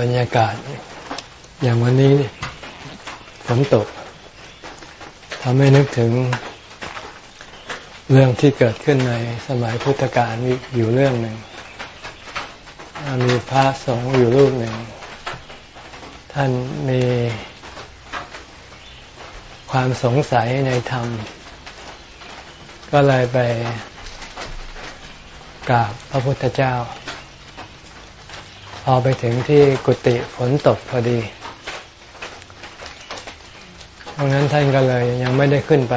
บรรยากาศ อย่างวันนี้ฝนตกทำให้นึกถึงเรื่องที่เกิดขึ้นในสมัยพุทธกาลอยู่เรื่องหนึ่ง มีพระสงฆ์อยู่รูปหนึ่ง ท่านมีความสงสัยในธรรม ก็เลยไปกราบพระพุทธเจ้า อไปถึงที่กุฏิฝนตกพอดีดังนั้นท่านก็เลยยังไม่ได้ขึ้นไป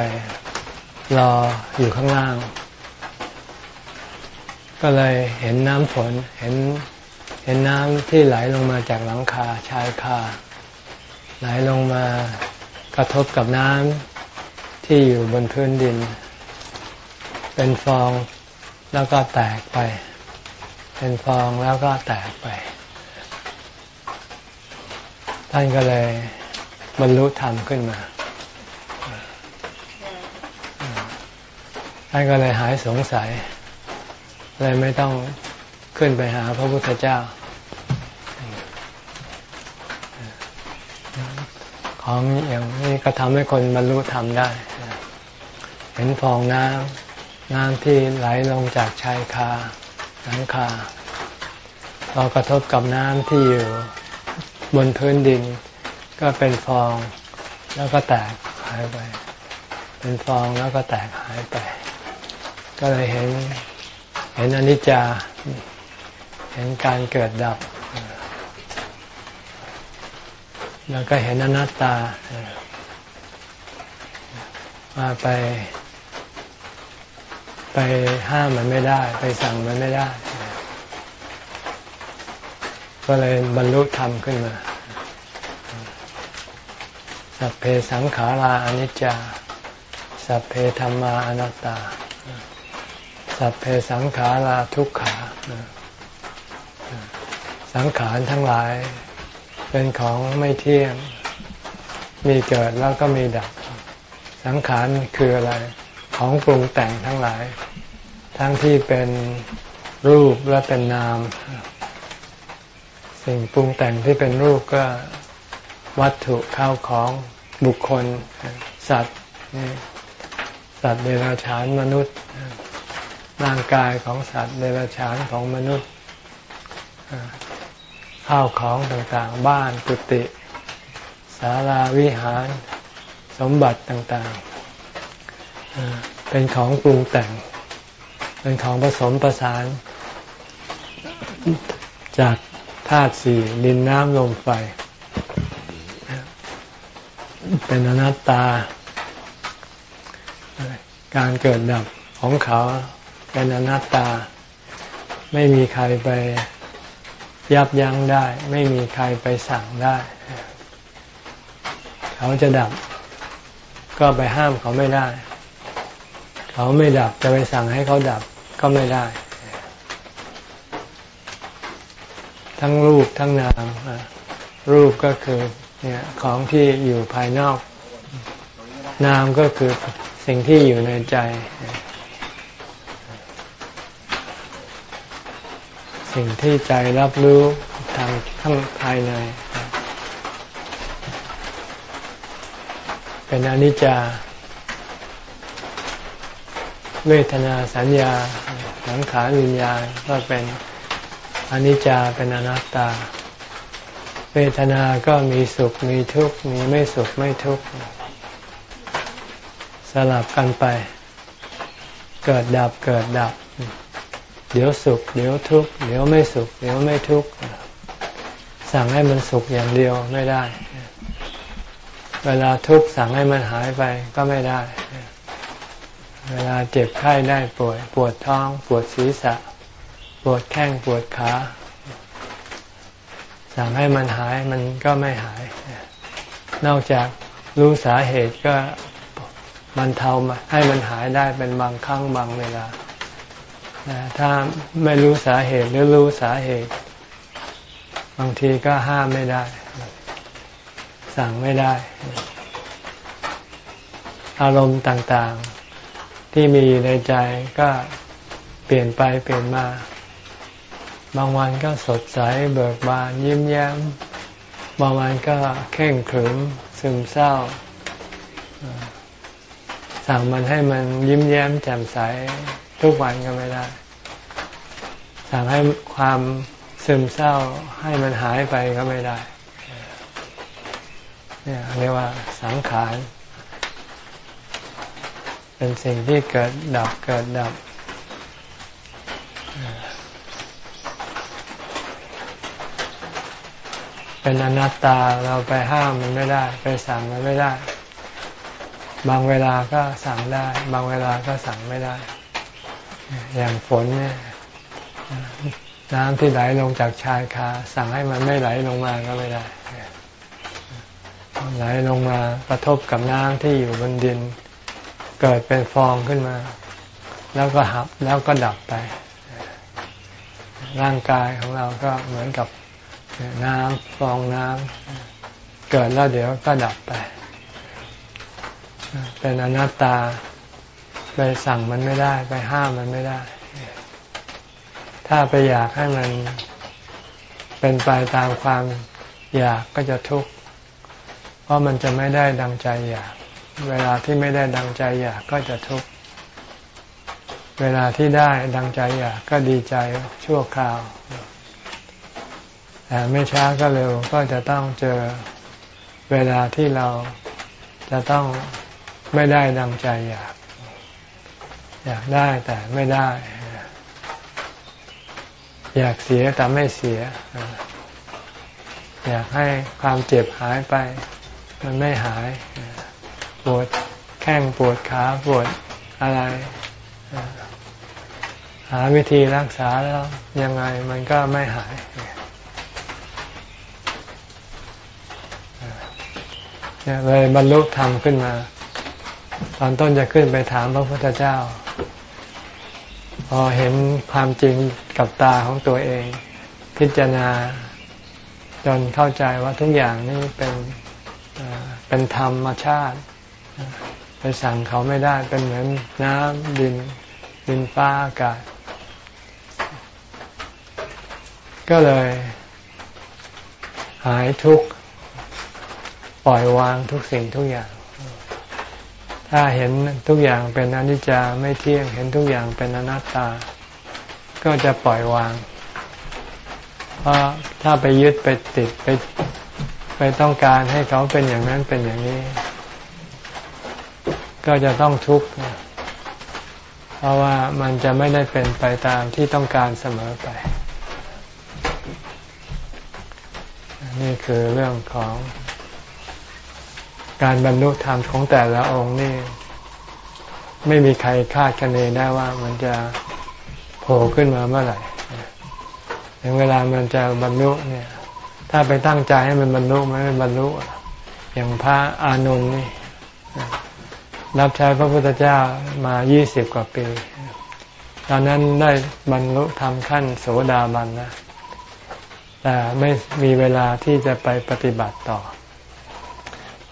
รออยู่ข้างล่าง ก็เลยเห็นน้ำฝนเห็นเห็นน้ำที่ไหลลงมาจากหลังคาชายคา ไหลลงมากระทบกับน้ำที่อยู่บนพื้นดิน เป็นฟองแล้วก็แตกไป เป็นฟองแล้วก็แตกไป ท่านก็เลยบรรลุธรรมขึ้นมา ท่านก็เลยหายสงสัย เลยไม่ต้องขึ้นไปหาพระพุทธเจ้า ของอย่างนี้ก็ทำให้คนบรรลุธรรมได้ เห็นฟองน้ำน้ำที่ไหลลงจากชายคาหลังคาพอกระทบกับน้ำที่อยู่ บนพื้นดิน ก็เป็นฟอง แล้วก็แตกหายไป เป็นฟองแล้วก็แตกหายไป ก็เลยเห็นเห็นอนิจจา เห็นการเกิดดับ แล้วก็เห็นอนัตตามาไป ไปห้ามมันไม่ได้ ไปสั่งมันไม่ได้ ก็เลยบรรลุธรรมขึ้นมา สัพเพสังขาราอนิจจา สัพเพธรรมาอนัตตา สัพเพสังขาราทุกขา สังขารทั้งหลายเป็นของไม่เที่ยง มีเกิดแล้วก็มีดับ สังขารคืออะไรของปรุงแต่งทั้งหลาย ทั้งที่เป็นรูปและเป็นนาม สิ่งปรุงแต่งที่เป็นรูปก็วัตถุข้าวของบุคคล สัตว์ สัตว์เดรัจฉานมนุษย์ ร่างกายของสัตว์เดรัจฉานของมนุษย์ ข้าวของต่างๆ บ้านกุฏิศาลาวิหาร สมบัติต่างๆ เป็นของปรุงแต่ง เป็นของผสมประสานจากาตุสี่ดินน้ำลมไฟ เป็นอนัตตา การเกิดดับของเขาเป็นอนัตตา ไม่มีใครไปยับยั้งได้ ไม่มีใครไปสั่งได้ เขาจะดับ ก็ไปห้ามเขาไม่ได้ เขาไม่ดับจะไปสั่งให้เขาดับก็ไม่ได้ ทั้งรูปทั้งนามรูปก็คือเนี่ยของที่อยู่ภายนอก นามก็คือสิ่งที่อยู่ในใจ สิ่งที่ใจรับรู้ทางข้างภายใน เป็นอนิจจา เวทนาสัญญาสังขารวิญญาณก็เป็น อนิจจาเป็นอนัตตา เวทนา ก็มีสุขมีทุกข์มีไม่สุขไม่ทุกข์สลับกันไป เกิดดับเกิดดับ เดี๋ยวสุข เดี๋ยวทุกข์เดี๋ยวไม่สุข เดี๋ยวไม่ทุกข์สั่งให้มันสุขอย่างเดียวไม่ได้ เวลาทุกข์สั่งให้มันหายไปก็ไม่ได้ เวลาเจ็บไข้ได้ป่วย ปวดท้อง ปวดศีรษะ ปวดแข้งปวดขา สั่งให้มันหายมันก็ไม่หาย นอกจากรู้สาเหตุก็บรรเทาให้มันหายได้เป็นบางครั้งบางเวลา ถ้าไม่รู้สาเหตุหรือรู้สาเหตุ บางทีก็ห้ามไม่ได้ สั่งไม่ได้ อารมณ์ต่างๆ ที่มีอยู่ในใจก็เปลี่ยนไปเปลี่ยนมา บางวันก็สดใสเบิกบานยิ้มแย้ม บางวันก็เข่งขรึมซึมเศร้า สั่งมันให้มันยิ้มแย้มแจ่มใสทุกวันก็ไม่ได้ สั่งให้ความซึมเศร้าให้มันหายไปก็ไม่ได้ เนี่ยเรียกว่าสังขารเป็นสิ่งที่เกิดดับเกิดดับ เป็นอนัตตาเราไปห้ามมันไม่ได้ ไปสั่งมันไม่ได้ บางเวลาก็สั่งได้ บางเวลาก็สั่งไม่ได้ อย่างฝนเนี่ยน้ำที่ไหลลงจากชายคา สั่งให้มันไม่ไหลลงมาก็ไม่ได้ไหลลงมากระทบกับน้ำที่อยู่บนดิน เกิดเป็นฟองขึ้นมา แล้วก็หับแล้วก็ดับไป ร่างกายของเราก็เหมือนกับ น้ำฟองน้ำเกิดแล้วเดี๋ยวก็ดับไป เป็นอนัตตา ไปสั่งมันไม่ได้ ไปห้ามมันไม่ได้ ถ้าไปอยากให้มันเป็นไปตามความอยากก็จะทุกข์ เพราะมันจะไม่ได้ดังใจอยาก เวลาที่ไม่ได้ดังใจอยากก็จะทุกข์ เวลาที่ได้ดังใจอยากก็ดีใจชั่วคราว แต่ไม่ช้าก็เร็วก็จะต้องเจอเวลาที่เราจะต้องไม่ได้ดังใจอยาก อยากได้แต่ไม่ได้ อยากเสียแต่ไม่เสีย อยากให้ความเจ็บหายไป มันไม่หาย ปวดแข้งปวดขาปวดอะไร หาวิธีรักษาแล้วยังไงมันก็ไม่หาย เลยบรรลุธรรมขึ้นมา ตอนต้นจะขึ้นไปถามพระพุทธเจ้า พอเห็นความจริงกับตาของตัวเอง พิจารณาจนเข้าใจว่าทุกอย่างนี่เป็นเป็นธรรมชาติ ไปสั่งเขาไม่ได้เป็นเหมือนน้ำดินดินฟ้าอากาศ ก็เลย หายทุกข์ ปล่อยวางทุกสิ่งทุกอย่าง ถ้าเห็นทุกอย่างเป็นอนิจจาไม่เที่ยง เห็นทุกอย่างเป็นอนัตตา ก็จะปล่อยวาง เพราะถ้าไปยึดไปติดไปไปต้องการให้เขาเป็นอย่างนั้นเป็นอย่างนี้ ก็จะต้องทุกข์เพราะว่ามันจะไม่ได้เป็นไปตามที่ต้องการเสมอไป นี่คือเรื่องของ การบรรลุธรรมของแต่ละองค์นี่ไม่มีใครคาดคะเนได้ว่ามันจะโผล่ขึ้นมาเมื่อไหร่ถึงเวลามันจะบรรลุเนี่ย ถ้าไปตั้งใจให้มันบรรลุมันไม่บรรลุ อย่างพระอานนท์นี่รับใช้พระพุทธเจ้ามายี่สิบกว่าปี ตอนนั้นได้บรรลุธรรมขั้นโสดาบันนะ แต่ไม่มีเวลาที่จะไปปฏิบัติต่อ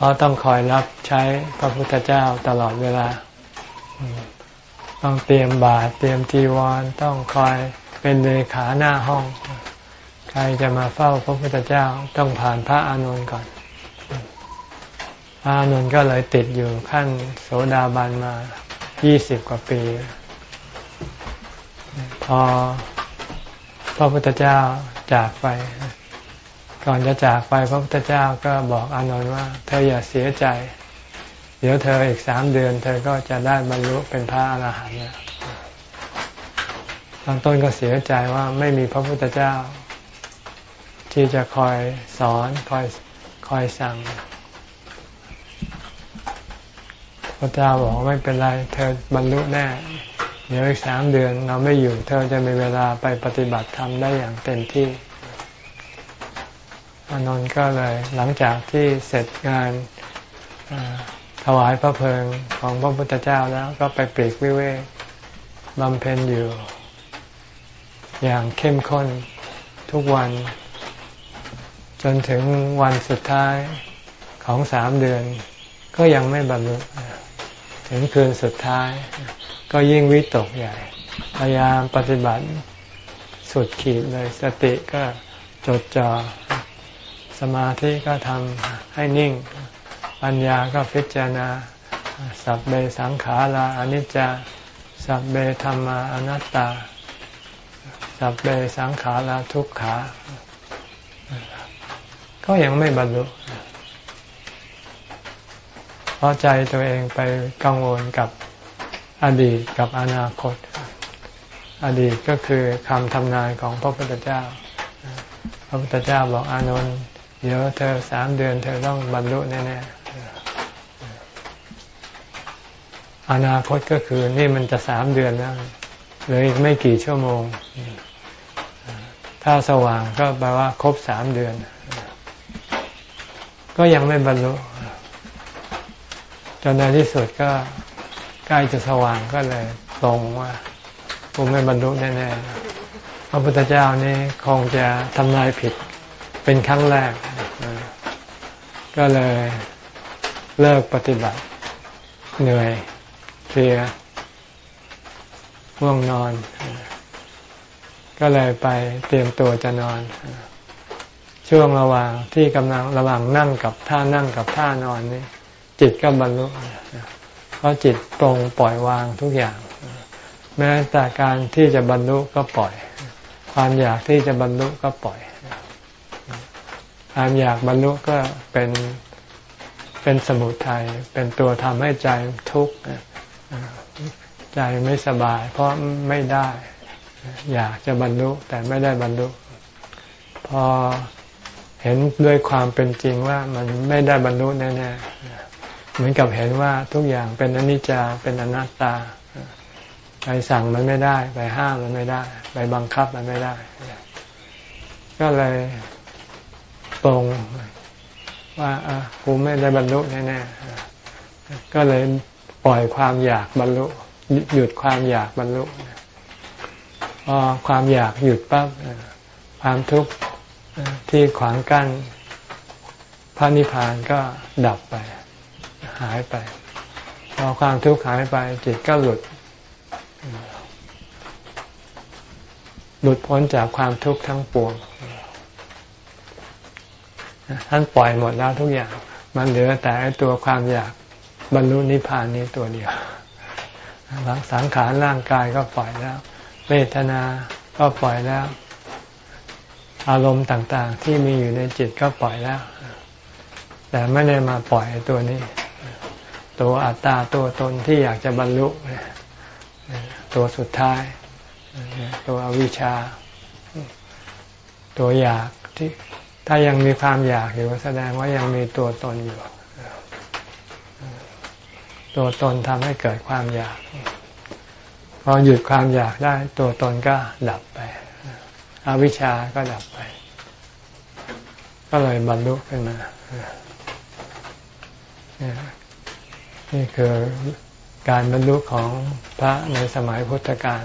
เพราะต้องคอยรับใช้พระพุทธเจ้าตลอดเวลา ต้องเตรียมบาตรเตรียมจีวรต้องคอยเป็นเลขาหน้าห้อง ใครจะมาเฝ้าพระพุทธเจ้าต้องผ่านพระอานนท์ก่อน พระอานนท์ก็เลยติดอยู่ขั้นโสดาบันมายี่สิบกว่าปี พอพระพุทธเจ้าจากไป ก่อนจะจากไปพระพุทธเจ้าก็บอกอานนท์ว่า เธออย่าเสียใจ เดี๋ยวเธออีกสามเดือน เธอก็จะได้บรรลุเป็นพระอรหันต์ตอนต้นก็เสียใจว่าไม่มีพระพุทธเจ้า ที่จะคอยสอนคอยคอยสั่งพระเจ้าบอกไม่เป็นไร เธอบรรลุแน่ เดี๋ยวอีกสามเดือนเราไม่อยู่ เธอจะมีเวลาไปปฏิบัติธรรมได้อย่างเต็มที่ อนนท์ก็เลยหลังจากที่เสร็จงานถวายพระเพลิงของพระพุทธเจ้าแล้วก็ไปปรีกวิเวกบำเพ็ญอยู่ อย่างเข้มข้นทุกวัน จนถึงวันสุดท้ายของสามเดือน ก็ยังไม่บรรลุถึงคืนสุดท้าย ก็ยิ่งวิตกใหญ่ พยายามปฏิบัติสุดขีดเลยสติก็จดจ่อ สมาธิก็ทำให้นิ่ง ปัญญาก็พิจารณา สัพเบสังขาราอนิจจาสัพเบธรรมาอนัตตา สัพเบสังขาราทุกขา ก็ยังไม่บรรลุเพราะใจตัวเองไปกังวลกับอดีตกับอนาคต อดีตก็คือคำทำนายของพระพุทธเจ้า พระพุทธเจ้าบอกอานนท์ เดี๋ยวเธอสามเดือนเธอต้องบรรลุแน่ๆอนาคตก็คือนี่มันจะสามเดือนแล้วเหลืออีกไม่กี่ชั่วโมง ถ้าสว่างก็แปลว่าครบสามเดือน ก็ยังไม่บรรลุจนในที่สุดก็ใกล้จะสว่างก็เลยตรงว่าผมไม่บรรลุแน่ๆพระพุทธเจ้านี่คงจะทำนายผิด เป็นครั้งแรก ก็เลยเลิกปฏิบัติ เหนื่อยเพลียง่วงนอน ก็เลยไปเตรียมตัวจะนอน ช่วงระหว่างที่กำลังระหว่างนั่งกับท่านั่งกับท่านอนนี่จิตก็บรรลุเพราะจิตตรงปล่อยวางทุกอย่าง แม้แต่การที่จะบรรลุก็ปล่อย ความอยากที่จะบรรลุก็ปล่อย ความอยากบรรลุก็เป็นเป็นสมุทัยเป็นตัวทำให้ใจทุกข์ใจไม่สบาย เพราะไม่ได้ อยากจะบรรลุแต่ไม่ได้บรรลุ พอเห็นด้วยความเป็นจริงว่ามันไม่ได้บรรลุแน่ๆเหมือนกับเห็นว่าทุกอย่างเป็นอนิจจาเป็นอนัตตาไปสั่งมันไม่ได้ ไปห้ามมันไม่ได้ ไปบังคับมันไม่ได้ ก็เลย ตรงว่าอะกูไม่ได้บรรลุแน่ๆก็เลยปล่อยความอยากบรรลุหยุดความอยากบรรลุพอความอยากหยุดปั๊บความทุกข์ที่ขวางกั้นพระนิพพานก็ดับไป หายไป พอความทุกข์หายไปจิตก็หลุด หลุดพ้นจากความทุกข์ทั้งปวง ท่านปล่อยหมดแล้วทุกอย่าง มันเหลือแต่ตัวความอยากบรรลุนิพพานนี้ตัวเดียวสังขารร่างกายก็ปล่อยแล้ว เวทนาก็ปล่อยแล้ว อารมณ์ต่างๆ ที่มีอยู่ในจิตก็ปล่อยแล้ว แต่ไม่ได้มาปล่อยตัวนี้ ตัวอัตตาตัวตนที่อยากจะบรรลุตัวสุดท้าย ตัวอวิชชา ตัวอยากที่ ถ้ายังมีความอยากอยู่แสดงว่ายังมีตัวตนอยู่ ตัวตนทำให้เกิดความอยาก พอหยุดความอยากได้ ตัวตนก็ดับไป อวิชชาก็ดับไป ก็เลยบรรลุขึ้นมานี่คือการบรรลุของพระในสมัยพุทธกาล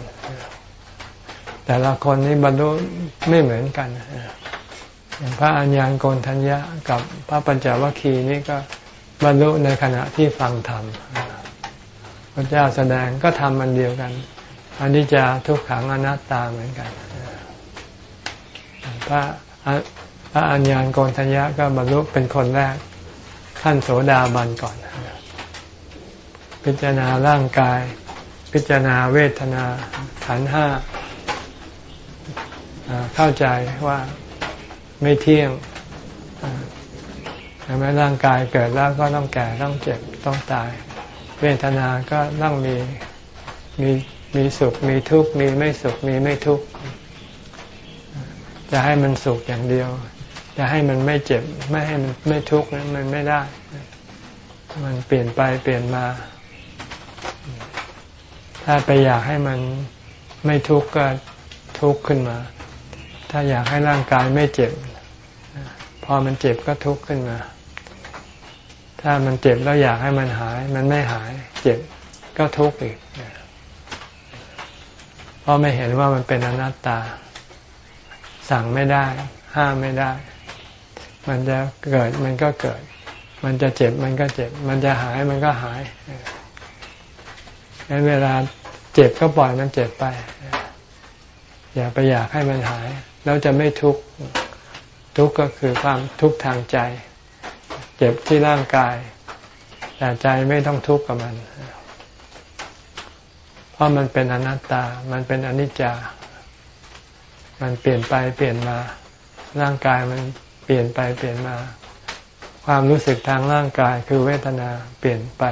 แต่ละคนนี้บรรลุไม่เหมือนกัน อย่างพระอัญญาณโกนทัญญะกับพระปัญจวัคคีย์นี่ก็บรรลุในขณะที่ฟังธรรมพระเจ้าแสดงก็ทำมันเดียวกันอันนี้จะทุกขังอนัตตาเหมือนกัน พระพระอัญญาณโกนทัญญะก็บรรลุเป็นคนแรกขั้นโสดาบันก่อน พิจารณาร่างกาย พิจารณาเวทนาขันห้าเข้าใจว่า ไม่เที่ยงใช่ไหมร่างกายเกิดแล้วก็ต้องแก่ต้องเจ็บต้องตาย เวทนาก็ต้องมีมีมีสุขมีทุกข์มีไม่สุขมีไม่ทุกข์จะให้มันสุขอย่างเดียว จะให้มันไม่เจ็บไม่ให้มันไม่ทุกข์มันไม่ได้ มันเปลี่ยนไปเปลี่ยนมา ถ้าไปอยากให้มันไม่ทุกข์ก็ทุกข์ขึ้นมา ถ้าอยากให้ร่างกายไม่เจ็บ พอมันเจ็บก็ทุกข์ขึ้นมา ถ้ามันเจ็บแล้วอยากให้มันหาย มันไม่หาย เจ็บก็ทุกข์อีกเพราะไม่เห็นว่ามันเป็นอนัตตา สั่งไม่ได้ ห้ามไม่ได้ มันจะเกิดมันก็เกิด มันจะเจ็บมันก็เจ็บ มันจะหายมันก็หายงั้นเวลาเจ็บก็ปล่อยมันเจ็บไป อย่าไปอยากให้มันหาย แล้วจะไม่ทุกข์ ทุกข์ก็คือความทุกข์ทางใจ เจ็บที่ร่างกาย แต่ใจไม่ต้องทุกข์กับมัน เพราะมันเป็นอนัตตา มันเป็นอนิจจา มันเปลี่ยนไปเปลี่ยนมา ร่างกายมันเปลี่ยนไปเปลี่ยนมา ความรู้สึกทางร่างกายคือเวทนาเปลี่ยนไป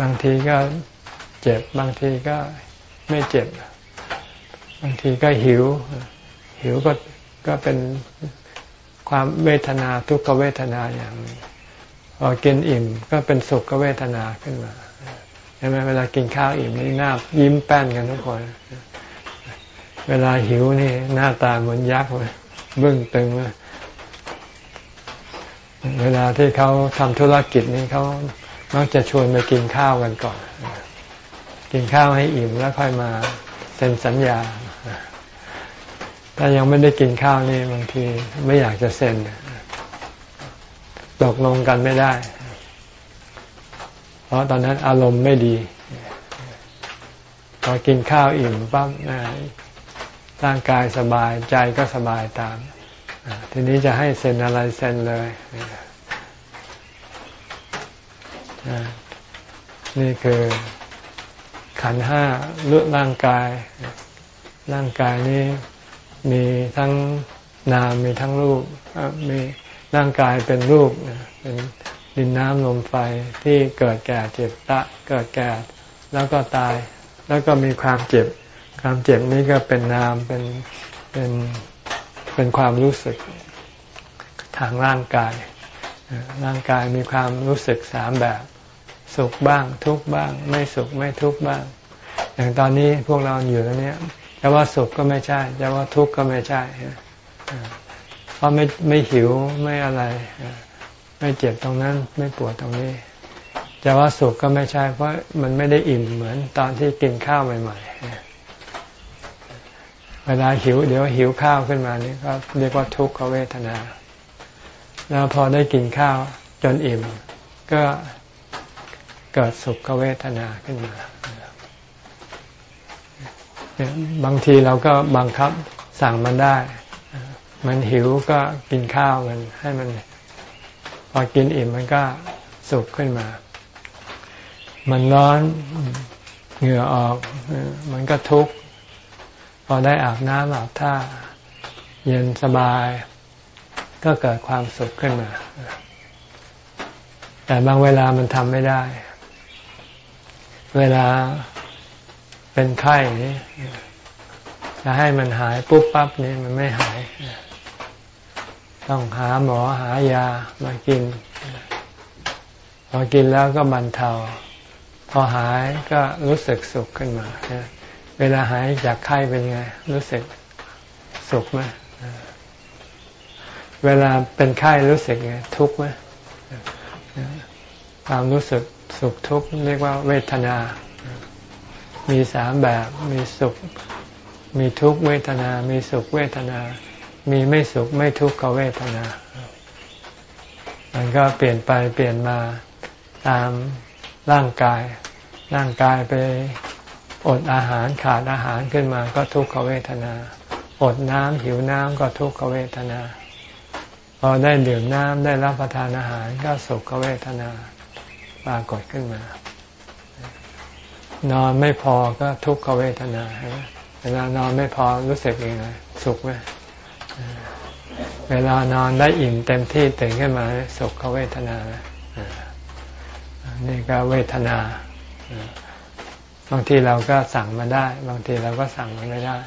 บางทีก็เจ็บ บางทีก็ไม่เจ็บ บางทีก็หิว หิวก็ก็เป็น ความเวทนาทุกขเวทนาอย่างนึ่งพอกินอิ่มก็เป็นสุขเวทนาขึ้นมาใช่ไหมเวลากินข้าวอิ่มนี่หน้ายิ้มแป้นกันทุกคน เวลาหิวนี่หน้าตาเหมือนยักษ์เลยบึ้งตึงเลยเวลาที่เขาทำธุรกิจนี่เขามักจะชวนไปกินข้าวกันก่อน กินข้าวให้อิ่มแล้วค่อยมาเซ็นสัญญา ถ้ายังไม่ได้กินข้าวนี่บางทีไม่อยากจะเซ็นตกลงกันไม่ได้ เพราะตอนนั้นอารมณ์ไม่ดี พอกินข้าวอิ่มปั๊บร่างกายสบายใจก็สบายตาม ทีนี้จะให้เซ็นอะไรเซ็นเลยนี่คือขันห้าเลือกร่างกาย ร่างกายนี้ มีทั้งนามมีทั้งรูปมีร่างกายเป็นรูปเป็นดินน้ำลมไฟที่เกิดแก่เจ็บตะเกิดแก่แล้วก็ตาย แล้วก็มีความเจ็บ ความเจ็บนี้ก็เป็นนามเป็นเป็นเป็นความรู้สึกทางร่างกาย ร่างกายมีความรู้สึกสามแบบ สุขบ้างทุกบ้าง ไม่สุขไม่ทุกบ้าง อย่างตอนนี้พวกเราอยู่ตรงนี้ จะว่าสุขก็ไม่ใช่จะว่าทุกข์ก็ไม่ใช่เพราะไม่ไม่หิวไม่อะไร ไม่เจ็บตรงนั้น ไม่ปวดตรงนี้จะว่าสุขก็ไม่ใช่ เพราะมันไม่ได้อิ่มเหมือนตอนที่กินข้าวใหม่ๆเวลาหิว เดี๋ยวหิวข้าวขึ้นมานี่ก็เรียกว่าทุกขเวทนา แล้วพอได้กินข้าวจนอิ่ม ก็เกิดสุขเวทนาขึ้นมา บางทีเราก็บังคับสั่งมันได้ มันหิวก็กินข้าวมันให้มัน พอกินอิ่มมันก็สุขขึ้นมา มันร้อนเหงื่อออกมันก็ทุกข์พอได้อาบน้ำอาบท่า เย็นสบาย ก็เกิดความสุขขึ้นมา แต่บางเวลามันทำไม่ได้ เวลา เป็นไข้นี่จะให้มันหายปุ๊บปั๊บนี่มันไม่หาย ต้องหาหมอหายามากิน พอกินแล้วก็บรรเทา พอหายก็รู้สึกสุขขึ้นมา เวลาหายจากไข้เป็นไง รู้สึกสุขไหมเวลาเป็นไข้รู้สึกไงทุกข์ไหมความรู้สึกสุขทุกข์เรียกว่าเวทนา มีสามแบบ มีสุข มีทุกขเวทนา มีสุขเวทนา มีไม่สุขไม่ทุกขเวทนา มันก็เปลี่ยนไปเปลี่ยนมาตามร่างกาย ร่างกายไปอดอาหารขาดอาหารขึ้นมาก็ทุกขเวทนา อดน้ำหิวน้ำก็ทุกขเวทนา พอได้ดื่มน้ำได้รับประทานอาหารก็สุขเวทนาปรากฏขึ้นมา นอนไม่พอก็ทุกขเวทนาเวลานอนไม่พอรู้สึกยังไงสุขไหมเวลานอนได้อิ่มเต็มที่ตื่นขึ้นมาสุขเวทนานี่ก็เวทนาบางทีเราก็สั่งมาได้ บางทีเราก็สั่งมันไม่ได้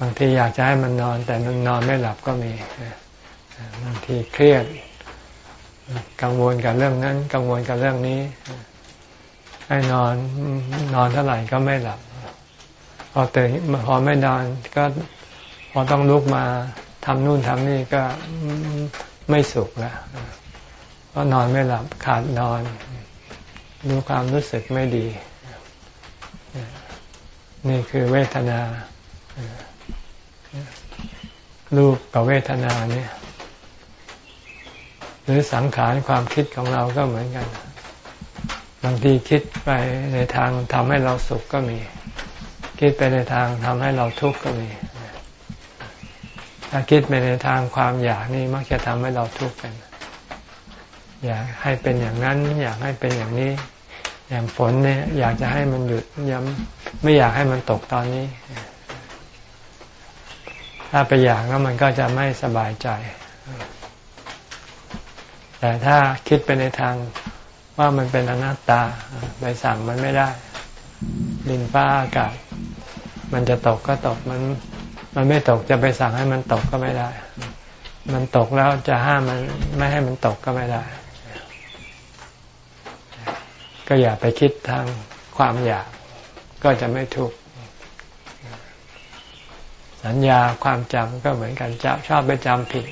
บางทีอยากจะให้มันนอน แต่มันนอนไม่หลับก็มีบางทีเครียด กังวลกับเรื่องนั้น กังวลกับเรื่องนี้ ให้นอนนอนเท่าไหร่ก็ไม่หลับ พอตื่นพอไม่นอนก็พอต้องลุกมาทำนู่นทำนี่ก็ไม่สุขแล้วเพราะนอนไม่หลับขาดนอนดูความรู้สึกไม่ดี นี่คือเวทนา รูปกับเวทนาเนี่ย หรือสังขารความคิดของเราก็เหมือนกัน บางทีคิดไปในทางทำให้เราสุขก็มี คิดไปในทางทำให้เราทุกข์ก็มี ถ้าคิดไปในทางความอยากนี่มักจะทำให้เราทุกข์กัน อยากให้เป็นอย่างนั้น อยากให้เป็นอย่างนี้ อย่างฝนเนี่ย อยากจะให้มันหยุดย้ำไม่อยากให้มันตกตอนนี้ ถ้าไปอยากแล้วมันก็จะไม่สบายใจ แต่ถ้าคิดไปในทาง ว่ามันเป็นอนัตตาไปสั่งมันไม่ได้ ดินฟ้าอากาศ มันจะตกก็ตกมัน มันไม่ตกจะไปสั่งให้มันตกก็ไม่ได้ มันตกแล้วจะห้ามมันไม่ให้มันตกก็ไม่ได้ ก็อย่าไปคิดทางความอยาก ก็จะไม่ทุกข์สัญญาความจำก็เหมือนกันจะชอบไปจำผิด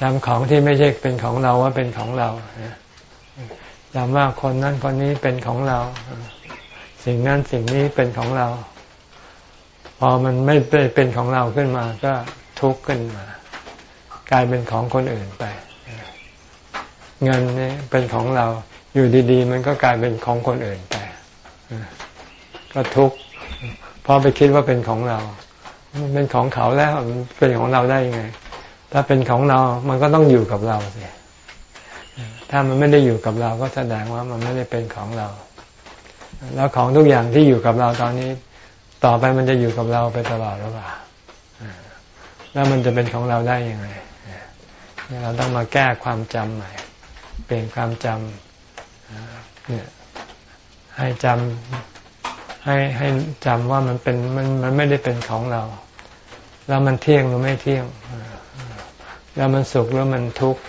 จำของที่ไม่ใช่เป็นของเราว่าเป็นของเรา จำว่าคนนั้นคนนี้เป็นของเรา สิ่งนั้นสิ่งนี้เป็นของเรา พอมันไม่เป็นของเราขึ้นมา ก็ทุกข์ขึ้นมา กลายเป็นของคนอื่นไป เงินนี่เป็นของเรา อยู่ดี ๆ มันก็กลายเป็นของคนอื่นไปก็ทุกข์เพราะไปคิดว่าเป็นของเรามันเป็นของเขาแล้ว เป็นของเราได้ยังไง ถ้าเป็นของเรา มันก็ต้องอยู่กับเราสิ ถ้ามันไม่ได้อยู่กับเราก็แสดงว่ามันไม่ได้เป็นของเรา แล้วของทุกอย่างที่อยู่กับเราตอนนี้ ต่อไปมันจะอยู่กับเราไปตลอดหรือเปล่าแล้วมันจะเป็นของเราได้ยังไงเราต้องมาแก้ความจำใหม่ เปลี่ยนความจำเนี่ยให้จำให้ให้จำว่ามันเป็นมันมันไม่ได้เป็นของเรา แล้วมันเที่ยงหรือไม่เที่ยง แล้วมันสุขหรือมันทุกข์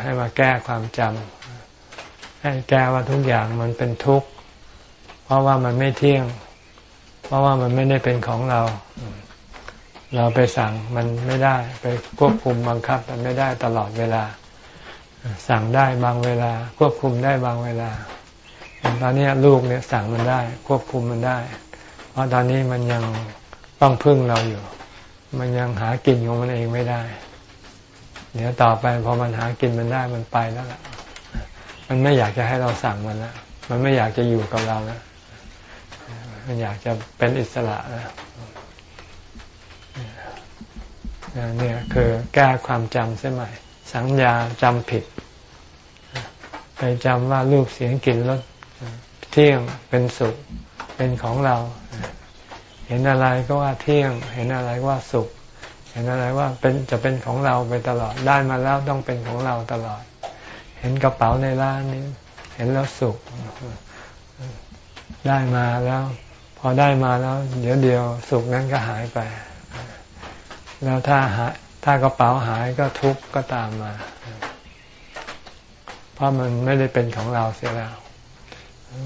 ให้มาแก้ความจำให้แก้ว่าทุกอย่างมันเป็นทุกข์ เพราะว่ามันไม่เที่ยง เพราะว่ามันไม่ได้เป็นของเรา เราไปสั่งมันไม่ได้ ไปควบคุมบังคับ มันไม่ได้ตลอดเวลา สั่งได้บางเวลา ควบคุมได้บางเวลาตอนนี้ลูกเนี่ยสั่งมันได้ ควบคุมมันได้ เพราะตอนนี้มันยังต้องพึ่งเราอยู่ มันยังหากินของมันเองไม่ได้ เดี๋ยวต่อไปพอมันหากินมันได้มันไปแล้วล่ะ มันไม่อยากจะให้เราสั่งมันล้วมันไม่อยากจะอยู่กับเราล้วมันอยากจะเป็นอิสระล้วเนี่ยคือแก้ความจำเสียใหม่ สัญญาจำผิด ไปจำว่ารูปเสียงกลิ่นรสเที่ยงเป็นสุขเป็นของเรา เห็นอะไรก็ว่าเที่ยง เห็นอะไรว่าสุข ห็นอะไรว่าเป็นจะเป็นของเราไปตลอดได้มาแล้วต้องเป็นของเราตลอด เห็นกระเป๋าในร้านนี้ เห็นแล้วสุข ได้มาแล้ว พอได้มาแล้ว เดี๋ยวเดียวสุขนั้นก็หายไป แล้วถ้าหาถ้ากระเป๋าหายก็ทุกข์ก็ตามมา เพราะมันไม่ได้เป็นของเราเสียแล้ว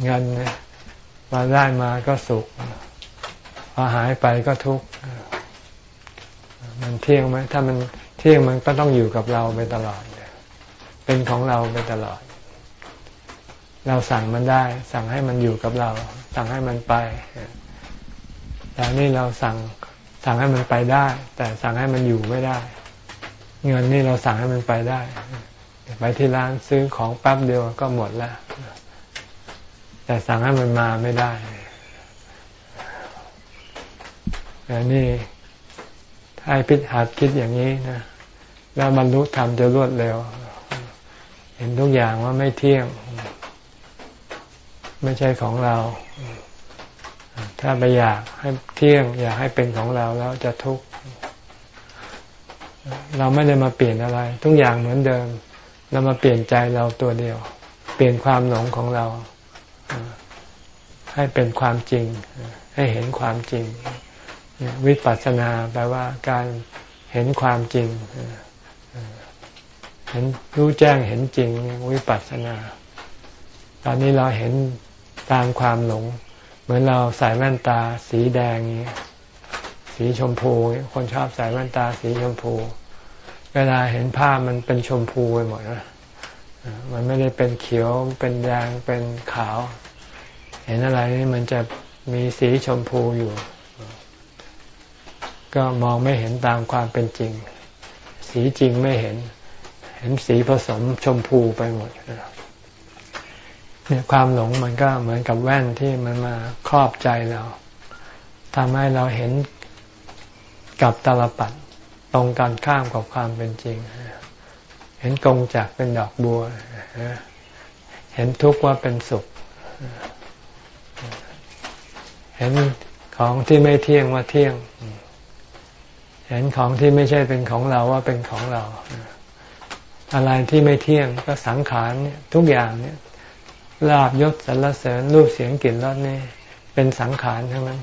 เงินมาได้มาก็สุขพอหายไปก็ทุกข์ มันเที่ยงไหมถ้ามันเที่ยงมันก็ต้องอยู่กับเราไปตลอด เป็นของเราไปตลอด เราสั่งมันได้ สั่งให้มันอยู่กับเรา สั่งให้มันไปแต่นี่เราสั่งสั่งให้มันไปได้ แต่สั่งให้มันอยู่ไม่ได้ เงินนี่เราสั่งให้มันไปได้ไปที่ร้านซื้อของแป๊บเดียวก็หมดแล้ว แต่สั่งให้มันมาไม่ได้แต่นี่ ให้พิจารคิดอย่างนี้นะแล้วบรรลุธรรมจะรวดเร็ว เห็นทุกอย่างว่าไม่เที่ยง ไม่ใช่ของเรา ถ้าไปอยากให้เที่ยง อยากให้เป็นของเราแล้วจะทุกข์เราไม่ได้มาเปลี่ยนอะไร ทุกอย่างเหมือนเดิม เรามาเปลี่ยนใจเราตัวเดียว เปลี่ยนความหลงของเรา ให้เป็นความจริง ให้เห็นความจริง วิปัสสนาแปลว่าการเห็นความจริง เห็นรู้แจ้งเห็นจริง วิปัสสนา ตอนนี้เราเห็นตามความหลง เหมือนเราใส่แว่นตาสีแดงนี้สีชมพู คนชอบใส่แว่นตาสีชมพู เวลาเห็นภาพมันเป็นชมพูไปหมดนะมันไม่ได้เป็นเขียวเป็นแดงเป็นขาว เห็นอะไรนี่มันจะมีสีชมพูอยู่ ก็มองไม่เห็นตามความเป็นจริง สีจริงไม่เห็น เห็นสีผสมชมพูไปหมดเนี่ยความหลงมันก็เหมือนกับแว่นที่มันมาครอบใจเราทำให้เราเห็นกับตลปัดตรงกันข้ามกับความเป็นจริง เห็นกงจากเป็นดอกบัว เห็นทุกข์ว่าเป็นสุข เห็นของที่ไม่เที่ยงว่าเที่ยง เห็นของที่ไม่ใช่เป็นของเราว่าเป็นของเรา อะไรที่ไม่เที่ยงก็สังขารเนี่ยทุกอย่างเนี่ยลาบยศสรรเสริญรูปเสียงกลิ่นรสนี่เป็นสังขารทั้งนั้น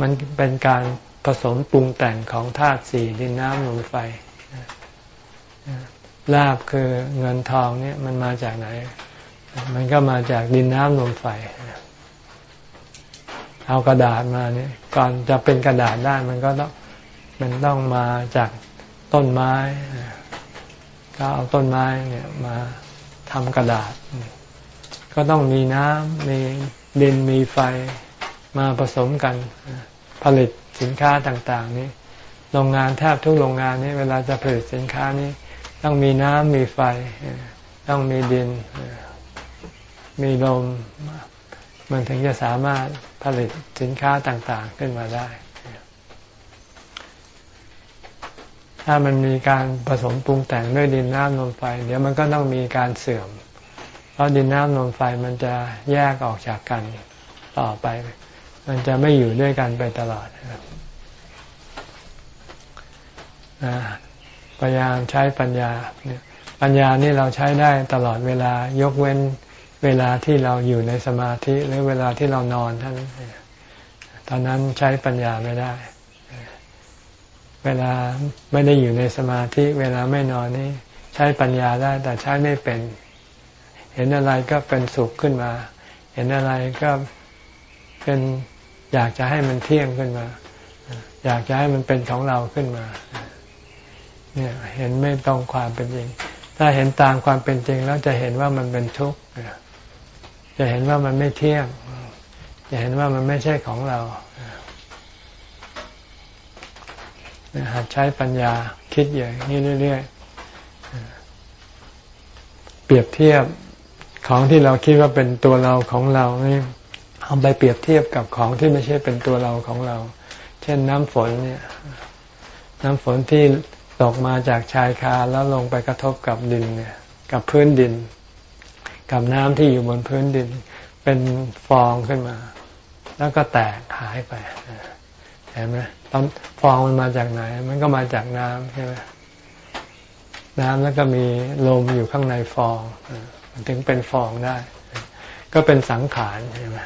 มันเป็นการผสมปรุงแต่งของธาตุสี่ดินน้ำลมไฟลาบคือเงินทองเนี่ยมันมาจากไหน มันก็มาจากดินน้ำลมไฟ เอากระดาษมาเนี่ยก่อนจะเป็นกระดาษได้มันก็ต้อง มันต้องมาจากต้นไม้ ก็เอาต้นไม้เนี่ยมาทำกระดาษ ก็ต้องมีน้ำมีดินมีไฟมาผสมกัน ผลิตสินค้าต่าง ๆ นี้โรงงานแทบทุกโรงงานนี้เวลาจะผลิตสินค้านี้ ต้องมีน้ำมีไฟ ต้องมีดิน มีลม มันถึงจะสามารถผลิตสินค้าต่าง ๆ ขึ้นมาได้ ถ้ามันมีการผสมปรุงแต่งด้วยดินน้ำลมไฟ เดี๋ยวมันก็ต้องมีการเสื่อม เพราะดินน้ำลมไฟมันจะแยกออกจากกันต่อไป มันจะไม่อยู่ด้วยกันไปตลอดพยายามใช้ปัญญาปัญญานี่เราใช้ได้ตลอดเวลายกเว้นเวลาที่เราอยู่ในสมาธิหรือเวลาที่เรานอนท่านตอนนั้นใช้ปัญญาไม่ได้ เวลาไม่ได้อยู่ในสมาธิ เวลาไม่นอนนี่ใช้ปัญญาได้แต่ใช้ไม่เป็น เห็นอะไรก็เป็นสุขขึ้นมา เห็นอะไรก็เป็นอยากจะให้มันเที่ยงขึ้นมา อยากจะให้มันเป็นของเราขึ้นมา เนี่ยเห็นไม่ตรงความเป็นจริง ถ้าเห็นตามความเป็นจริงแล้วจะเห็นว่ามันเป็นทุกข์จะเห็นว่ามันไม่เที่ยง จะเห็นว่ามันไม่ใช่ของเรา หัดใช้ปัญญาคิดอย่างนี้เรื่อยๆ เปรียบเทียบของที่เราคิดว่าเป็นตัวเราของเรานี่เอาไปเปรียบเทียบกับของที่ไม่ใช่เป็นตัวเราของเรา เช่นน้ำฝนเนี่ย น้ำฝนที่ตกมาจากชายคาแล้วลงไปกระทบกับดินเนี่ย กับพื้นดิน กับน้ำที่อยู่บนพื้นดิน เป็นฟองขึ้นมา แล้วก็แตกหายไปเห็นไหม ฟองมันมาจากไหน มันก็มาจากน้ำใช่ไหมน้ำแล้วก็มีลมอยู่ข้างในฟองมันถึงเป็นฟองได้ ก็เป็นสังขารใช่ไหม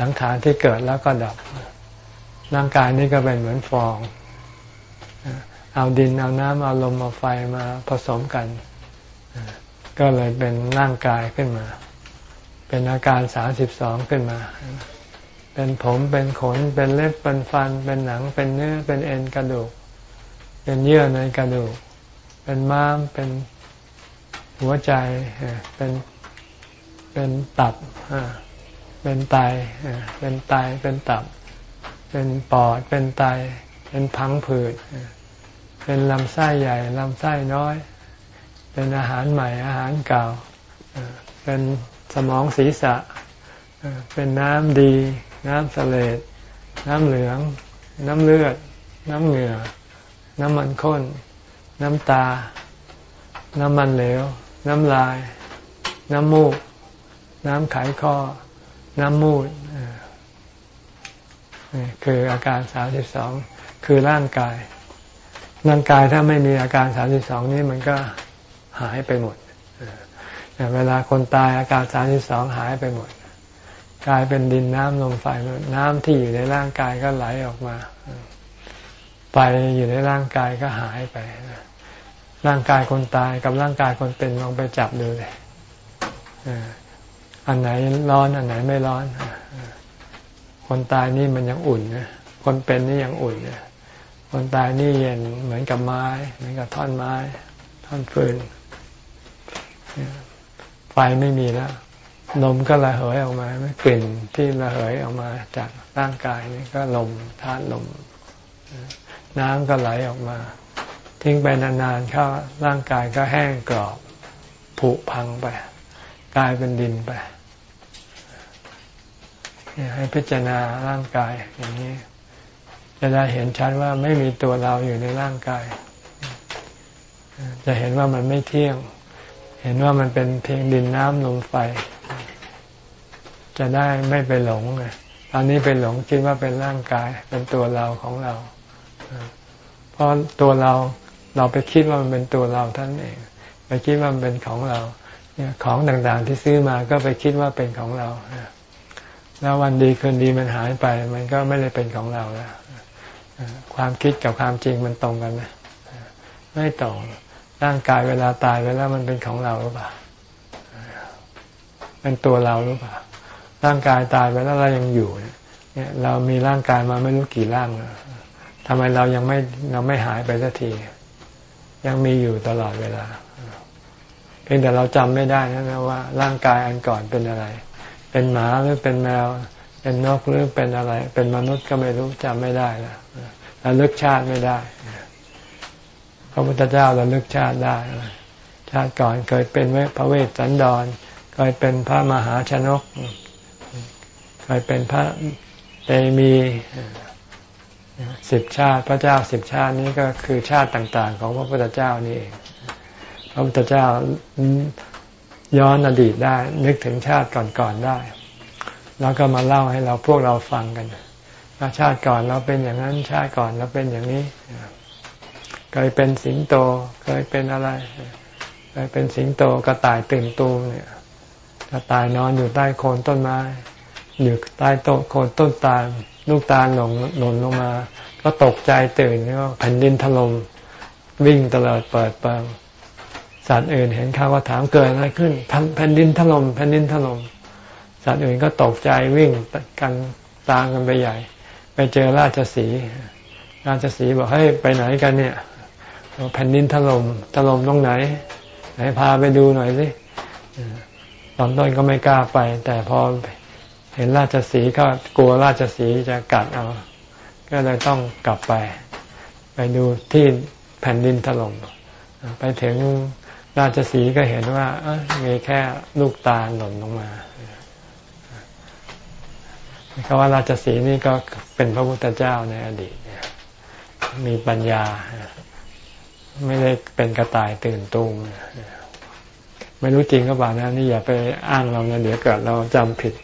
สังขารที่เกิดแล้วก็ดับ ร่างกายนี้ก็เป็นเหมือนฟอง เอาดินเอาน้ำเอาลมเอาไฟมาผสมกัน ก็เลยเป็นร่างกายขึ้นมา เป็นอาการสามสิบสองขึ้นมา เป็นผมเป็นขน เป็นเล็บเป็นฟัน เป็นหนัง เป็นเนื้อ เป็นเอ็นกระดูก เป็นเยื่อในกระดูก เป็นม้าม เป็นหัวใจ เป็นเป็นตับเป็นไตเป็นไตเป็นตับ เป็นปอด เป็นไต เป็นพังผืด เป็นลำไส้ใหญ่ลำไส้น้อย เป็นอาหารใหม่อาหารเก่า เป็นสมองศีรษะ เป็นน้ำดี น้ำเสลดน้ำเหลือง น้ำเลือด น้ำเหงื่อ น้ำมันข้น น้ำตา น้ำมันเหลว น้ำลาย น้ำมูก น้ำไขข้อ น้ำมูดคืออาการสามสิบสองคือร่างกาย ร่างกายถ้าไม่มีอาการสามสิบสองนี้มันก็หายไปหมดเวลาคนตายอาการสามสิบสองหายไปหมด กลายเป็นดินน้ำลมไฟน้ำที่อยู่ในร่างกายก็ไหลออกมาไฟอยู่ในร่างกายก็หายไป ร่างกายคนตายกับร่างกายคนเป็นลองไปจับดูเลยอันไหนร้อนอันไหนไม่ร้อน คนตายนี่มันยังอุ่นนะคนเป็นนี่ยังอุ่นนะคนตายนี่เย็นเหมือนกับไม้ เหมือนกับท่อนไม้ ท่อนฟืนไฟไม่มีแล้ว ลมก็ระเหยออกมาไม่กลิ่นที่ระเหยออกมาจากร่างกายนี่ก็ลมธาตุลม น้ำก็ไหลออกมา ทิ้งไปนานๆเข้าร่างกายก็แห้งกรอบผุพังไปกลายเป็นดินไปให้พิจารณาร่างกายอย่างนี้ จะจะได้เห็นชัดว่าไม่มีตัวเราอยู่ในร่างกาย จะเห็นว่ามันไม่เที่ยง เห็นว่ามันเป็นเพียงดินน้ำลมไฟ จะได้ไม่ไปหลงตอนนี้ไปหลงคิดว่าเป็นร่างกายเป็นตัวเราของเรา เพราะตัวเราเราไปคิดว่ามันเป็นตัวเราท่านเอง ไปคิดว่ามันเป็นของเราเนี่ยของต่างๆที่ซื้อมาก็ไปคิดว่าเป็นของเรา แล้ววันดีคืนดีมันหายไป มันก็ไม่ได้เป็นของเราแล้วความคิดกับความจริงมันตรงกันไหมไม่ตรงร่างกายเวลาตายไปแล้วมันเป็นของเราหรือเปล่าเป็นตัวเราหรือเปล่า ร่างกายตายไปแล้วเรายังอยู่เนี่ยเรามีร่างกายมาไม่รู้กี่ร่างแล้วทำไมเรายังไม่เราไม่หายไปสักที ยังมีอยู่ตลอดเวลาเพียงแต่เราจำไม่ได้นะว่า ร่างกายอันก่อนเป็นอะไร เป็นหมาหรือเป็นแมว เป็นนกหรือเป็นอะไร เป็นมนุษย์ก็ไม่รู้จำไม่ได้แล้วระลึกชาติไม่ได้พระพุทธเจ้าระลึกชาติได้ ชาติก่อนเคยเป็นพระเวสสันดรเคยเป็นพระมหาชนก เคยเป็นพระเตมีสิบชาติ พระเจ้าสิบชาตินี้ก็คือชาติต่าง ๆ ของพระพุทธเจ้านี่เองพระพุทธเจ้าย้อนอดีตได้ นึกถึงชาติก่อนๆได้ แล้วก็มาเล่าให้เราพวกเราฟังกันว่าชาติก่อนเราเป็นอย่างนั้นชาติก่อนเราเป็นอย่างนี้เคยเป็นสิงโตเคยเป็นอะไรเคยเป็นสิงโตกระต่ายตื่นตูมเนี่ยกระต่ายนอนอยู่ใต้โคนต้นไม้ อยู่ใต้โต๊ะโคนต้นตาลลูกตาลหล่นหล่นลงมา ก็ตกใจตื่นก็แผ่นดินถล่มวิ่งตลอดเปิดเปิงสัตว์อื่นเห็นเขาวก็ถามเกิดอะไรขึ้นแผ่นดินถล่มแผ่นดินถล่มสัตว์อื่นก็ตกใจวิ่งกันตามกันไปใหญ่ ไปเจอราชสีราชสีบอกให้ไปไหนกันเนี่ยแผ่นดินถล่มถล่มตรงไหน ไหนพาไปดูหน่อยสิตอนต้นก็ไม่กล้าไป แต่พอ เห็นราชสีก็กลัวราชสีจะกัดเอา ก็เลยต้องกลับไป ไปดูที่แผ่นดินถล่มไปถึงราชสีก็เห็นว่ามีแค่ลูกตาหล่นลงมาคำว่าราชสีนี่ก็เป็นพระพุทธเจ้าในอดีตมีปัญญา ไม่ได้เป็นกระต่ายตื่นตูมไม่รู้จริงก็บ่านะนี่อย่าไปอ้างเรานะเดี๋ยวเกิดเราจำผิด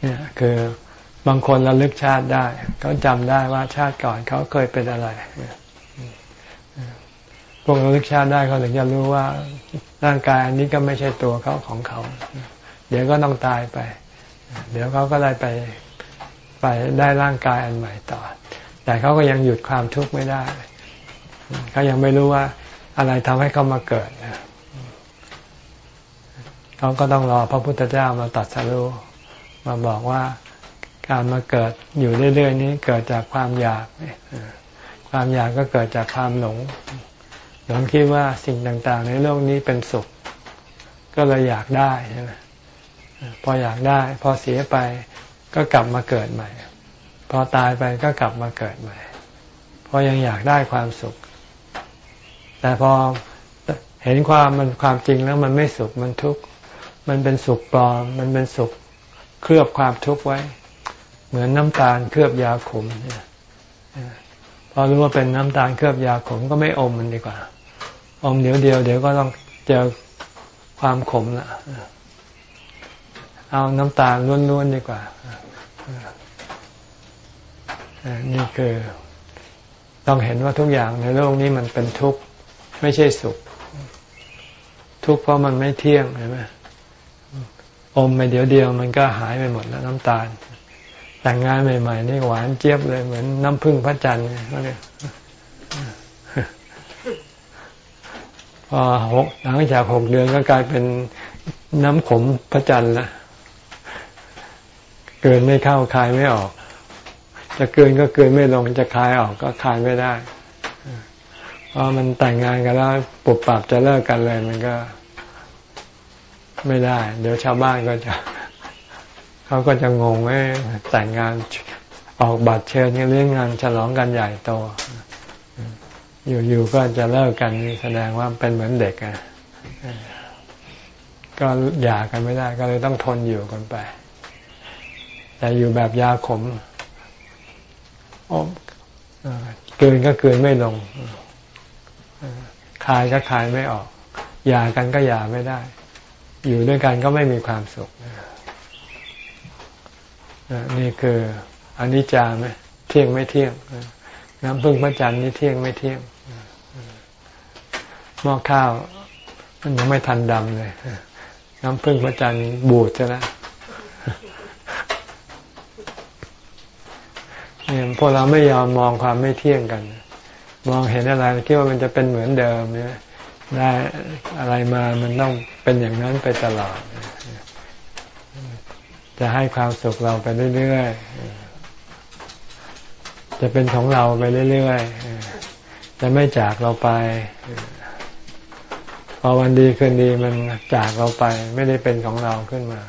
เนี่ยคือบางคนระลึกชาติได้ เขาจำได้ว่าชาติก่อนเขาเคยเป็นอะไรพวกระลึกชาติได้เขาถึงจะรู้ว่าร่างกายอันนี้ก็ไม่ใช่ตัวเขาของเขา เดี๋ยวก็ต้องตายไป เดี๋ยวเขาก็ได้ไปไปได้ร่างกายอันใหม่ต่อ แต่เขาก็ยังหยุดความทุกข์ไม่ได้เขายังไม่รู้ว่าอะไรทำให้เขามาเกิด เขาก็ต้องรอพระพุทธเจ้ามาตัดสรู้มาบอกว่าการมาเกิดอยู่เรื่อยๆนี้เกิดจากความอยาก ความอยากก็เกิดจากความหลง หลงคิดว่าสิ่งต่างๆ ในโลกนี้เป็นสุข ก็เลยอยากได้ใช่ไหมพออยากได้ พอเสียไปก็กลับมาเกิดใหม่ พอตายไปก็กลับมาเกิดใหม่ เพราะยังอยากได้ความสุข แต่พอเห็นความมันความจริงแล้วมันไม่สุขมันทุกข์ มันเป็นสุขปลอม มันเป็นสุขเคลือบความทุกข์ไว้ เหมือนน้ำตาลเคลือบยาขมพอรู้ว่าเป็นน้ำตาลเคลือบยาขมก็ไม่อมมันดีกว่า อมเดี๋ยวเดียวเดี๋ยวก็ต้องเจอความขมละเอาน้ำตาลล้วนๆดีกว่านี่คือต้องเห็นว่าทุกอย่างในโลกนี้มันเป็นทุกข์ ไม่ใช่สุข ทุกข์เพราะมันไม่เที่ยงเห็นไหม อมไปเดี๋ยวเดียวมันก็หายไปหมดแล้วน้ำตาล แต่งงานใหม่ๆนี่หวานเจี๊ยบเลยเหมือนน้ำผึ้งพระจันทร์เนี่ยพอหกหลังจากหกเดือนก็กลายเป็นน้ำขมพระจันทร์ละเกินไม่เข้าคายไม่ออก จะเกินก็เกินไม่ลงจะคายออกก็คายไม่ได้เพราะมันแต่งงานกันแล้วปุบปับจะเลิกกันเลย มันก็ ไม่ได้ เดี๋ยวชาวบ้านก็จะเขาก็จะงงว่าแต่งงานออกบัตรเชิญเรื่องงานฉลองกันใหญ่โต อยู่ๆก็จะเลิกกันแสดงว่าเป็นเหมือนเด็กอะก็หย่ากันไม่ได้ ก็เลยต้องทนอยู่กันไป แต่อยู่แบบยาขมเกินก็เกินไม่ลงคายก็คายไม่ออกหย่ากันก็หย่าไม่ได้ อยู่ด้วยกันก็ไม่มีความสุขนี่คืออนิจจาไหมเที่ยงไม่เที่ยงน้ำพึ่งพระจันทร์นี่เที่ยงไม่เที่ยงหม้อข้าว มันยังไม่ทันดำเลยน้ำพึ่งพระจันทร์บูดจะแล้วเนี่ยพวกเราไม่ยอมมองความไม่เที่ยงกัน มองเห็นอะไรคิดว่ามันจะเป็นเหมือนเดิมเนี่ยได้อะไรมามันต้อง เป็นอย่างนั้นไปตลอด จะให้ความสุขเราไปเรื่อยๆ จะเป็นของเราไปเรื่อยๆ จะไม่จากเราไป พอวันดีคืนดีมันจากเราไป ไม่ได้เป็นของเราขึ้นมา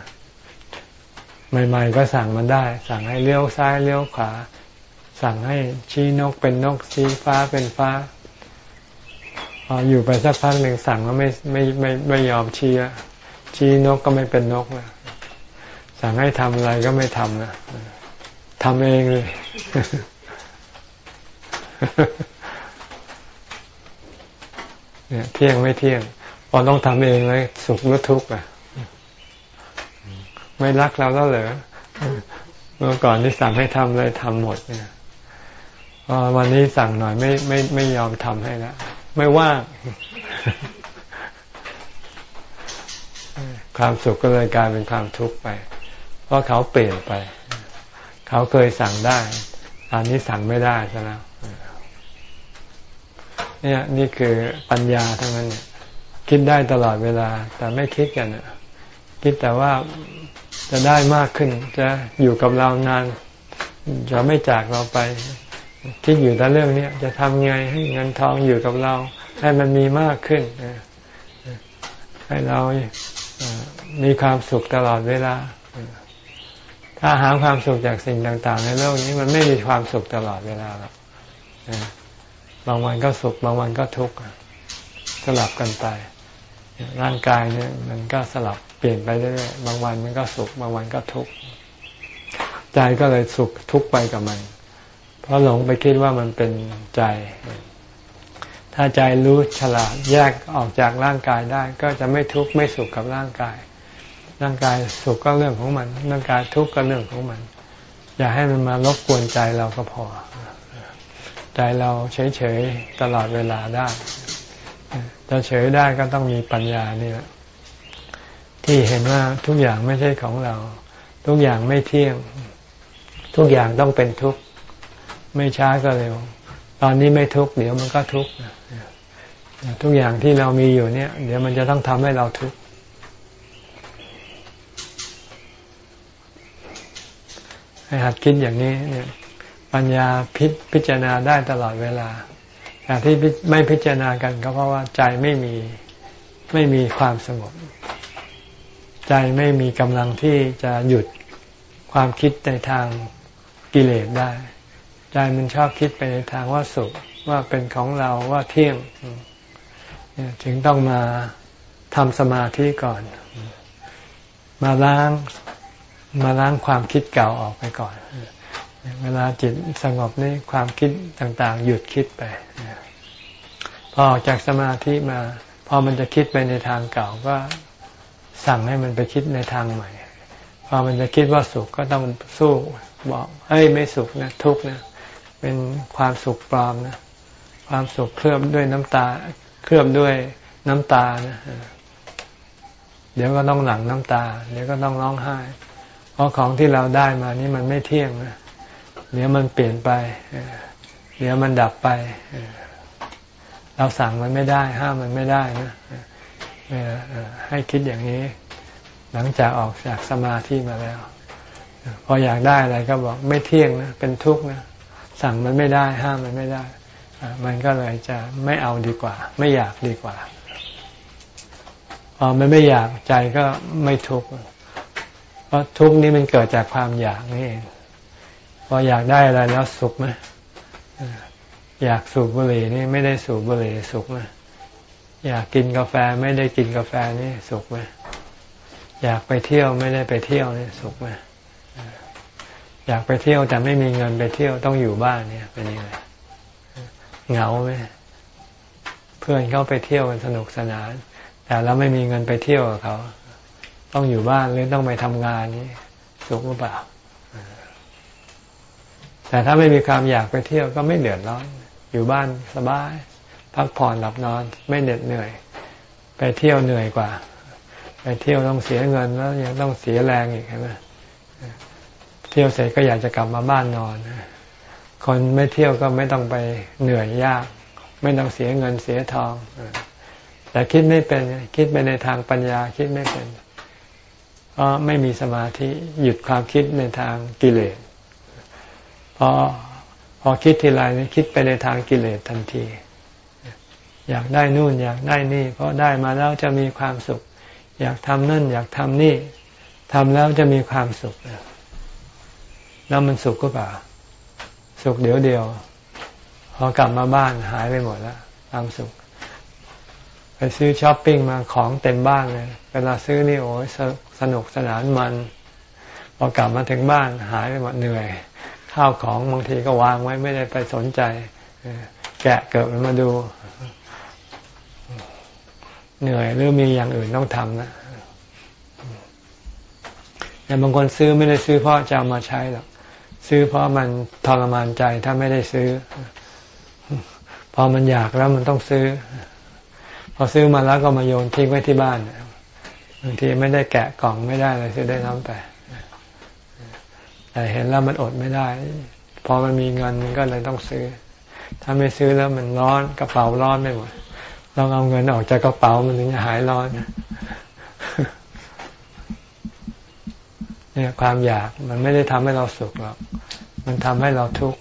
ใหม่ ๆ ก็สั่งมันได้ สั่งให้เลี้ยวซ้ายเลี้ยวขวา สั่งให้ชี้นกเป็นนกชี้ฟ้าเป็นฟ้า พออยู่ไปสักพักหนึ่งสั่งว่าไม่ไม่ไม่ไม่ยอมชี้ชี้นกก็ไม่เป็นนกนะสั่งให้ทำอะไรก็ไม่ทำนะทำเองเลย เนี่ยเที่ยงไม่เที่ยงพอต้องทำเองเลยสุขหรือทุกข์อะ ไม่รักเราแล้วเหรอเมื่อก่อนที่สั่งให้ทำเลยทำหมดเนี่ยพอวันนี้สั่งหน่อยไม่ไม่ไม่ยอมทำให้แล้ว ไม่ว่างความสุขก็เลยกลายเป็นความทุกข์ไป เพราะเขาเปลี่ยนไป เขาเคยสั่งได้ ตอนนี้สั่งไม่ได้ซะแล้วเนี่ยนี่คือปัญญาทั้งนั้นเนี่ยคิดได้ตลอดเวลา แต่ไม่คิดกันคิดแต่ว่าจะได้มากขึ้น จะอยู่กับเรานาน จะไม่จากเราไป คิดอยู่แต่เรื่องนี้จะทำไงให้เงินทองอยู่กับเรา ให้มันมีมากขึ้น ให้เรามีความสุขตลอดเวลา ถ้าหาความสุขจากสิ่งต่าง ๆ ในโลกนี้มันไม่มีความสุขตลอดเวลาหรอกบางวันก็สุข บางวันก็ทุกข์สลับกันไป ร่างกายเนี่ย มันก็สลับเปลี่ยนไปเรื่อยๆบางวันมันก็สุข บางวันก็ทุกข์ใจก็เลยสุขทุกข์ไปกับมัน เพราะหลงไปคิดว่ามันเป็นใจ ถ้าใจรู้ฉลาดแยกออกจากร่างกายได้ ก็จะไม่ทุกข์ไม่สุขกับร่างกาย ร่างกายสุขก็เรื่องของมัน ร่างกายทุกข์ก็เรื่องของมัน อย่าให้มันมารบกวนใจเราก็พอ ใจเราเฉยๆตลอดเวลาได้จะเฉยได้ก็ต้องมีปัญญานี่แหละที่เห็นว่าทุกอย่างไม่ใช่ของเรา ทุกอย่างไม่เที่ยง ทุกอย่างต้องเป็นทุกข์ ไม่ช้าก็เร็ว ตอนนี้ไม่ทุกข์เดี๋ยวมันก็ทุกข์ทุกอย่างที่เรามีอยู่เนี่ย เดี๋ยวมันจะต้องทำให้เราทุกข์ให้หัดคิดอย่างนี้เนี่ยปัญญาพิพจารณาได้ตลอดเวลาแต่ที่ไม่พิจารณากันก็เพราะว่าใจไม่มีไม่มีความสงบ ใจไม่มีกำลังที่จะหยุดความคิดในทางกิเลสได้ ใจมันชอบคิดไปในทางว่าสุขว่าเป็นของเราว่าเที่ยงจึงต้องมาทำสมาธิก่อน มาล้างมาล้างความคิดเก่าออกไปก่อน เวลาจิตสงบนี่ความคิดต่างๆ หยุดคิดไป พอออกจากสมาธิมา พอมันจะคิดไปในทางเก่าก็สั่งให้มันไปคิดในทางใหม่ พอมันจะคิดว่าสุขก็ต้องสู้บอกเฮ้ยไม่สุขนะทุกข์นะ เป็นความสุขปลอมนะความสุขเคลือบด้วยน้ำตา เคลือบด้วยน้ำตานะเดี๋ยวก็ต้องหลั่งน้ำตา เดี๋ยวก็ต้องร้องไห้ เพราะของที่เราได้มานี่มันไม่เที่ยงนะเดี๋ยวมันเปลี่ยนไปเดี๋ยวมันดับไปเราสั่งมันไม่ได้ ห้ามมันไม่ได้นะให้คิดอย่างนี้ หลังจากออกจากสมาธิมาแล้ว พออยากได้อะไรก็บอกไม่เที่ยงนะเป็นทุกข์นะ สั่งมันไม่ได้ ห้ามมันไม่ได้ มันก็เลยจะไม่เอาดีกว่า ไม่อยากดีกว่าพอมันไม่อยากใจก็ไม่ทุกข์เพราะทุกข์นี้มันเกิดจากความอยากนี่เองพออยากได้อะไรแล้วสุขไหมอยากสูบบุหรี่นี่ไม่ได้สูบบุหรี่สุขไหมอยากกินกาแฟไม่ได้กินกาแฟนี่สุขไหมอยากไปเที่ยวไม่ได้ไปเที่ยวนี่สุขไหม อยากไปเที่ยวแต่ไม่มีเงินไปเที่ยวต้องอยู่บ้านเนี่ย เป็นยังไงเหงาไหมเพื่อนเขาไปเที่ยวกันสนุกสนาน แต่เราไม่มีเงินไปเที่ยวกับเขา ต้องอยู่บ้านหรือต้องไปทำงานนี่สุขหรือเปล่าแต่ถ้าไม่มีความอยากไปเที่ยวก็ไม่เดือดร้อน อยู่บ้านสบาย พักผ่อนหลับนอน ไม่เหน็ดเหนื่อย ไปเที่ยวเหนื่อยกว่า ไปเที่ยวต้องเสียเงินแล้วยังต้องเสียแรงอีกใช่ไหม ที่ยวเสร็จก็อยากจะกลับมาบ้านนอน คนไม่เที่ยวก็ไม่ต้องไปเหนื่อยยาก ไม่ต้องเสียเงินเสียทอง แต่คิดไม่เป็น คิดไปในทางปัญญาคิดไม่เป็นเพราะไม่มีสมาธิหยุดความคิดในทางกิเลสพอพอคิดทีไรนี่คิดไปในทางกิเลสทันที อยากได้นู่นอยากได้นี่ เพราะได้มาแล้วจะมีความสุข อยากทำนั่น อยากทำนี่ทำแล้วจะมีความสุข แล้วมันสุขก็เปล่า สุขเดี๋ยวเดียว พอกลับมาบ้านหายไปหมดแล้วความสุข ไปซื้อช้อปปิ้งมาของเต็มบ้านเลย เวลาซื้อนี่โอ้ยสนุกสนานมัน พอกลับมาถึงบ้านหายไปหมดเหนื่อย ข้าวของบางทีก็วางไว้ไม่ได้ไปสนใจ แกะเกิดมาดู เหนื่อยหรือมีอย่างอื่นต้องทำนะแต่บางคนซื้อไม่ได้ซื้อเพราะจะเอามาใช้หรอก ซื้อเพราะมันทรมานใจถ้าไม่ได้ซื้อ พอมันอยากแล้วมันต้องซื้อ พอซื้อมาแล้วก็มาโยนทิ้งไว้ที่บ้านบางทีไม่ได้แกะกล่องไม่ได้เลยซื้อได้น้ำแต่แต่เห็นแล้วมันอดไม่ได้ พอมันมีเงินมันก็เลยต้องซื้อ ถ้าไม่ซื้อแล้วมันร้อนกระเป๋าร้อนไม่หมดลองเอาเงินออกจากกระเป๋ามันถึงจะหายร้อน เนี่ยความอยากมันไม่ได้ทำให้เราสุขหรอก มันทำให้เราทุกข์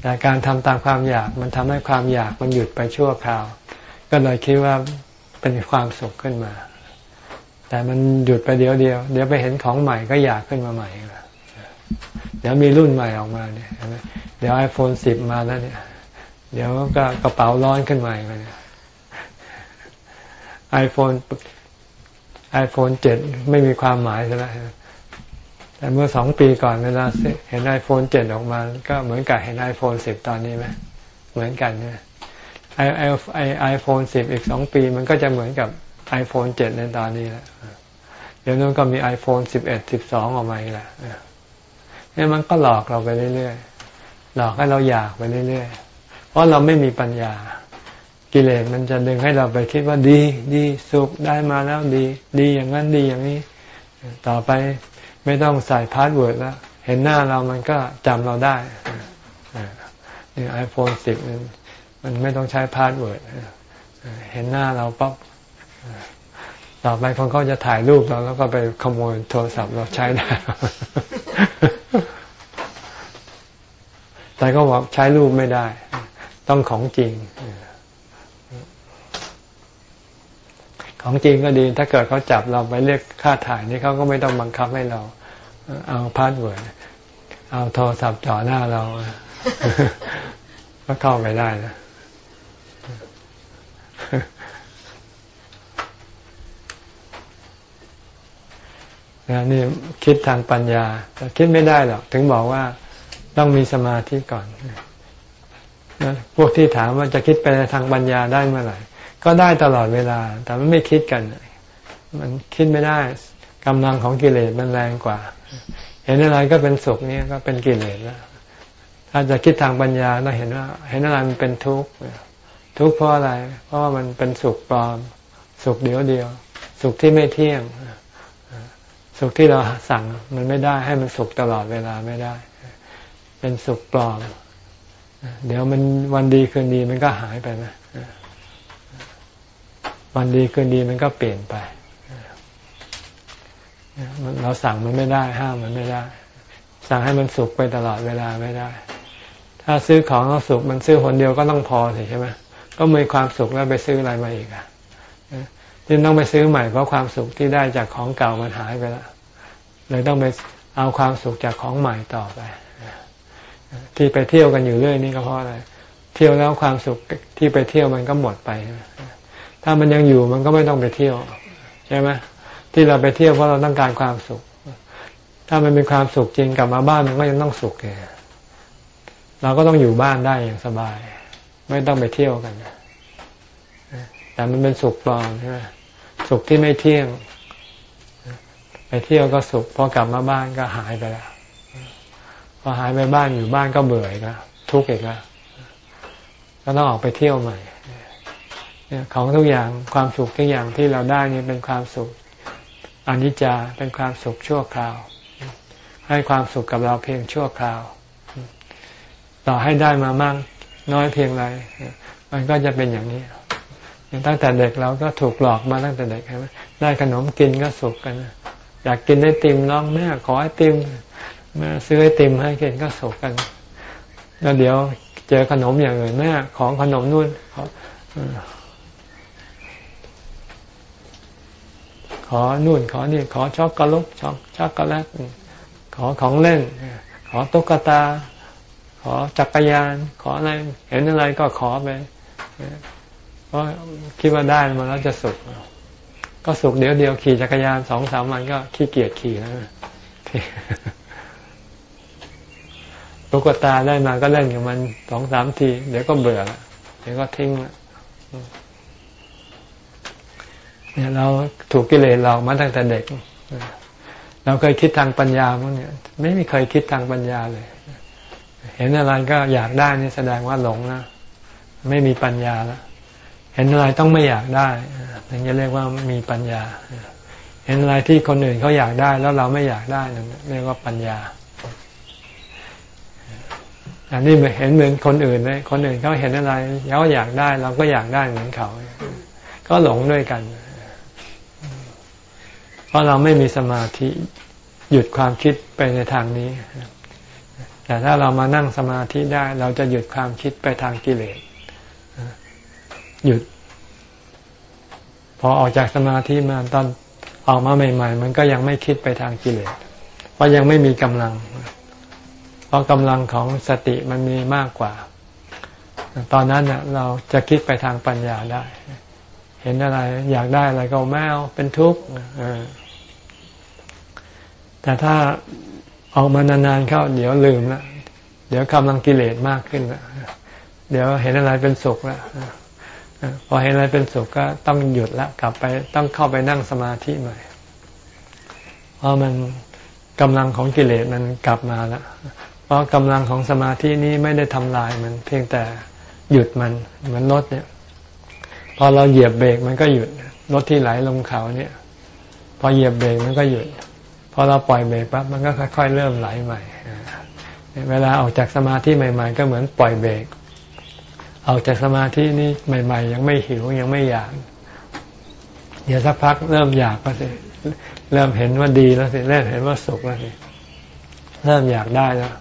แต่การทำตามความอยากมันทำให้ความอยากมันหยุดไปชั่วคราว ก็เลยคิดว่าเป็นความสุขขึ้นมา แต่มันหยุดไปเดียวเดียว เดี๋ยวไปเห็นของใหม่ก็อยากขึ้นมาใหม่ เดี๋ยวมีรุ่นใหม่ออกมาเนี่ย เดี๋ยวไอโฟนสิบมาแล้วเนี่ย เดี๋ยวก็กระเป๋าร้อนขึ้นใหม่มาเนี่ยไอโฟนไอโฟนเจ็ดไม่มีความหมายแล้ว แต่เมื่อสองปีก่อนเวลาเห็นไอโฟนเจ็ดออกมา ก็เหมือนกับเห็นไอโฟนสิบตอนนี้ไหมเหมือนกันเนี่ยไอไอไอไอโฟนสิบอีกสองปีมันก็จะเหมือนกับไอโฟนเจ็ดในตอนนี้แหละเดี๋ยวนู้นก็มีไอโฟนสิบเอ็ดสิบสองออกมาอีกแล้วนี่มันก็หลอกเราไปเรื่อยๆ หลอกให้เราอยากไปเรื่อยๆ เพราะเราไม่มีปัญญา กิเลสมันจะดึงให้เราไปคิดว่าดี ดีสุขได้มาแล้วดี ดีอย่างนั้นดีอย่างนี้ ต่อไป ไม่ต้องใส่ password แล้ว เห็นหน้าเรามันก็จำเราได้นี่ iPhone สิบมันไม่ต้องใช้ password เห็นหน้าเราปั๊บต่อไปคนเขาจะถ่ายรูปเราแล้วก็ไปขโมยโทรศัพท์เราใช้ได้ แต่ก็บอกใช้รูปไม่ได้ ต้องของจริง ของจริงก็ดี ถ้าเกิดเขาจับเราไปเรียกค่าไถ่นี่เขาก็ไม่ต้องบังคับให้เรา เอา password เอาโทรศัพท์จ่อหน้าเราก็เข้าไปได้นะนะนี่คิดทางปัญญาแต่คิดไม่ได้หรอก ถึงบอกว่าต้องมีสมาธิก่อนนะพวกที่ถามว่าจะคิดไปทางปัญญาได้เมื่อไหร่ ก็ได้ตลอดเวลา แต่มันไม่คิดกัน มันคิดไม่ได้กำลังของกิเลสมันแรงกว่า เห็นอะไรก็เป็นสุขนี่ก็เป็นกิเลสแล้วถ้าจะคิดทางปัญญาต้องเห็นว่า เห็นอะไรมันเป็นทุกข์ทุกข์เพราะอะไร เพราะว่ามันเป็นสุขปลอม สุขเดียวเดียว สุขที่ไม่เที่ยง สุขที่เราสั่งมันไม่ได้ให้มันสุขตลอดเวลาไม่ได้ เป็นสุขปลอม เดี๋ยวมันวันดีคืนดีมันก็หายไปนะวันดีคืนดีมันก็เปลี่ยนไป เราสั่งมันไม่ได้ห้ามมันไม่ได้ สั่งให้มันสุขไปตลอดเวลาไม่ได้ ถ้าซื้อของเราสุขมันซื้อคนเดียวก็ต้องพอสิใช่ไหมก็มีความสุขแล้วไปซื้ออะไรมาอีกอะที่ต้องไปซื้อใหม่เพราะความสุขที่ได้จากของเก่ามันหายไปแล้วเลยต้องไปเอาความสุขจากของใหม่ต่อไป ที่ไปเที่ยวกันอยู่เรื่อยนี่ก็เพราะอะไรเที่ยวแล้วความสุขที่ไปเที่ยวมันก็หมดไป ถ้ามันยังอยู่มันก็ไม่ต้องไปเที่ยวใช่ไหม ที่เราไปเที่ยวเพราะเราต้องการความสุข ถ้ามันเป็นความสุขจริงกลับมาบ้านมันก็ยังต้องสุขไงเราก็ต้องอยู่บ้านได้อย่างสบาย ไม่ต้องไปเที่ยวกันแต่มันเป็นสุขปลอมใช่ไหมสุขที่ไม่เที่ยง ไปเที่ยวก็สุขพอกลับมาบ้านก็หายไปแล้วพอหายไปบ้านอยู่บ้านก็เบื่ออีกแล้วทุกข์อีกแล้วก็ต้องออกไปเที่ยวใหม่ของทุกอย่างความสุขทุกอย่างที่เราได้นี่เป็นความสุข อนิจจาเป็นความสุขชั่วคราว ให้ความสุขกับเราเพียงชั่วคราว ต่อให้ได้มามากน้อยเพียงไรมันก็จะเป็นอย่างนี้ตั้งแต่เด็กเราก็ถูกหลอกมาตั้งแต่เด็กใช่ไหมได้ขนมกินก็สุขกัน อยากกินไอติมน้องแม่ขอไอติมแม่ซื้อไอติมให้กินก็สุขกัน แล้วเดี๋ยวเจอขนมอย่างอื่นแม่ของขนมนู่น ขอนู่นขอนี่ขอช็อกโกแลตช็อกช็อกโกแลตขอของเล่น ขอตุ๊กตา ขอจักรยาน ขออะไรเห็นอะไรก็ขอไปเพราะคิดว่าได้มาแล้วจะสุข ก็สุขเดี๋ยวเดียวขี่จักรยานสองสามวันก็ขี้เกียจขี่แล้วตุ๊กตาได้มาก็เล่นกับมันสองสามที เดี๋ยวก็เบื่อเดี๋ยวก็ทิ้งละ เนี่ยเราถูกกิเลสเรามาตั้งแต่เด็ก เราเคยคิดทางปัญญามั้งเนี่ย ไม่มีเคยคิดทางปัญญาเลย เห็นอะไรก็อยากได้นี่แสดงว่าหลงนะไม่มีปัญญาแล้วเห็นอะไรต้องไม่อยากได้ถึงจะเรียกว่ามีปัญญา เห็นอะไรที่คนอื่นเขาอยากได้แล้วเราไม่อยากได้นั่นเรียกว่าปัญญา อันนี้เห็นเหมือนคนอื่นเลยคนอื่นเขาเห็นอะไรเขาอยากได้ เราก็อยากได้เหมือนเขา ก็หลงด้วยกันเเพราะเราไม่มีสมาธิหยุดความคิดไปในทางนี้ แต่ถ้าเรามานั่งสมาธิได้ เราจะหยุดความคิดไปทางกิเลสหยุด พอออกจากสมาธิมาตอนออกมาใหม่ ๆ มันก็ยังไม่คิดไปทางกิเลสเพราะยังไม่มีกำลัง เพราะกำลังของสติมันมีมากกว่า ตอนนั้นเนี่ยเราจะคิดไปทางปัญญาได้ เห็นอะไร อยากได้อะไรก็แมวเป็นทุกข์ แต่ถ้าออกมานานๆเข้าเดี๋ยวลืมละเดี๋ยวกำลังกิเลสมากขึ้นละเดี๋ยวเห็นอะไรเป็นสุขละพอเห็นอะไรเป็นสุขก็ต้องหยุดละกลับไปต้องเข้าไปนั่งสมาธิใหม่เพราะมันกำลังของกิเลสมันกลับมาล้วเพราะกำลังของสมาธินี้ไม่ได้ทำลายมัน เพียงแต่หยุดมันเหมือนรถเนี่ย พอเราเหยียบเบรกมันก็หยุดรถที่ไหลลงเขาเนี่ย พอเหยียบเบรกมันก็หยุด อเราปล่อยเบรกปั๊บมันก็ค่อย ๆ เริ่มไหลใหม่ เวลาออกจากสมาธิใหม่ ๆ ก็เหมือนปล่อยเบรกออกจากสมาธินี่ใหม่ ๆ ยังไม่หิวยังไม่อยาก เดี๋ยวสักพักเริ่มอยากก็สิเริ่มเห็นว่าดีแล้วสิเริ่มเห็นว่าสุขแล้วสิเริ่มอยากได้แล้ว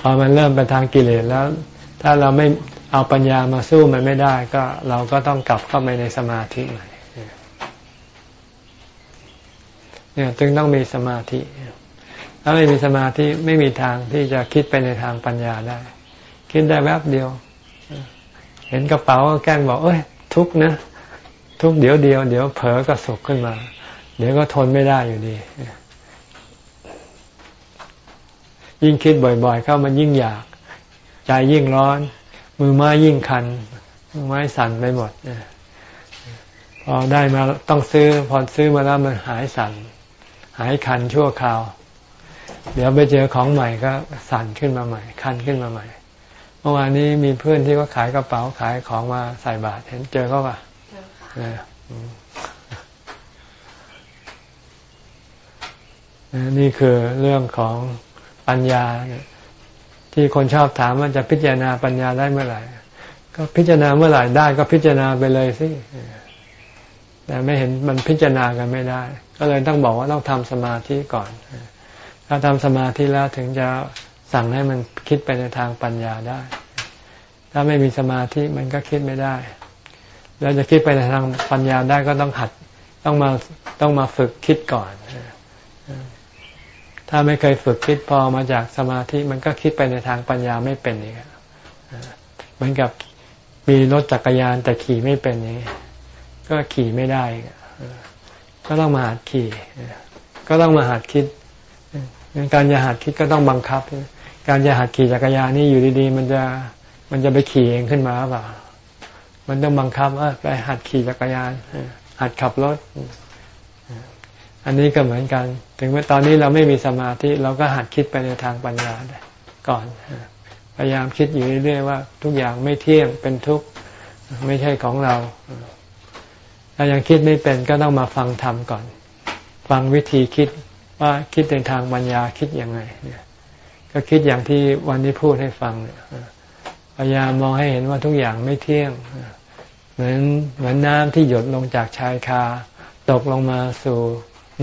พอมันเริ่มไปทางกิเลสแล้ว ถ้าเราไม่เอาปัญญามาสู้มันไม่ได้ ก็เราก็ต้องกลับเข้าไปในสมาธิใหม่ เนี่ยจึงต้องมีสมาธิ ถ้าไม่มีสมาธิไม่มีทางที่จะคิดไปในทางปัญญาได้ คิดได้แวบเดียว เห็นกระเป๋าก็แกล้งบอก เอ้ย ทุกนะ ทุกเดี๋ยวเดียวเดี๋ยวเผลอก็สุกขึ้นมา เดี๋ยวก็ทนไม่ได้อยู่ดี ยิ่งคิดบ่อยๆ เข้ามันยิ่งอยาก ใจยิ่งร้อน มือไม้ยิ่งคันมือไม้สั่นไปหมดพอได้มาต้องซื้อพอซื้อมาแล้วมันหายสั่น หายคันชั่วคราว เดี๋ยวไปเจอของใหม่ก็สั่นขึ้นมาใหม่ คันขึ้นมาใหม่ เมื่อวานนี้มีเพื่อนที่เขาขายกระเป๋าขายของมาใส่บาตรเห็นเจอเขาปะเจอค่ะนี่คือเรื่องของปัญญาที่คนชอบถามว่าจะพิจารณาปัญญาได้เมื่อไหร่ ก็พิจารณาเมื่อไหร่ได้ก็พิจารณาไปเลยสิ แต่ไม่เห็นมันพิจารณากันไม่ได้ ก็เลยต้องบอกว่าต้องทำสมาธิก่อน ถ้าทำสมาธิแล้วถึงจะสั่งให้มันคิดไปในทางปัญญาได้ ถ้าไม่มีสมาธิมันก็คิดไม่ได้ แล้วจะคิดไปในทางปัญญาได้ก็ต้องหัดต้องมาต้องมาฝึกคิดก่อน ถ้าไม่เคยฝึกคิดพอมาจากสมาธิมันก็คิดไปในทางปัญญาไม่เป็นอีกเหมือนกับมีรถจักรยานแต่ขี่ไม่เป็นนี้ ก็ขี่ไม่ได้ ก็ต้องมาหัดขี่ ก็ต้องมาหัดคิดการจะหัดคิดก็ต้องบังคับ การจะหัดขี่จักรยานนี่อยู่ดีๆ มันจะมันจะไปขี่เองขึ้นมาเปล่า มันต้องบังคับว่าไปหัดขี่จักรยาน หัดขับรถ อันนี้ก็เหมือนกัน ถึงแม้ตอนนี้เราไม่มีสมาธิเราก็หัดคิดไปในทางปัญญาก่อน พยายามคิดอยู่เรื่อยๆว่า ทุกอย่างไม่เที่ยงเป็นทุกข์ไม่ใช่ของเรา ถ้ายังคิดไม่เป็นก็ต้องมาฟังธรรมก่อน ฟังวิธีคิดว่าคิดในทางปัญญาคิดยังไงเนี่ยก็คิดอย่างที่วันนี้พูดให้ฟังเนี่ยพยายามมองให้เห็นว่าทุกอย่างไม่เที่ยง เหมือนเหมือนน้ำที่หยดลงจากชายคา ตกลงมาสู่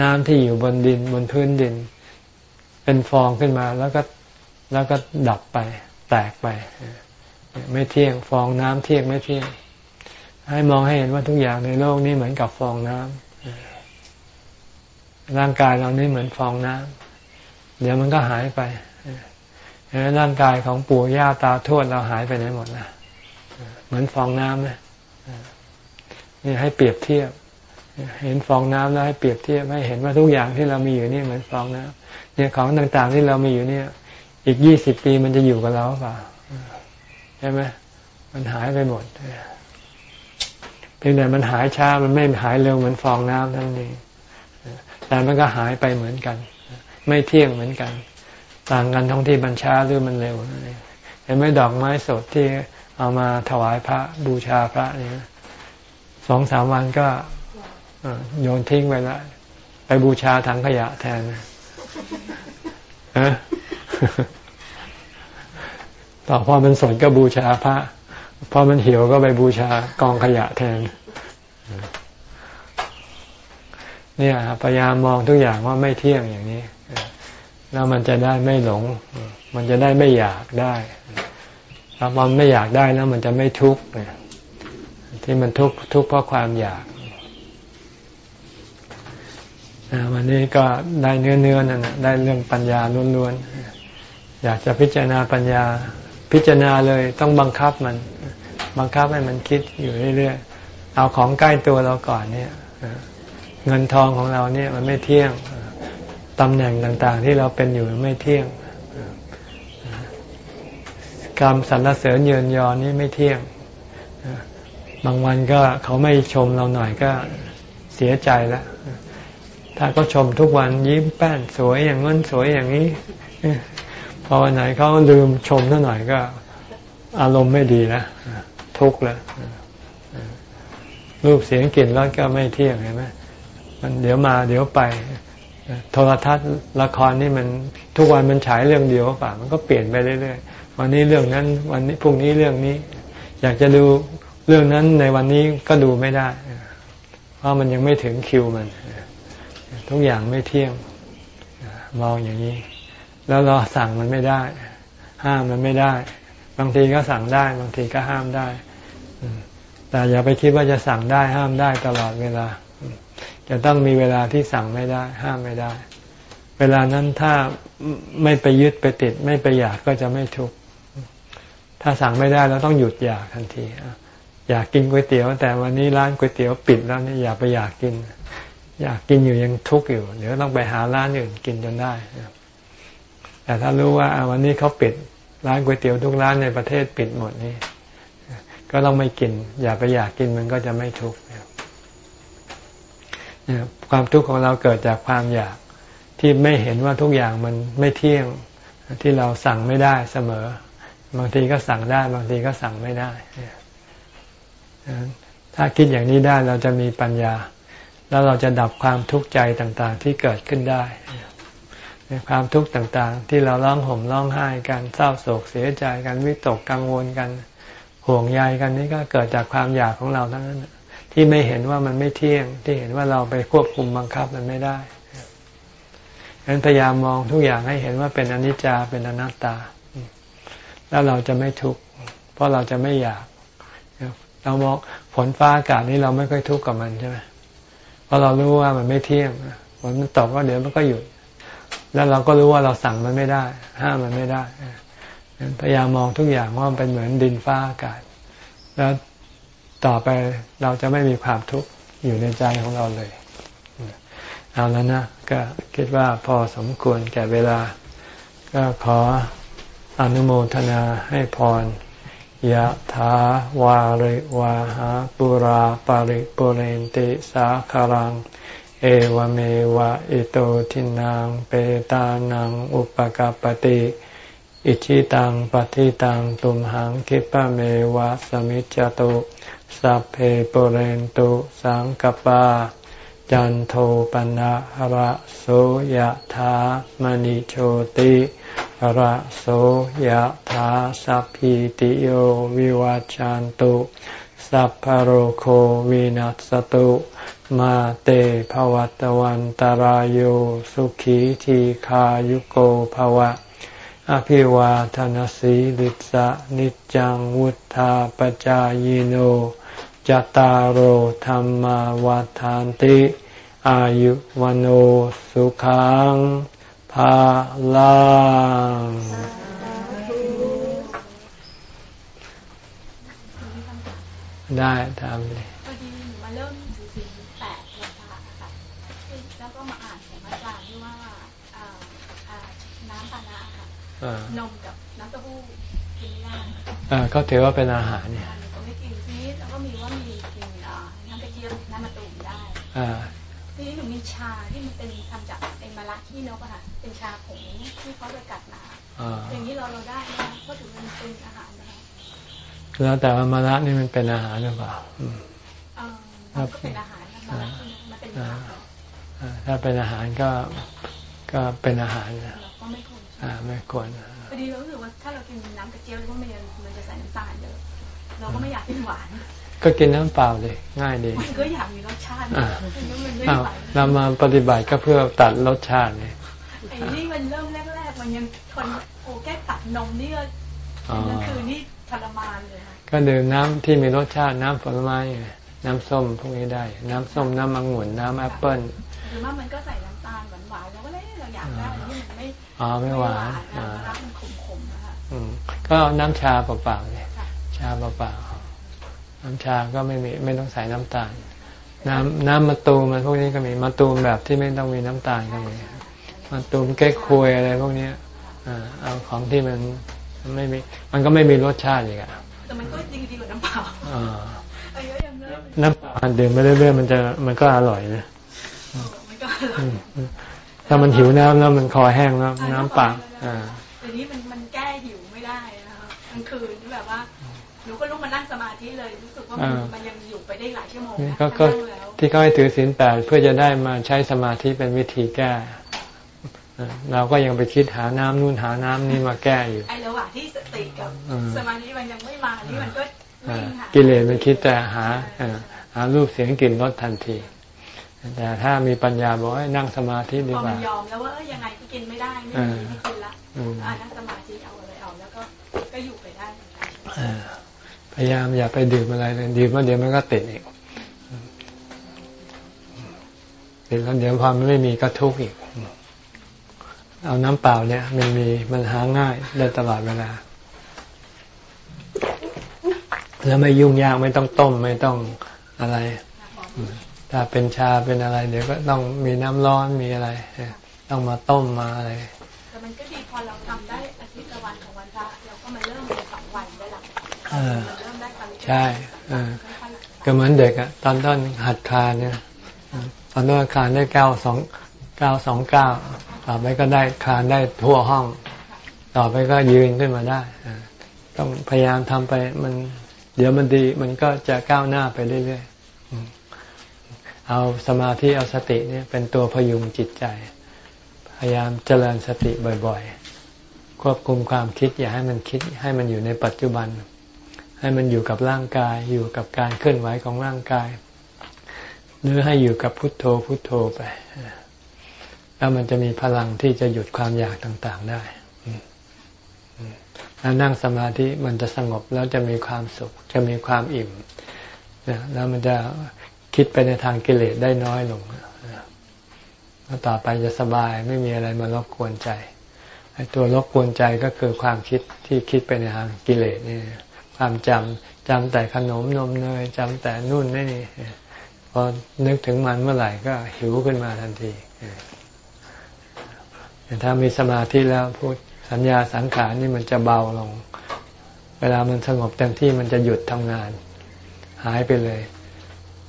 น้ำที่อยู่บนดินบนพื้นดิน เป็นฟองขึ้นมาแล้วก็แล้วก็ดับไป แตกไป ไม่เที่ยงฟองน้ำเที่ยงไม่เที่ยง ให้มองให้เห็นว่าทุกอย่างในโลกนี้เหมือนกับฟองน้ำร่างกายเรานี่เหมือนฟองน้ำเดี๋ยวมันก็หายไปร่างกายของปู่ย่าตาทวดเราหายไปไหนหมดนะเหมือนฟองน้ำเลยนี่ให้เปรียบเทียบ เห็นฟองน้ำแล้วให้เปรียบเทียบให้เห็นว่าทุกอย่างที่เรามีอยู่นี่เหมือนฟองน้ำเนี่ยของต่างๆที่เรามีอยู่เนี่ย อีกยี่สิบปีมันจะอยู่กับเราเปล่าใช่ไหมมันหายไปหมด เพียงแต่มันหายช้ามันไม่หายเร็วเหมือนฟองน้ำนั่นเองแต่มันก็หายไปเหมือนกัน ไม่เที่ยงเหมือนกัน ต่างกันทั้งที่มันช้าหรือมันเร็วนั่นเองเห็นไหมดอกไม้สดที่เอามาถวายพระบูชาพระนี่สองสามวันก็โยนทิ้งไปล้วไปบูชาถังขยะแทนต่อพอมันสดก็บูชาพระ พอมันเหี่ยวก็ไปบูชากองขยะแทน เนี่ยพยายามมองทุกอย่างว่าไม่เที่ยงอย่างนี้ แล้วมันจะได้ไม่หลง มันจะได้ไม่อยากได้ถ้ามันไม่อยากได้แล้วมันจะไม่ทุกข์ที่มันทุกข์ทุกข์เพราะความอยากวันนี้ก็ได้เนื้อเนื้อนั่นได้เรื่องปัญญาล้วนๆอยากจะพิจารณาปัญญาพิจารณาเลยต้องบังคับมัน บังคับให้มันคิดอยู่เรื่อยๆเอาของใกล้ตัวเราก่อนเนี่ยเงินทองของเราเนี่ยมันไม่เที่ยงตำแหน่งต่างๆ ที่เราเป็นอยู่ไม่เที่ยงกรรมสรรเสริญเยินยอนี่ไม่เที่ยงบางวันก็เขาไม่ชมเราหน่อยก็เสียใจแล้วถ้าก็ชมทุกวันยิ้มแป้นสวยอย่างนั้นสวยอย่างนี้พอวันไหนเขาลืมชมเท่าหน่อยก็ อารมณ์ไม่ดีแล้ว ทุกข์แล้วรูปเสียงกลิ่นรสก็ไม่เที่ยงเห็นไหมมันเดี๋ยวมาเดี๋ยวไป โทรทัศน์ละครนี่มันทุกวันมันฉายเรื่องเดียวป่ะมันก็เปลี่ยนไปเรื่อยๆวันนี้เรื่องนั้น วันนี้พรุ่งนี้เรื่องนี้ อยากจะดูเรื่องนั้นในวันนี้ก็ดูไม่ได้ เพราะมันยังไม่ถึงคิวมัน ทุกอย่างไม่เที่ยงมองอย่างนี้ แล้วเราสั่งมันไม่ได้ ห้ามมันไม่ได้ บางทีก็สั่งได้ บางทีก็ห้ามได้ แต่อย่าไปคิดว่าจะสั่งได้ห้ามได้ตลอดเวลา จะต้องมีเวลาที่สั่งไม่ได้ ห้ามไม่ได้ เวลานั้นถ้าไม่ไปยึดไปติด ไม่ไปอยากก็จะไม่ทุกข์ถ้าสั่งไม่ได้เราต้องหยุดอยากทันทีอยากกินก๋วยเตี๋ยว แต่วันนี้ร้านก๋วยเตี๋ยวปิดแล้วนี่อย่าไปอยากกิน อยากกินอยู่ยังทุกข์อยู่ เดี๋ยวต้องไปหาร้านอื่นกินจนได้แต่ถ้ารู้ว่าวันนี้เขาปิดร้านก๋วยเตี๋ยวทุกร้านในประเทศปิดหมดนี่ ก็ต้องไม่กิน อย่าไปอยากกินมันก็จะไม่ทุกข์ความทุกข์ของเราเกิดจากความอยากที่ไม่เห็นว่าทุกอย่างมันไม่เที่ยงที่เราสั่งไม่ได้เสมอ บางทีก็สั่งได้ บางทีก็สั่งไม่ได้ถ้าคิดอย่างนี้ได้เราจะมีปัญญา แล้วเราจะดับความทุกข์ใจต่างๆ ที่เกิดขึ้นได้ความทุกข์ต่างๆ ที่เราร้องห่มร้องไห้กันเศร้าโศกเสียใจกันวิตกกังวลกัน ห่วงใยกันนี่ก็เกิดจากความอยากของเราทั้งนั้นที่ไม่เห็นว่ามันไม่เที่ยง ที่เห็นว่าเราไปควบคุมบังคับมันไม่ได้ฉะนั้นพยายามมองทุกอย่างให้เห็นว่าเป็นอนิจจาเป็นอนัตตา แล้วเราจะไม่ทุกข์เพราะเราจะไม่อยาก เรามองฝนฟ้าอากาศนี้เราไม่ค่อยทุกข์กับมันใช่ไหมเพราะเรารู้ว่ามันไม่เที่ยงฝนมันตกก็เดี๋ยวมันก็หยุด แล้วเราก็รู้ว่าเราสั่งมันไม่ได้ ห้ามมันไม่ได้ พยายามมองทุกอย่างว่ามันเป็นเหมือนดินฟ้าอากาศ แล้วต่อไปเราจะไม่มีความทุกข์อยู่ในใจของเราเลย เอาแล้วนะ ก็คิดว่าพอสมควรแก่เวลา ก็ขออนุโมทนาให้พรยะถาวาริวาหาปุราปาริปุเรนติสาคารัง เอวเมวะอิโตทินังเปตานังอุปกาปติ อิชิตังปฏิตังตุมหังคิปะเมวะสมิจจตุสัพเพปเรนตุสังกปา จันโทปนะระโสยธามณิโชติระโสยธาสัพพิติโยวิวัจจันตุสัพพโรโควินัสตุมาเตภวัตวันตารโยสุขีทีขายุโกภวะ อภิวาทนสีลิสะนิจังวุธาปจายโนจตารโหธรรมวาทานติ อายุวันโอสุขังภาลังได้ทำเลยพอดีมาเริ่มถือศีลแปดวันพระค่ะแล้วก็มาอ่านของอาจารย์ที่ว่าน้ำปา นาค่ะนมกับน้ำเต้าหู้กินไม่ได้เขาถือว่าเป็นอาหารเนี่ยก็ไม่กินซีแล้วก็มีว่ามีกินน้ำกระเจี๊ยบน้ำมะตูมได้ทีนี้หนูมีชาที่มันเป็นทำจากเป็นมะระขี้นกอะค่ะเป็นชาผงที่เขาไปกัดมาอย่างนี้เราเราได้ไหมก็ถือมันเป็นอาหารนะคะแล้วแต่ว่ามะระนี่มันเป็นอาหารหรือเปล่าก็เป็นอาหารมะระมันเป็นอาหารถ้าเป็นอาหารก็ก็เป็นอาหารนะก็ไม่ควร อ่าไม่ควรพอดีเรารู้สึกว่าถ้าเรากินน้ำกระเจี๊ยบแล้วมันมันจะใส่น้ำตาลเยอะเราก็ไม่อยากกินหวาน ก็กินน้ำเปล่าเลยง่ายดีมันก็อยากมีรสชาติเรามาปฏิบัติก็เพื่อตัดรสชาติเนี่ยไอ้นี่มันเริ่มแรกๆมันยังทนโอ้แก้ตัดนมนี่ก็นั่นคือนี่ทรมานเลยก็ดื่มน้ำที่มีรสชาติน้ำผลไม้น้ำส้มพวกนี้ได้ น้ำส้มน้ำมังุ่นน้ำแอปเปิ้ลหรือว่ามันก็ใส่ อ๋อไม่หวานอ่ามันขมๆนะคะอืมก็น้ำชาเปล่าๆเลยชาเปล่าๆน้ำชาก็ไม่มีไม่ต้องใส่น้ำตาล น้ำน้ำมะตูมมันพวกนี้ก็มีมะตูมแบบที่ไม่ต้องมีน้ำตาลก็มีมะตูมเก๊กควยอะไรพวกนี้เอาของที่มันไม่มีมันก็ไม่มีรสชาติอีกอะแต่มันก็ดีดีกว่าน้ำเปล่าน้ำเปล่าดื่มไปเรื่อยๆมันจะมันก็อร่อยนะ ถ้ามันหิวน้ำแล้วมันคอแห้งแล้วน้ำเปล่าอ่าแต่นี้มันมันแก้หิวไม่ได้นะคะกลางคืนแบบว่านูก็ลุกมานั่งสมาธิเลยรู้สึกว่ามันยังอยู่ไปได้หลายชั่วโมงนะก็ที่เขาให้ถือศีลแปดเพื่อจะได้มาใช้สมาธิเป็นวิธีแก้เราก็ยังไปคิดหาน้ำนู่นหาน้ำนี่มาแก้อยู่ไอ้ระหว่างที่สติกับสมาธิมันยังไม่มานี่มันก็กิเลสมันคิดแต่หาหารูปเสียงกลิ่นรสทันที แต่ถ้ามีปัญญาบอกให้นั่งสมาธิดีกว่ายอมแล้วว่ายังไงก็กินไม่ได้ไม่ไม่กินละนั่งสมาธิเอาอะไรเอาแล้วก็ก็อยู่ไปได้พยายามอย่าไปดื่มอะไรเลยดื่มแล้วเดี๋ยวมันก็ติดอีกติดแล้วเดี๋ยวพอมันไม่มีก็ทุกข์อีก เอาน้ำเปล่าเนี่ย มันมีมันหาง่ายได้ตลอดเวลา แล้วไม่ยุ่งยากไม่ต้องต้มไม่ต้องอะไร ถ้าเป็นชาเป็นอะไร เดี๋ยวก็ต้องมีน้ำร้อนมีอะไร ต้องมาต้มมาอะไรแต่มันก็ดีพอเราทำได้อาทิตย์ละวันของวันพระเราก็มาเริ่มในสองวันได้ละใช่ก็เหมือนเด็กอะตอนต้นหัดคานเนี่ยตอนต้นคานได้เก้าสองเก้าสองเก้าต่อไปก็ได้คานได้ทั่วห้อง ต่อไปก็ยืนขึ้นมาได้ต้องพยายามทำไปมัน เดี๋ยวมันดีมันก็จะก้าวหน้าไปเรื่อยๆ เอาสมาธิเอาสติเนี่ยเป็นตัวพยุงจิตใจ พยายามเจริญสติบ่อยๆ ควบคุมความคิดอย่าให้มันคิดให้มันอยู่ในปัจจุบัน ให้มันอยู่กับร่างกายอยู่กับการเคลื่อนไหวของร่างกาย หรือให้อยู่กับพุทโธพุทโธไป แล้วมันจะมีพลังที่จะหยุดความอยากต่างๆได้แล้วนั่งสมาธิมันจะสงบแล้วจะมีความสุข จะมีความอิ่มแล้วมันจะ คิดไปในทางกิเลสได้น้อยลงแล้วต่อไปจะสบายไม่มีอะไรมารบกวนใจไอ้ตัวรบกวนใจก็คือความคิดที่คิดไปในทางกิเลสนี่ความจำจำแต่ขนมนมเนยจำแต่นู่นนี่พอนึกถึงมันเมื่อไหร่ก็หิวขึ้นมาทันทีแต่ถ้ามีสมาธิแล้วพูดสัญญาสังขารนี่มันจะเบาลง เวลามันสงบเต็มที่มันจะหยุดทำงาน หายไปเลย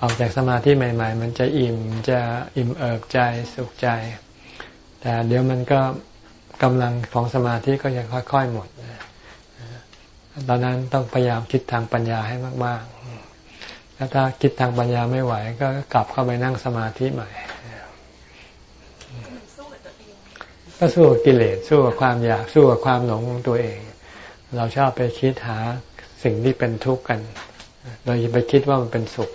ออกจากสมาธิใหม่ ๆ มันจะอิ่มจะอิ่มเอิบใจสุขใจ แต่เดี๋ยวมันก็กำลังของสมาธิก็จะค่อย ๆหมดตอนนั้นต้องพยายามคิดทางปัญญาให้มากๆแล้วถ้าคิดทางปัญญาไม่ไหว ก็กลับเข้าไปนั่งสมาธิใหม่ก็สู้กับกิเลสสู้กับความอยากสู้กับความหลงของตัวเอง เราชอบไปคิดหาสิ่งที่เป็นทุกข์กัน เราจะไปคิดว่ามันเป็นสุข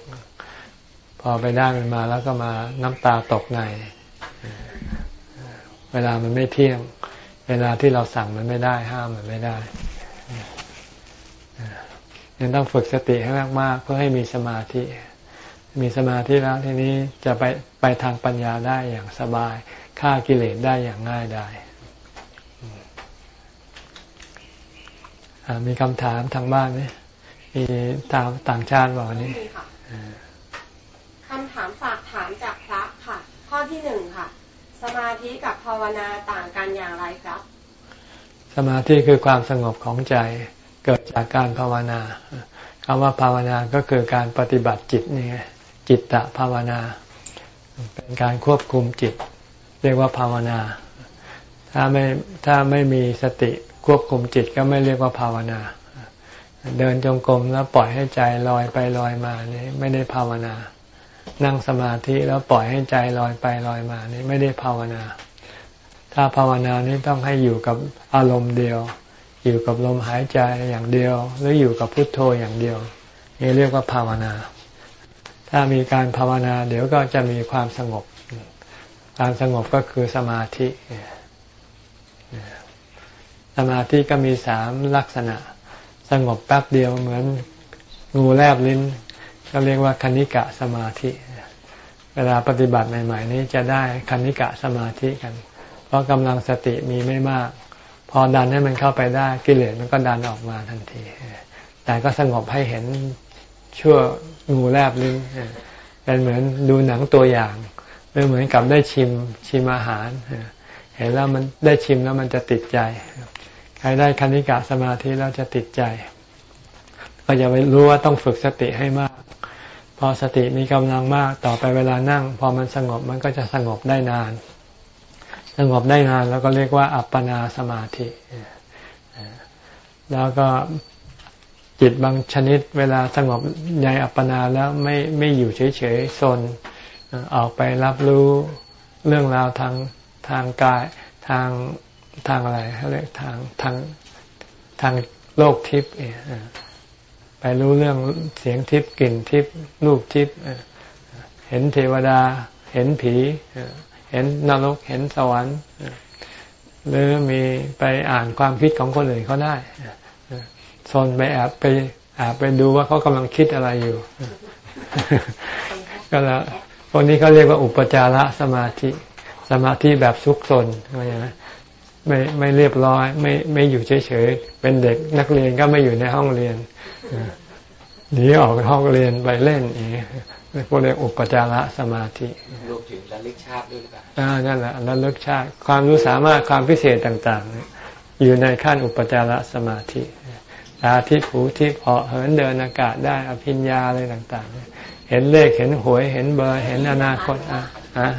อไปได้มันมาแล้วก็มาน้ำตาตกใน เวลามันไม่เที่ยง เวลาที่เราสั่งมันไม่ได้ห้ามมันไม่ได้ยังต้องฝึกสติให้มากๆเพื่อให้มีสมาธิ มีสมาธิแล้วทีนี้จะไปไปทางปัญญาได้อย่างสบายฆ่ากิเลสได้อย่างง่ายได้มีคำถามทางบ้านไหมมีตามต่างชาติบอกนี้ คำถามฝากถามจากพระค่ะ ข้อที่หนึ่งค่ะ สมาธิกับภาวนาต่างกันอย่างไรครับ สมาธิคือความสงบของใจเกิดจากการภาวนาคำว่าภาวนาก็คือการปฏิบัติจิตนี่จิตตะภาวนา เป็นการควบคุมจิต เรียกว่าภาวนา ถ้าไม่ถ้าไม่มีสติควบคุมจิตก็ไม่เรียกว่าภาวนา เดินจงกรมแล้วปล่อยให้ใจลอยไปลอยมานี่ไม่ได้ภาวนา นั่งสมาธิแล้วปล่อยให้ใจลอยไปลอยมานี่ไม่ได้ภาวนา ถ้าภาวนานี้ต้องให้อยู่กับอารมณ์เดียว อยู่กับลมหายใจอย่างเดียว หรืออยู่กับพุทโธอย่างเดียว นี่เรียกว่าภาวนา ถ้ามีการภาวนา เดี๋ยวก็จะมีความสงบการสงบก็คือสมาธิ สมาธิก็มีสามลักษณะ สงบแป๊บเดียวเหมือนงูแลบลิ้น ก็เรียกว่าคณิกะสมาธิ เวลาปฏิบัติใหม่ ๆ นี้จะได้คณิกะสมาธิกัน เพราะกำลังสติมีไม่มาก พอดันให้มันเข้าไปได้กิเลสมันก็ดันออกมาทันที แต่ก็สงบให้เห็นชั่วงูแลบลิ้นเป็นเหมือนดูหนังตัวอย่างเหมือนกับได้ชิมชิมอาหาร เห็นแล้วมันได้ชิมแล้วมันจะติดใจ ใครได้คณิกะสมาธิแล้วจะติดใจ ก็อย่าไปรู้ว่าต้องฝึกสติให้มาก พอสติมีกำลังมากต่อไปเวลานั่ง พอมันสงบมันก็จะสงบได้นาน สงบได้นานแล้วก็เรียกว่าอัปปนาสมาธิแล้วก็จิตบางชนิดเวลาสงบในอัปปนาแล้วไม่ไม่อยู่เฉยๆโซนออกไปรับรู้เรื่องราวทางทางกายทางทางอะไรเขาเรียกทางทางทางโลกทิพย์ รู้เรื่องเสียงทิพย์กลิ่นทิพย์รูปทิพย์เห็นเทวดา เห็นผี เห็นนรกเห็นสวรรค์หรือมีไปอ่านความคิดของคนอื่นเขาได้โซนไปแอบไปแอบไปดูว่าเขากำลังคิดอะไรอยู่ ก็แล้ววกนี้เขาเรียกว่าอุปจารสมาธิ สมาธิแบบซุกซนเข้าใจไหม ไม่ไม่เรียบร้อย ไม่ไม่อยู่เฉยๆเป็นเด็กนักเรียนก็ไม่อยู่ในห้องเรียนหนีออกไปห้องเรียนไปเล่นอย่างนี้พวกเรียกอุปจารสมาธิรวมถึงระลึกชาติด้วยหรือเปล่าอ่านั่นแหละระลึกชาติความรู้สามารถความพิเศษต่างๆ อยู่ในขั้นอุปจารสมาธิตาทิผูทิเพาะเหินเดินอากาศได้อภิญญาอะไรต่าง ๆ เห็นเลขเห็นหวยเห็นเบอร์ เห็นอนาคตอะฮะ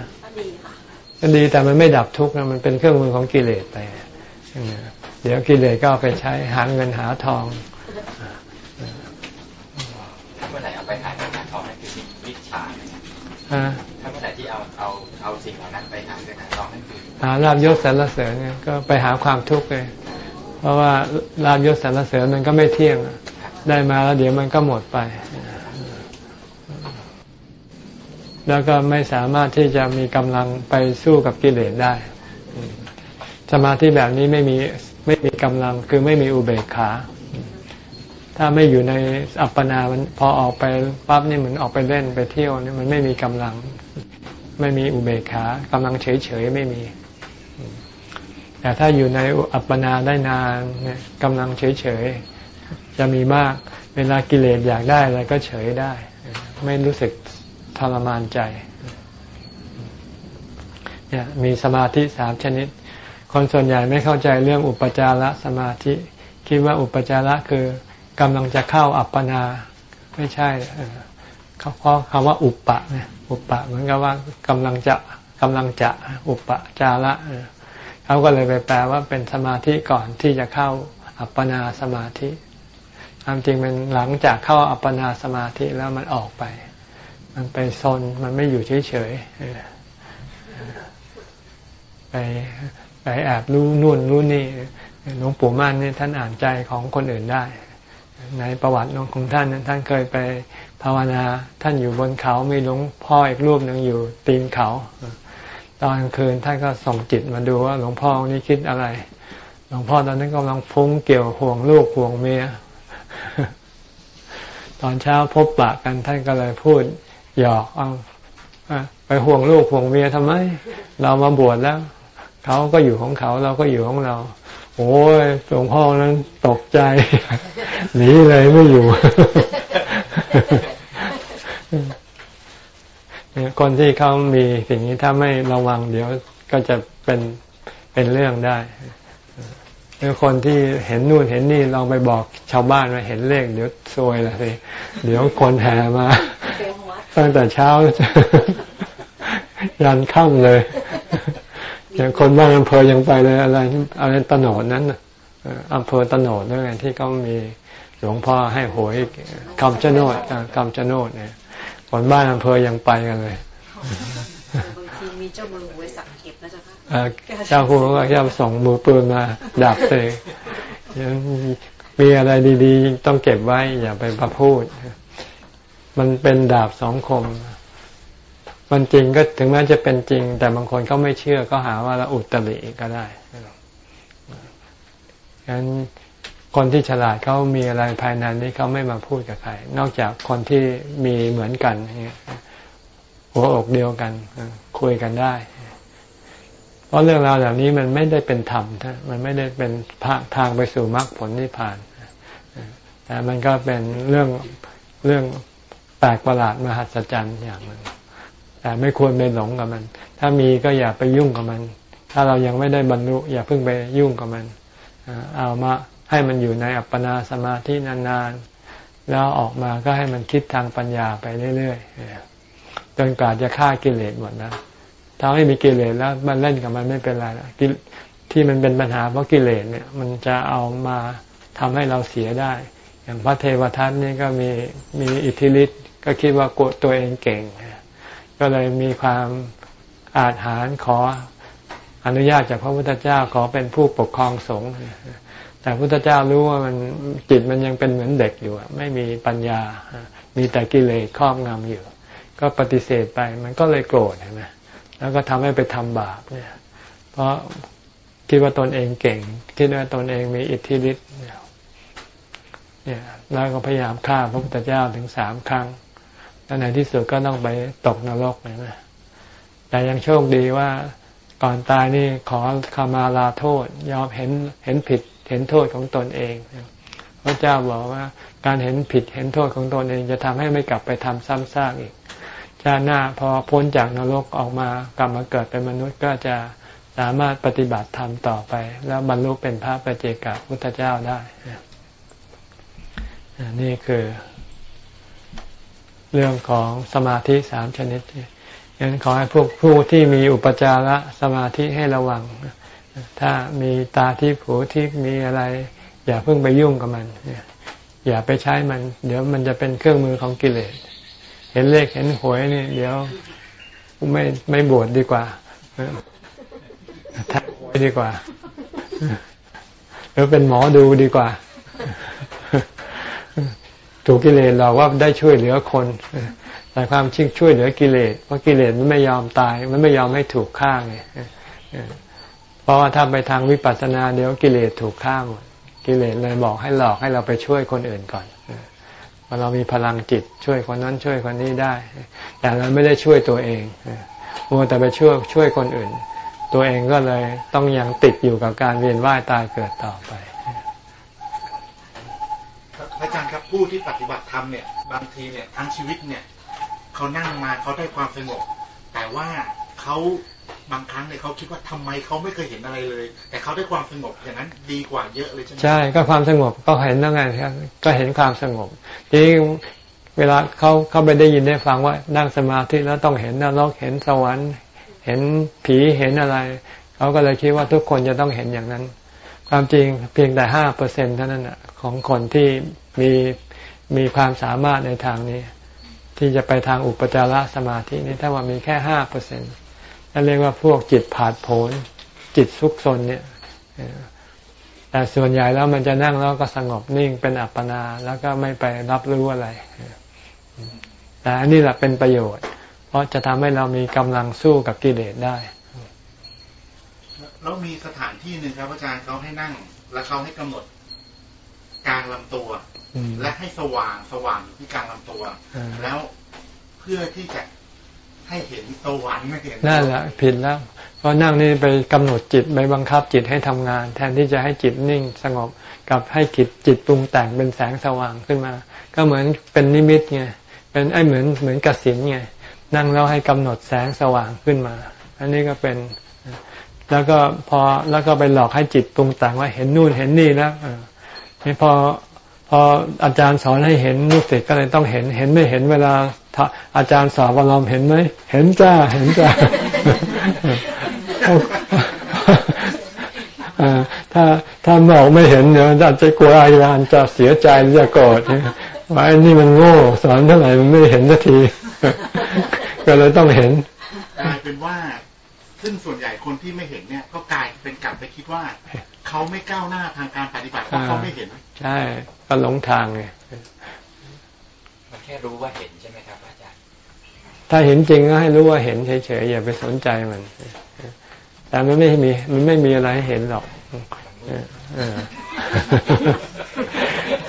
ก็ดีแต่มันไม่ดับทุกข์นะมันเป็นเครื่องมือของกิเลสไปเดี๋ยวกิเลสก็เอาไปใช้หาเงินหาทองถ้าเมื่อไหร่เอาไปหาเงินหาทองนั่นคือวิชาถ้าเมื่อไหร่ที่เอาเอาเอาสิ่งเหล่านั้นไปหาเงินหาทองนั่นคือหาลาบยศสรรเสริญก็ไปหาความทุกข์เลย เพราะว่าลาบยศสรรเสริญมันก็ไม่เที่ยงได้มาแล้วเดี๋ยวมันก็หมดไป แล้วก็ไม่สามารถที่จะมีกำลังไปสู้กับกิเลสได้ สมาธิแบบนี้ไม่มีไม่มีกำลังคือไม่มีอุเบกขา ถ้าไม่อยู่ในอัปปนามันพอออกไปปั๊บนี่เหมือนออกไปเล่นไปเที่ยวนี่มันไม่มีกำลัง ไม่มีอุเบกขากำลังเฉยเฉยไม่มีแต่ถ้าอยู่ในอัปปนาได้นานเนี่ยกำลังเฉยเฉยจะมีมาก เวลากิเลสอยากได้อะไรก็เฉยได้ ไม่รู้สึก ทรมานใจเนี่ยมีสมาธิสามชนิด คนส่วนใหญ่ไม่เข้าใจเรื่องอุปจารสมาธิ คิดว่าอุปจาระคือกำลังจะเข้าอัปปนา ไม่ใช่เขาเพราะคำว่าอุปปะเนี่ยอุปปะเหมือนกับว่ากำลังจะกำลังจะอุปจาระเขาก็เลยไปแปลว่าเป็นสมาธิก่อนที่จะเข้าอัปปนาสมาธิความจริงมันหลังจากเข้าอัปปนาสมาธิแล้วมันออกไป มันไปซนมันไม่อยู่เฉยๆไปไปแอบรู้นู่นรู้นี่หลวงปู่มั่นนี่ท่านอ่านใจของคนอื่นได้ ในประวัติของท่านท่านเคยไปภาวนา ท่านอยู่บนเขามีหลวงพ่ออีกรูปหนึ่งอยู่ตีนเขา ตอนคืนท่านก็ส่งจิตมาดูว่าหลวงพ่อนี้คิดอะไร หลวงพ่อตอนนั้นกำลังฟุ้งเกี่ยวห่วงลูกห่วงเมียตอนเช้าพบปะกันท่านก็เลยพูด หยอกเอาไปห่วงลูกห่วงเมียทำไม เรามาบวชแล้วเขาก็อยู่ของเขาเราก็อยู่ของเรา โอ้ยหลวงพ่อนั้นตกใจหนีเลยไม่อยู่คนที่เขามีสิ่งนี้ถ้าไม่ระวังเดี๋ยวก็จะเป็นเป็นเรื่องได้หรือคนที่เห็นนู่นเห็นนี่ลองไปบอกชาวบ้านว่าเห็นเลขเดี๋ยวซวยละสิเดี๋ยวคนแห่มา ตั้งแต่เช้า ยันค่ำเลยอย่างคนบ้านอำเภอยังไปเลยอะไรอะไรตโนดนั้นอำเภอตโนดนั่นไงที่เขามีหลวงพ่อให้หวยคำชะโนดคำชะโนดเนี่ยคนบ้านอำเภอยังไปกันเลยบางทีมีเจ้ามือไว้สักเก็บนะจ๊ะค่ะเจ้าคุณก็จะส่งมือปืนมาดับเลยมีอะไรดี ๆ ต้องเก็บไว้อย่าไปประพูด มันเป็นดาบสองคม มันจริงก็ถึงแม้จะเป็นจริง แต่บางคนเขาไม่เชื่อก็หาว่าเราอุตริก็ได้ฉะนั้นคนที่ฉลาดเขามีอะไรภายในนี้เขาไม่มาพูดกับใคร นอกจากคนที่มีเหมือนกันหัวอกเดียวกันคุยกันได้ เพราะเรื่องราวเหล่านี้มันไม่ได้เป็นธรรมมันไม่ได้เป็นทางไปสู่มรรคผลนิพพานแต่มันก็เป็นเรื่องเรื่อง แปลกประหลาดมหัศจรรย์อย่างหนึ่งแต่ไม่ควรไปหลงกับมัน ถ้ามีก็อย่าไปยุ่งกับมัน ถ้าเรายังไม่ได้บรรลุอย่าเพิ่งไปยุ่งกับมัน เอามาให้มันอยู่ในอัปปนาสมาธินานๆ แล้วออกมาก็ให้มันคิดทางปัญญาไปเรื่อยๆ จนกว่าจะฆ่ากิเลสหมดนะถ้าไม่มีกิเลสแล้วมันเล่นกับมันไม่เป็นไรแล้วที่มันเป็นปัญหาเพราะกิเลสเนี่ย มันจะเอามาทำให้เราเสียได้ อย่างพระเทวทัตนี่ก็มีมีอิทธิฤทธิ์ ก็คิดว่าโกตัวเองเก่ง ก็เลยมีความอาจหารขออนุญาตจากพระพุทธเจ้าขอเป็นผู้ปกครองสงฆ์แต่พุทธเจ้ารู้ว่ามันจิตมันยังเป็นเหมือนเด็กอยู่ไม่มีปัญญา มีแต่กิเลสครอบงำอยู่ ก็ปฏิเสธไปมันก็เลยโกรธเห็นไหมแล้วก็ทำให้ไปทำบาปเนี่ย เพราะคิดว่าตนเองเก่ง คิดว่าตนเองมีอิทธิฤทธิ์เนี่ยแล้วก็พยายามฆ่าพระพุทธเจ้าถึงสามครั้ง แล้วในที่สุดก็ต้องไปตกนรกเลยนะแต่ยังโชคดีว่าก่อนตายนี่ขอขมาลาโทษ ยอมเห็นเห็นผิดเห็นโทษของตนเองพระเจ้าบอกว่าการเห็นผิดเห็นโทษของตนเองจะทำให้ไม่กลับไปทำซ้ำซากอีกชาติหน้าพอพ้นจากนรกออกมากลับมาเกิดเป็นมนุษย์ก็จะสามารถปฏิบัติธรรมต่อไป แล้วบรรลุเป็นพระปเจกพุทธเจ้าได้ นี่คือ เรื่องของสมาธิสามชนิดยังขอให้พวกผู้ที่มีอุปจาระสมาธิให้ระวัง ถ้ามีตาที่ผูที่มีอะไร อย่าเพิ่งไปยุ่งกับมัน อย่าไปใช้มัน เดี๋ยวมันจะเป็นเครื่องมือของกิเลส เห็นเลขเห็นหวยนี่ เดี๋ยวไม่ไม่บวชดดีกว่าทักหวยดีกว่าหรือเป็นหมอดูดีกว่า ถูกกิเลสเราว่าได้ช่วยเหลือคน แต่ความชิงช่วยเหลือกิเลสเพราะกิเลสมันไม่ยอมตาย มันไม่ยอมให้ถูกฆ่าไงเพราะว่าถ้าไปทางวิปัสสนาเดี๋ยวกิเลสถูกฆ่าหมดกิเลสเลยบอกให้หลอกให้เราไปช่วยคนอื่นก่อนว่าเรามีพลังจิตช่วยคนนั้นช่วยคนนี้ได้ แต่เราไม่ได้ช่วยตัวเองมัวแต่ไปช่วยช่วยคนอื่น ตัวเองก็เลยต้องยังติดอยู่กับการเวียนว่ายตายเกิดต่อไป อาจารย์ครับผู้ที่ปฏิบัติธรรมเนี่ยบางทีเนี่ยทั้งชีวิตเนี่ยเขานั่งมาเขาได้ความสงบ แต่ว่าเขาบางครั้งเนี่ยเขาคิดว่าทำไมเขาไม่เคยเห็นอะไรเลย แต่เขาได้ความสงบอย่างนั้นดีกว่าเยอะเลยใช่ไหมใช่ก็ความสงบก็เห็นแล้วไงครับก็เห็นความสงบทีเวลาเขาเขาไปได้ยินได้ฟังว่านั่งสมาธิแล้วต้องเห็นนรกเห็นสวรรค์ เห็นผีเห็นอะไรเขาก็เลยคิดว่าทุกคนจะต้องเห็นอย่างนั้น ความจริงเพียงแต่ห้าเปอร์เซ็นเท่านั้นของคนที่ มีมีความสามารถในทางนี้ ที่จะไปทางอุปจารสมาธินี่ถ้าว่ามีแค่ห้าเปอร์เซ็นต์นั่นเรียกว่าพวกจิตผาดโผนจิตซุกซนเนี่ยแต่ส่วนใหญ่แล้วมันจะนั่งแล้วก็สงบนิ่งเป็นอัปปนาแล้วก็ไม่ไปรับรู้อะไรแต่อันนี้แหละเป็นประโยชน์ เพราะจะทำให้เรามีกำลังสู้กับกิเลสได้แล้วมีสถานที่หนึ่งครับอาจารย์เขาให้นั่ง แล้วเขาให้กำหนดกลางลำตัว และให้สว่างสว่างที่กลางลำตัว แล้วเพื่อที่จะให้เห็นสวรรค์ไม่เห็นนั่นแหละผิดแล้วเพราะนั่งนี่ไปกำหนดจิตไปบังคับจิตให้ทำงาน แทนที่จะให้จิตนิ่งสงบกับให้จิตจิตปรุงแต่งเป็นแสงสว่างขึ้นมา ก็เหมือนเป็นนิมิตไงเป็นไอ้เหมือนเหมือนกสินไงนั่งแล้วให้กำหนดแสงสว่างขึ้นมา อันนี้ก็เป็น แล้วก็พอแล้วก็ไปหลอกให้จิตปรุงแต่งว่าเห็นนู่นเห็นนี่แล้วนี่พอ พออาจารย์สอนให้เห็นลูกศิษย์ก็เลยต้องเห็น เห็นไม่เห็นเวลาอาจารย์สอนว่าลอมเห็นไหมเห็นจ้าเห็นจ้าถ้าถ้าบอกไม่เห็นเดี๋ยวอาจจะกลัวอาจารย์จะเสียใจจะโกรธว่าไอ้นี่มันโง่สอนเท่าไหร่มันไม่เห็นสักที ก็เลยต้องเห็นกลายเป็นว่าซึ่งส่วนใหญ่คนที่ไม่เห็นเนี่ย ก็กลายเป็นกลับไปคิดว่า เขาไม่ก้าวหน้าทางการปฏิบัติเพราะเขาไม่เห็น ใช่ก็หลงทางไงมันแค่รู้ว่าเห็นใช่ไหมครับอาจารย์ ถ้าเห็นจริงก็ให้รู้ว่าเห็นเฉยๆอย่าไปสนใจมัน แต่มันไม่มีมันไม่มีอะไรให้เห็นหรอก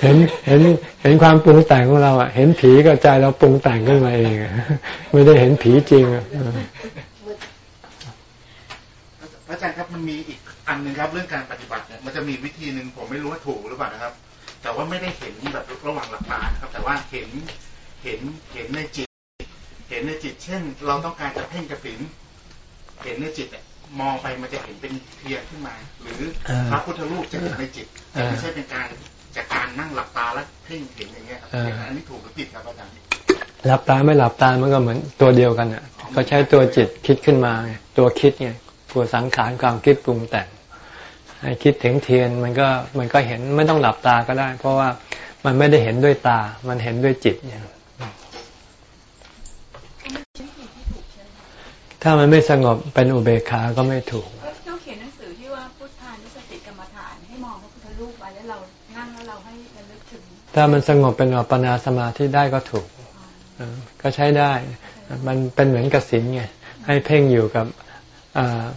เห็นเห็นเห็นความปรุงแต่งของเราอะ เห็นผีก็ใจเราปรุงแต่งขึ้นมาเองไม่ได้เห็นผีจริงอะอาจารย์ครับมันมีอีก อันหนึ่งครับเรื่องการปฏิบัติเนี่ยมันจะมีวิธีหนึ่งผมไม่รู้ว่าถูกหรือเปล่านะครับ แต่ว่าไม่ได้เห็นแบบระหว่างหลับตาครับ แต่ว่าเห็นเห็นเห็นในจิต เห็นในจิต เช่น เราต้องการจะเพ่งกระสินเห็นในจิตมองไปมันจะเห็นเป็นเทียนขึ้นมา หรือพระพุทธรูปจะเห็นในจิตแต่ไม่ใช่เป็นการจากการนั่งหลับตาแล้วเพ่งเห็นอย่างเงี้ยครับอันนี้ถูกหรือผิดครับอาจารย์หลับตาไม่หลับตามันก็เหมือนตัวเดียวกันอะ ก็ใช้ตัวจิตคิดขึ้นมาตัวคิดไงตัวสังขารความคิดปรุงแต่ง ให้คิดถึงเทียนมันก็มันก็เห็นไม่ต้องหลับตาก็ได้ เพราะว่ามันไม่ได้เห็นด้วยตา มันเห็นด้วยจิตเนี่ยถ้ามันไม่สงบเป็นอุเบกขาก็ไม่ถูกเขาเขียนหนังสือที่ว่าพุทธานุสติกรรมฐานให้มองพระพุทธรูปไว้แล้วเรานั่งแล้วเราให้ระลึกถึง ถ้ามันสงบเป็นอัปปนาสมาธิได้ก็ถูกก็ใช้ได้ มันเป็นเหมือนกสินไงให้เพ่งอยู่กับ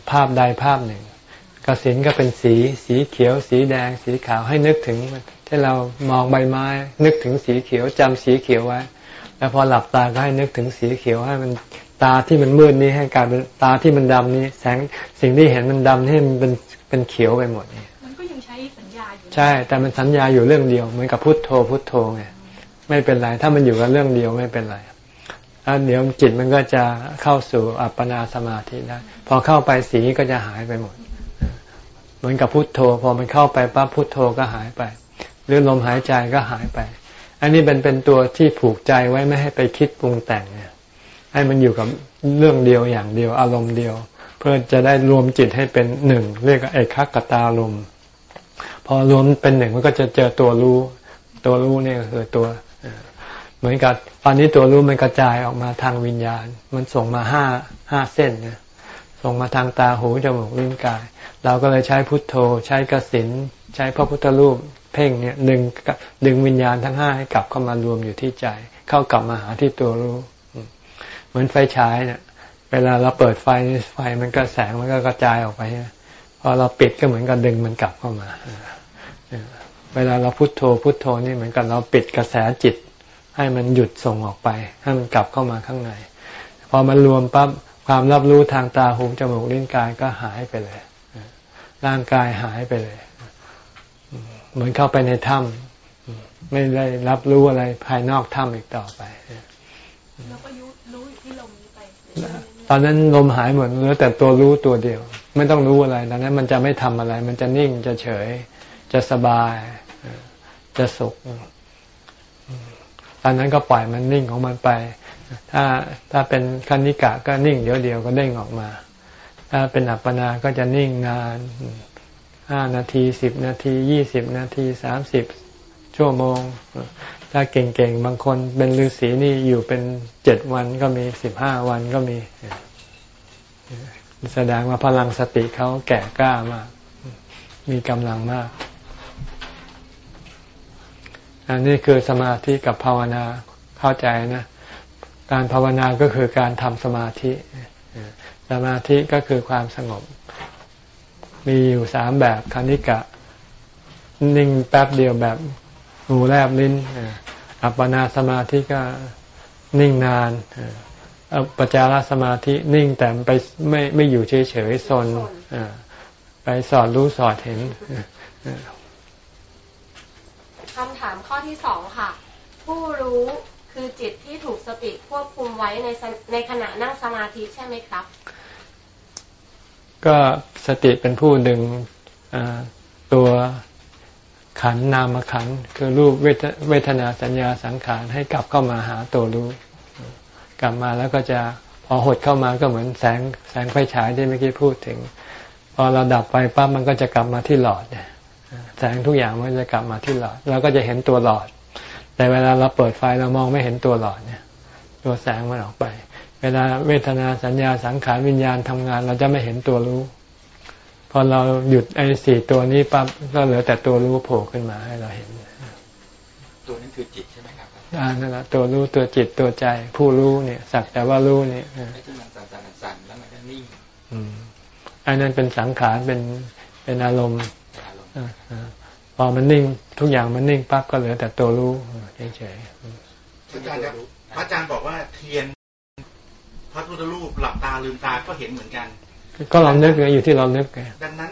ภาพใดภาพหนึ่ง กสินก็เป็นสี สีเขียว สีแดง สีขาวให้นึกถึงที่เรามองใบไม้ นึกถึงสีเขียวจำสีเขียวไว้ แล้วพอหลับตาก็ให้นึกถึงสีเขียวให้มันตาที่มันมืดนี้ให้กลายเป็นตาที่มันดำนี้ แสงสิ่งที่เห็นมันดำให้มันเป็นเป็นเขียวไปหมดนี่มันก็ยังใช้สัญญาอยู่ใช่ แต่มันสัญญาอยู่เรื่องเดียวเหมือนกับพุทโธพุทโธไงไม่เป็นไรถ้ามันอยู่กับเรื่องเดียวไม่เป็นไรแล้วเดี๋ยวจิตมันก็จะเข้าสู่อัปปนาสมาธิได้พอเข้าไปสีก็จะหายไปหมด เหมือนกับพุทโธ พอมันเข้าไปปั๊บพุทโธก็หายไป หรือลมหายใจก็หายไป อันนี้เป็นเป็นตัวที่ผูกใจไว้ไม่ให้ไปคิดปรุงแต่งเนี่ยให้มันอยู่กับเรื่องเดียวอย่างเดียวอารมณ์เดียว เพื่อจะได้รวมจิตให้เป็นหนึ่งเรียกเอกขตาลมพอรวมเป็นหนึ่งมันก็จะเจอตัวรู้ ตัวรู้เนี่ยคือตัวเหมือนกับตอนนี้ตัวรู้มันกระจายออกมาทางวิญญาณ มันส่งมาห้าห้าเส้นนะส่งมาทางตาหูจมูกลิ้นกาย เราก็เลยใช้พุทโธ ใช้กสินใช้พระพุทธรูปเพ่งเนี่ยดึงดึงวิญญาณทั้งห้าให้กลับเข้ามารวมอยู่ที่ใจ เข้ากลับมาหาที่ตัวรู้ เหมือนไฟฉายเนี่ยเวลาเราเปิดไฟไฟมันก็แสงมันก็กระจายออกไปพอเราปิดก็เหมือนกับดึงมันกลับเข้ามา เวลาเราพุโทโธพุโทโธนี่เหมือนกับเราปิดกระแสจิต ให้มันหยุดส่งออกไป ให้มันกลับเข้ามาข้างใน พอมันรวมปั๊บความรับรู้ทางตาหูจมูกลิ้นกายก็หายไปเลย ร่างกายหายไปเลย เหมือนเข้าไปในถ้ำไม่ได้รับรู้อะไรภายนอกถ้ำอีกต่อไปแล้วก็ยุตอนนั้นลมหายหมดเหลือแต่ตัวรู้ตัวเดียว ไม่ต้องรู้อะไรตอนนั้นมันจะไม่ทำอะไร มันจะนิ่งจะเฉย จะสบาย จะสุขตอนนั้นก็ปล่อยมันนิ่งของมันไป ถ้าถ้าเป็นคณิกะก็นิ่งเดียวเดียวก็เด้งออกมา ถ้าเป็นอัปปนาก็จะนิ่งนานห้านาทีสิบนาทียี่สิบนาทีสามสิบชั่วโมง ถ้าเก่งๆ บางคนเป็นฤาษีนี่อยู่เป็นเจ็ดวันก็มีสิบห้าวันก็มี แสดงว่าพลังสติเขาแก่กล้ามาก มีกำลังมาก อันนี้คือสมาธิกับภาวนาเข้าใจนะ การภาวนาก็คือการทำสมาธิ สมาธิก็คือความสงบ มีอยู่สามแบบคณิกะ นิ่งแป๊บเดียวแบบหูแลบลิ้นอัปปนาสมาธิก็นิ่งนานอัปจารสมาธินิ่งแต่ไปไม่ไม่อยู่เฉยเฉยซนไปสอดรู้สอดเห็นคำถามข้อที่สองค่ะ ผู้รู้คือจิตที่ถูกสติควบคุมไว้ในในขณะนั่งสมาธิใช่ไหมครับ ก็สติเป็นผู้ดึงตัวขันนามขันคือรูปเวทนาสัญญาสังขารให้กลับเข้ามาหาตัวรู้ กลับมาแล้วก็จะพอหดเข้ามาก็เหมือนแสงแสงไฟฉายที่เมื่อกี้พูดถึง พอเราดับไปปั๊บมันก็จะกลับมาที่หลอดแสงทุกอย่างมันจะกลับมาที่หลอดเราก็จะเห็นตัวหลอด แต่เวลาเราเปิดไฟเรามองไม่เห็นตัวหลอดเนี่ย ตัวแสงมันออกไป เวลาเวทนาสัญญาสังขารวิญญาณทำงาน เราจะไม่เห็นตัวรู้ พอเราหยุดไอ้สี่ตัวนี้ปั๊บก็เหลือแต่ตัวรู้โผล่ขึ้นมาให้เราเห็น ตัวนั้นคือจิตใช่ไหมครับอ่านั่นแหละตัวรู้ตัวจิตตัวใจ ผู้รู้เนี่ย สักแต่ว่ารู้เนี่ยที่มันสั่นสั่นแล้วมันก็นิ่งอืมอันนั้นเป็นสังขารเป็นเป็นอารมณ์พอมันนิ่งทุกอย่างมันนิ่งปั๊บก็เหลือแต่ตัวรู้เฉยๆอาจารย์อาจารย์บอกว่าเทียน พระพุทธรูปหลับตาลืมตาก็เห็นเหมือนกัน ก็เรานึกไงอยู่ที่เรานึกไงดังนั้น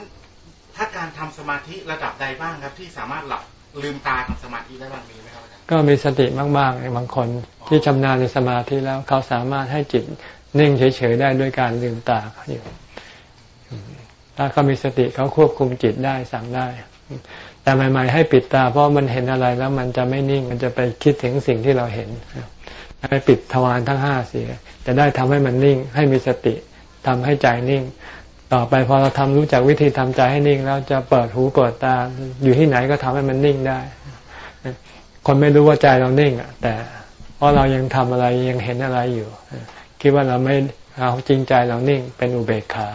ถ้าการทำสมาธิระดับใดบ้างครับ ที่สามารถหลับลืมตาทำสมาธิได้บ้างมีไหมครับอาจารย์ก็มีสติมากๆบางคนที่ชำนาญในสมาธิแล้วเขาสามารถให้จิตนิ่งเฉยๆได้ด้วยการลืมตาอยู่ถ้าเขามีสติเขาควบคุมจิตได้สั่งได้ แต่ใหม่ ๆ ให้ปิดตาเพราะมันเห็นอะไรแล้วมันจะไม่นิ่งมันจะไปคิดถึงสิ่งที่เราเห็นให้ปิดทวารทั้งห้าเสีย จะได้ทำให้มันนิ่ง ให้มีสติทำให้ใจนิ่ง ต่อไปพอเราทำรู้จักวิธีทำใจให้นิ่ง แล้วจะเปิดหูเปิดตาอยู่ที่ไหนก็ทำให้มันนิ่งได้ คนไม่รู้ว่าใจเรานิ่งอะ แต่เพราะเรายังทำอะไรยังเห็นอะไรอยู่ คิดว่าเราไม่เอาจริงใจเรานิ่งเป็นอุเบกขา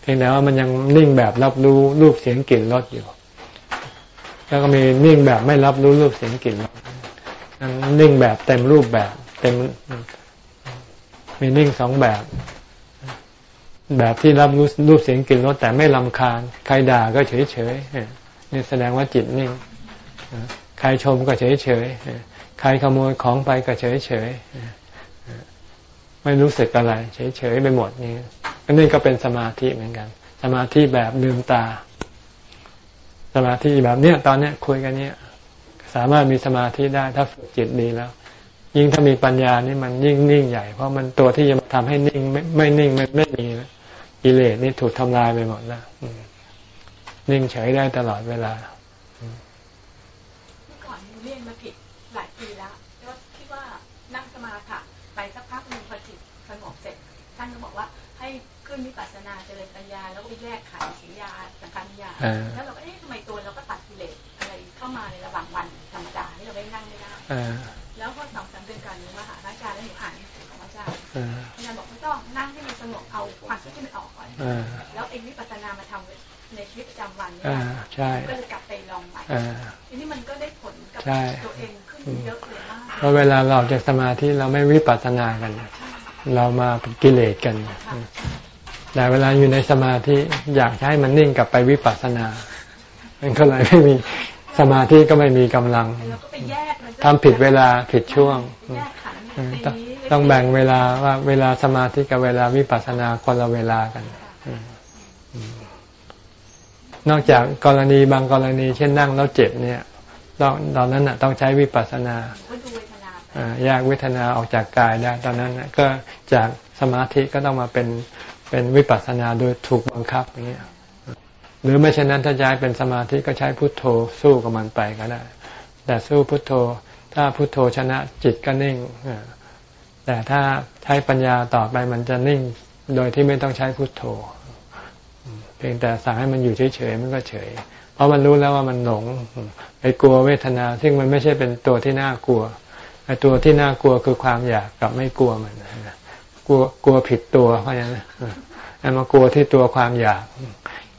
เพียงแต่ว่ามันยังนิ่งแบบรับรู้รูปเสียงกลิ่นรสอยู่ แล้วก็มีนิ่งแบบไม่รับรู้รูปเสียงกลิ่นรส นิ่งแบบเต็มรูปแบบ เต็มมีนิ่งสองแบบ แบบที่รับรู้รูปเสียงกลิ่นรสแต่ไม่ลำคาญ ใครด่าก็เฉยเฉยนี่แสดงว่าจิตนิ่ง ใครชมก็เฉยเฉยใครขโมยของไปก็เฉยเฉยไม่รู้สึกอะไร เฉยเฉยไปหมดนี่อันนี้ก็เป็นสมาธิเหมือนกัน สมาธิแบบลืมตา สมาธิแบบเนี้ยตอนเนี้ยคุยกันเนี้ยามารถมีสมาธิได้ถ้าฝึกจิตดีแล้ว ยิ่งถ้ามีปัญญานี่มันยิ่งนิ่งใหญ่ เพราะมันตัวที่จะมาทำให้นิ่งไม่ไม่นิ่งไม่ไม่มีกิเลสนี่ถูกทำลายไปหมดแล้วนิ่งเฉยได้ตลอดเวลาเมื่อก่อนเรียนมาผิดหลายปีแล้วก็คิดว่านั่งสมาธิไปสักพักหนึ่งพอจิตสงบเสร็จท่านก็บอกว่าให้ขึ้นวิปัสสนาเจริญปัญญาแล้วก็ไปแยกขันธ์สัญญาสังขารญาแล้วเรา แล้วพอสองสามเดือนก่อนนี้มาหาอาจารย์แล้วหนูอ่านหนังสือของอาจารย์อาจารย์บอกไม่ต้องนั่งให้มันสงบเอาความคิดที่มันออกก่อนแล้วเองวิปัสสนามาทำในชีวิตประจำวันเนี่ยก็เลยกลับไปลองใหม่ทีนี้มันก็ได้ผลกับตัวเองขึ้นเยอะเลยมากเพราะเวลาเราจะสมาธิเราไม่วิปัสสนากัน เรามาเป็นกิเลสกันแต่เวลาอยู่ในสมาธิอยากให้มันนิ่งกลับไปวิปัสสนา มันก็เลยไม่มี สมาธิก็ไม่มีกำลังทำผิดเวลาผิดช่วง ต้องแบ่งเวลาว่าเวลาสมาธิกับเวลาวิปัสสนาคนละเวลากัน นอกจากกรณีบางกรณี เช่นนั่งแล้วเจ็บเนี่ยตอนตอนนั้นน่ะต้องใช้วิปัสสนาแยกเวทนาออกจากกายได้ ตอนนั้นก็จากสมาธิก็ต้องมาเป็นเป็นวิปัสสนาโดยถูกบังคับอย่างเงี้ยห รือไม่เช่นนั้นถ้าย้ายเป็นสมาธิก็ใช้พุทโธสู้กับมันไปก็ได้ แต่สู้พุทโธ ถ้าพุทโธชนะจิตก็นิ่ง แต่ถ้าใช้ปัญญาต่อไปมันจะนิ่งโดยที่ไม่ต้องใช้พุทโธ เพียงแต่สั่งให้มันอยู่เฉยๆมันก็เฉย เพราะมันรู้แล้วว่ามันหลงไปกลัวเวทนา ซึ่งมันไม่ใช่เป็นตัวที่น่ากลัวไอ้ตัวที่น่ากลัวคือความอยากกับไม่กลัวมันกลัวกลัวผิดตัวเพราะฉะนั้นไอ้มากลัวที่ตัวความอยาก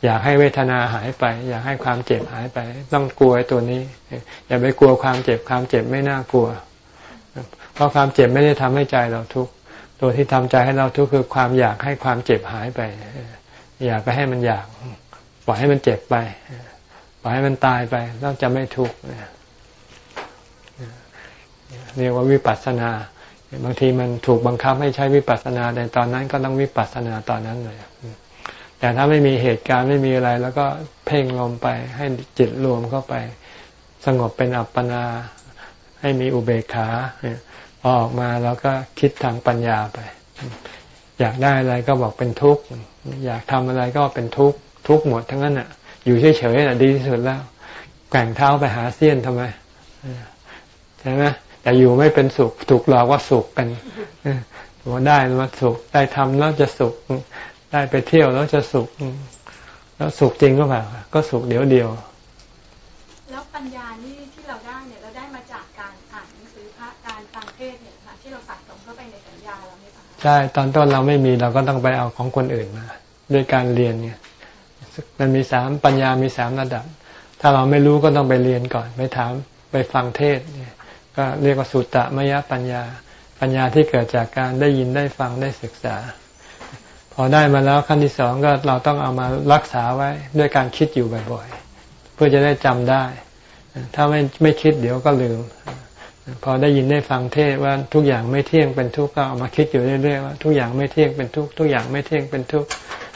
อยากให้เวทนาหายไป อยากให้ความเจ็บหายไป ต้องกลัวไอ้ตัวนี้ อย่าไปกลัวความเจ็บความเจ็บไม่น่ากลัว เพราะความเจ็บไม่ได้ทำให้ใจเราทุกข์ตัวที่ทำใจให้เราทุกข์คือความอยากให้ความเจ็บหายไป อยากไปให้มันอยาก ปล่อยให้มันเจ็บไป ปล่อยให้มันตายไปแล้วจะไม่ทุกข์เรียกว่าวิปัสสนาบางทีมันถูกบังคับให้ใช้วิปัสสนาในตอนนั้นก็ต้องวิปัสสนาตอนนั้นเลย แต่ถ้าไม่มีเหตุการณ์ไม่มีอะไร แล้วก็เพ่งลมไป ให้จิตรวมเข้าไป สงบเป็นอัปปนา ให้มีอุเบกขาพอออกมาแล้วก็คิดทางปัญญาไป อยากได้อะไรก็บอกเป็นทุกข์ อยากทำอะไรก็เป็นทุกข์ทุกข์หมดทั้งนั้นอะ อยู่เฉยๆอะดีที่สุดแล้วแกว่งเท้าไปหาเสี้ยนทำไมใช่ไหมแต่อยู่ไม่เป็นสุขถูกหลอกว่าสุขกันว่าได้มาสุขได้ทำแล้วจะสุข ได้ไปเที่ยวแล้วจะสุข แล้วสุขจริงก็เปล่าก็สุขเดี๋ยวเดียว แล้วปัญญานี่ที่เราได้เนี่ยเราได้มาจากการอ่านหนังสือพระการฟังเทศเนี่ยค่ะที่เราสะสมเข้าไปในสัญญาเราเนี่ยใช่ตอนต้นเราไม่มีเราก็ต้องไปเอาของคนอื่นมาด้วยการเรียนเนี่ยมันมีสามปัญญามีสามระดับ ถ้าเราไม่รู้ก็ต้องไปเรียนก่อน ไปถามไปฟังเทศเนี่ย ก็เรียกว่าสุตตะมยปัญญา ปัญญาที่เกิดจากการได้ยินได้ฟังได้ศึกษาพ อได้มาแล้วขั้นที่สองก็เราต้องเอามารักษาไว้ด้วยการคิดอยู่บ่อยๆ เพื่อจะได้จำได้ ถ้าไม่ไม่คิดเดี๋ยวก็ลืม พอได้ยินได้ฟังเทศว่าทุกอย่างไม่เที่ยงเป็นทุกข์ก็เอามาคิดอยู่เรื่อยๆว่าทุกอย่างไม่เที่ยงเป็นทุกข์ทุกอย่างไม่เที่ยงเป็นทุกข์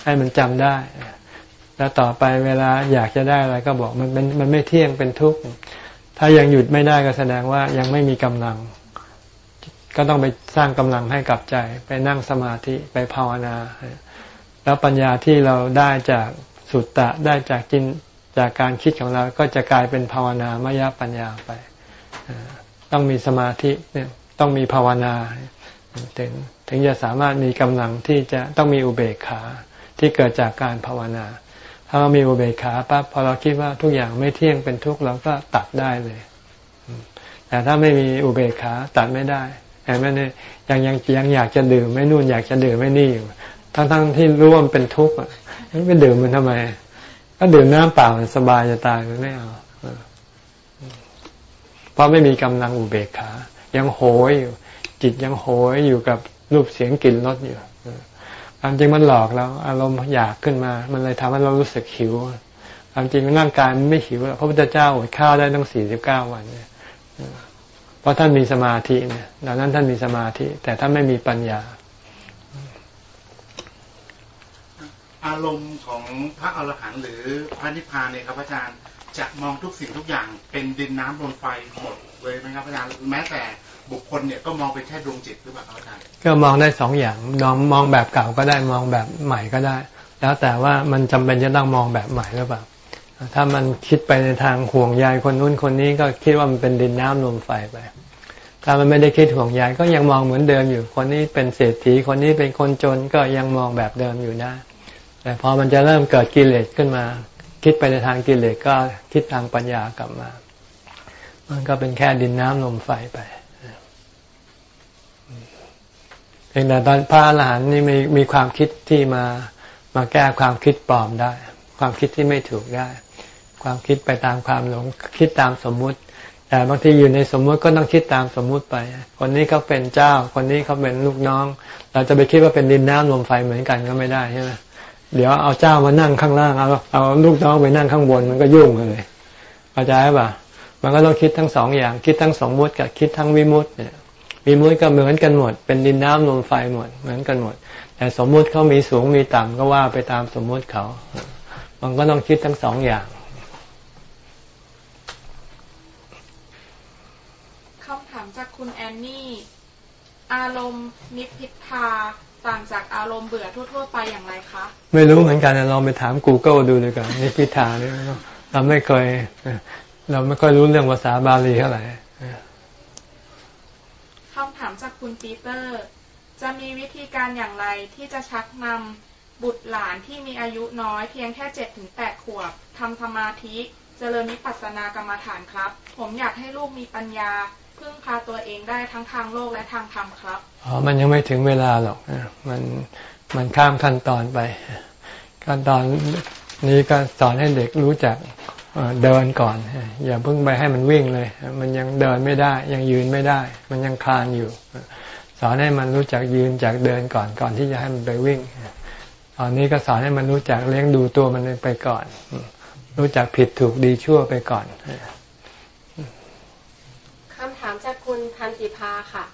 ให้มันจำได้ แล้วต่อไปเวลาอยากจะได้อะไรก็บอกมันมันมันไม่เที่ยงเป็นทุกข์ถ้ายังหยุดไม่ได้ก็แสดงว่ายังไม่มีกำลัง ก็ต้องไปสร้างกำลังให้กับใจ ไปนั่งสมาธิไปภาวนา แล้วปัญญาที่เราได้จากสุตตะได้จากจินจากการคิดของเรา ก็จะกลายเป็นภาวนามยปัญญาไป ต้องมีสมาธิเนี่ยต้องมีภาวนาถึงถึงจะสามารถมีกำลังที่จะต้องมีอุเบกขาที่เกิดจากการภาวนา ถ้าเรามีอุเบกขาปั๊บพอเราคิดว่าทุกอย่างไม่เที่ยงเป็นทุกข์เราก็ตัดได้เลย แต่ถ้าไม่มีอุเบกขาตัดไม่ได้ เห็นไหมเนี่ยยังยังยังอยากจะดื่มไม่นู่นอยากจะดื่มไม่นี่อยู่ทั้งทั้งที่รู้ว่ามันเป็นทุกข์อะไม่ดื่มมันทำไมก็ดื่มน้ำเปล่ามันสบายจะตายมันไม่เอาเพราะไม่มีกำลังอุเบกขา ยังโหยอยู่ จิตยังโหยอยู่กับรูปเสียงกลิ่นรสอยู่ความจริงมันหลอกเราอารมณ์อยากขึ้นมา มันเลยทำให้เรารู้สึกหิวความจริงร่างกายมันไม่หิวพระพุทธเจ้าอดข้าวได้ตั้งสี่สิบเก้าวัน เนี่ยเพราะท่านมีสมาธิเนี่ยดังนั้นท่านมีสมาธิ แต่ท่านไม่มีปัญญา อารมณ์ของพระอรหันต์หรือพระนิพพานเนี่ยครับอาจารย์จะมองทุกสิ่งทุกอย่างเป็นดินน้ำลมไฟหมดเลยไหมครับอาจารย์แม้แต่บุคคลเนี่ยก็มองเป็นแค่ดวงจิตหรือเปล่าอาจารย์ก็มองได้สองอย่างมองมองแบบเก่าก็ได้มองแบบใหม่ก็ได้ แล้วแต่ว่ามันจำเป็นจะต้องมองแบบใหม่หรือเปล่า ถ้ามันคิดไปในทางห่วงใยคนนู้นคนนี้ก็คิดว่ามันเป็นดินน้ำลมไฟไป ถ้ามันไม่ได้คิดห่วงใยก็ยังมองเหมือนเดิมอยู่ คนนี้เป็นเศรษฐี คนนี้เป็นคนจนก็ยังมองแบบเดิมอยู่ได้แต่พอมันจะเริ่มเกิดกิเลสขึ้นมา คิดไปในทางกิเลสก็คิดทางปัญญากลับมา มันก็เป็นแค่ดินน้ำลมไฟไปเองแต่ตอนพระอรหันต์นี่มีมีความคิดที่มามาแก้ความคิดปลอมได้ ความคิดที่ไม่ถูกได้ ความคิดไปตามความหลงคิดตามสมมุติ แต่บางทีอยู่ในสมมุติก็ต้องคิดตามสมมุติไป คนนี้เขาเป็นเจ้า คนนี้เขาเป็นลูกน้อง เราจะไปคิดว่าเป็นดินน้ำลมไฟเหมือนกันก็ไม่ได้ใช่ไหมเดี๋ยวเอาเจ้ามานั่งข้างล่างเอาเอาลูกน้องไปนั่งข้างบนมันก็ยุ่งเลยเข้าใจป่ะมันก็ต้องคิดทั้งสองอย่างคิดทั้งสมมุติกับคิดทั้งวิมุติเนี่ยมีมุติก็เหมือนกันหมด เป็นดินน้ำลมไฟหมดเหมือนกันหมด แต่สมมุติเขามีสูงมีต่ำก็ว่าไปตามสมมุติเขา มันก็ต้องคิดทั้งสองอย่างคำถามจากคุณคุณแอนนี่ อารมณ์นิพพิทาต่างจากอารมณ์เบื่อทั่วๆไปอย่างไรคะ ไม่รู้เหมือนกันลองไปถาม Google ดูเลยกันนิพพิทาเนี่ยเราไม่เคย เราไม่ค่อยรู้เรื่องภาษาบาลีเท่าไหร่คำถามจากคุณปีเตอร์ จะมีวิธีการอย่างไรที่จะชักนำ บุตรหลานที่มีอายุน้อยเพียงแค่เจ็ดถึงแปดขวบทำสมาธิ เจริญนิพพานากรรมฐานครับ ผมอยากให้ลูกมีปัญญาพึ่งพาตัวเองได้ทั้งทางโลกและทางธรรมครับอ๋อมันยังไม่ถึงเวลาหรอกมันมันข้ามขั้นตอนไป ขั้นตอนนี้ก็สอนให้เด็กรู้จักเดินก่อน อย่าเพิ่งไปให้มันวิ่งเลย มันยังเดินไม่ได้ ยังยืนไม่ได้ มันยังคลานอยู่ สอนให้มันรู้จักยืนจากเดินก่อนก่อนที่จะให้มันไปวิ่ง ตอนนี้ก็สอนให้มันรู้จักเลี้ยงดูตัวมันไปก่อน รู้จักผิดถูกดีชั่วไปก่อนคำถามจากคุณทันติภาค่ะ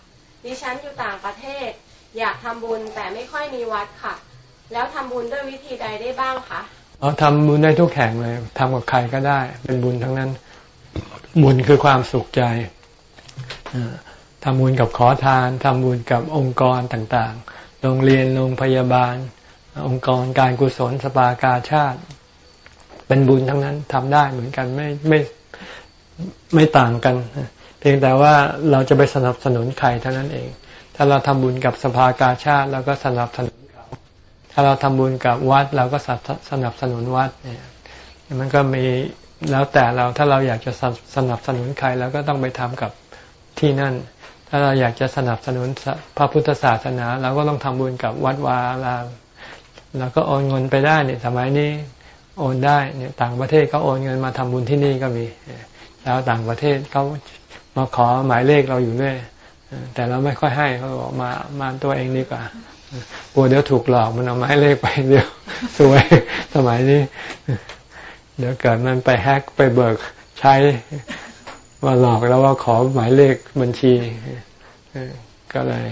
ดิฉันอยู่ต่างประเทศ อยากทำบุญแต่ไม่ค่อยมีวัดค่ะ แล้วทำบุญด้วยวิธีใดได้บ้างคะอ๋อทำบุญได้ทุกแห่งเลยทำกับใครก็ได้ เป็นบุญทั้งนั้น บุญคือความสุขใจทำบุญกับขอทานทำบุญกับองค์กรต่างๆ โรงเรียน โรงพยาบาล องค์กรการกุศลสปากาชาติ เป็นบุญทั้งนั้นทำได้เหมือนกันไม่ไม่ไม่ต่างกัน เพียงแต่ว่าเราจะไปสนับสนุนใครเท่านั้นเอง ถ้าเราทำบุญกับสภากาชาติเราก็สนับสนุนถ้าเราทำบุญกับวัดเราก็สนับสนุนวัดเนี่ยมันก็มีแล้วแต่เราถ้าเราอยากจะสนับสนุนใครเราก็ต้องไปทำกับที่นั่น ถ้าเราอยากจะสนับสนุนพระพุทธศาสนาเราก็ต้องทำบุญกับวัดวาลาม เราก็โอนเงินไปได้เนี่ยสมัยนี้โอนได้เนี่ยต่างประเทศเขาโอนเงินมาทำบุญที่นี่ก็มีแล้วต่างประเทศเขามาขอหมายเลขเราอยู่ด้วยแต่เราไม่ค่อยให้เขาบอกมามาตัวเองดีกว่ากลัวเดี๋ยวถูกหลอกมันเอาไม้เลขไปเดียวสวยสมัยนี้ เดี๋ยวเกิดมันไปแฮกไปเบิกใช้มาหลอกแล้วว่าขอหมายเลขบัญชีก็เลย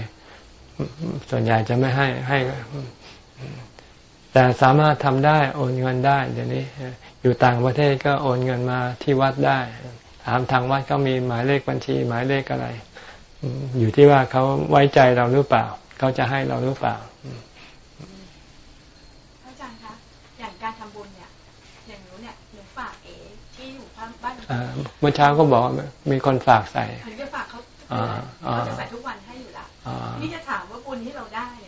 ส่วนใหญ่จะไม่ให้ให้ แต่สามารถทำได้โอนเงินได้เดี๋ยวนี้ อยู่ต่างประเทศก็โอนเงินมาที่วัดได้ถามทางวัดก็มีหมายเลขบัญชี หมายเลขอะไร อยู่ที่ว่าเขาไว้ใจเราหรือเปล่าเขาจะให้เราหรือเปล่าอาจารย์คะอย่างการทำบุญเนี่ยอย่างนู้เนี่ยหนูฝากเอที่อยู่บ้านเมื่อเช้าก็บอกมีคนฝากใส่หนูจะฝากเขาเขาจะใส่ทุกวันให้อยู่แล้วนี่จะถามว่าบุญที่เราได้เนี่ย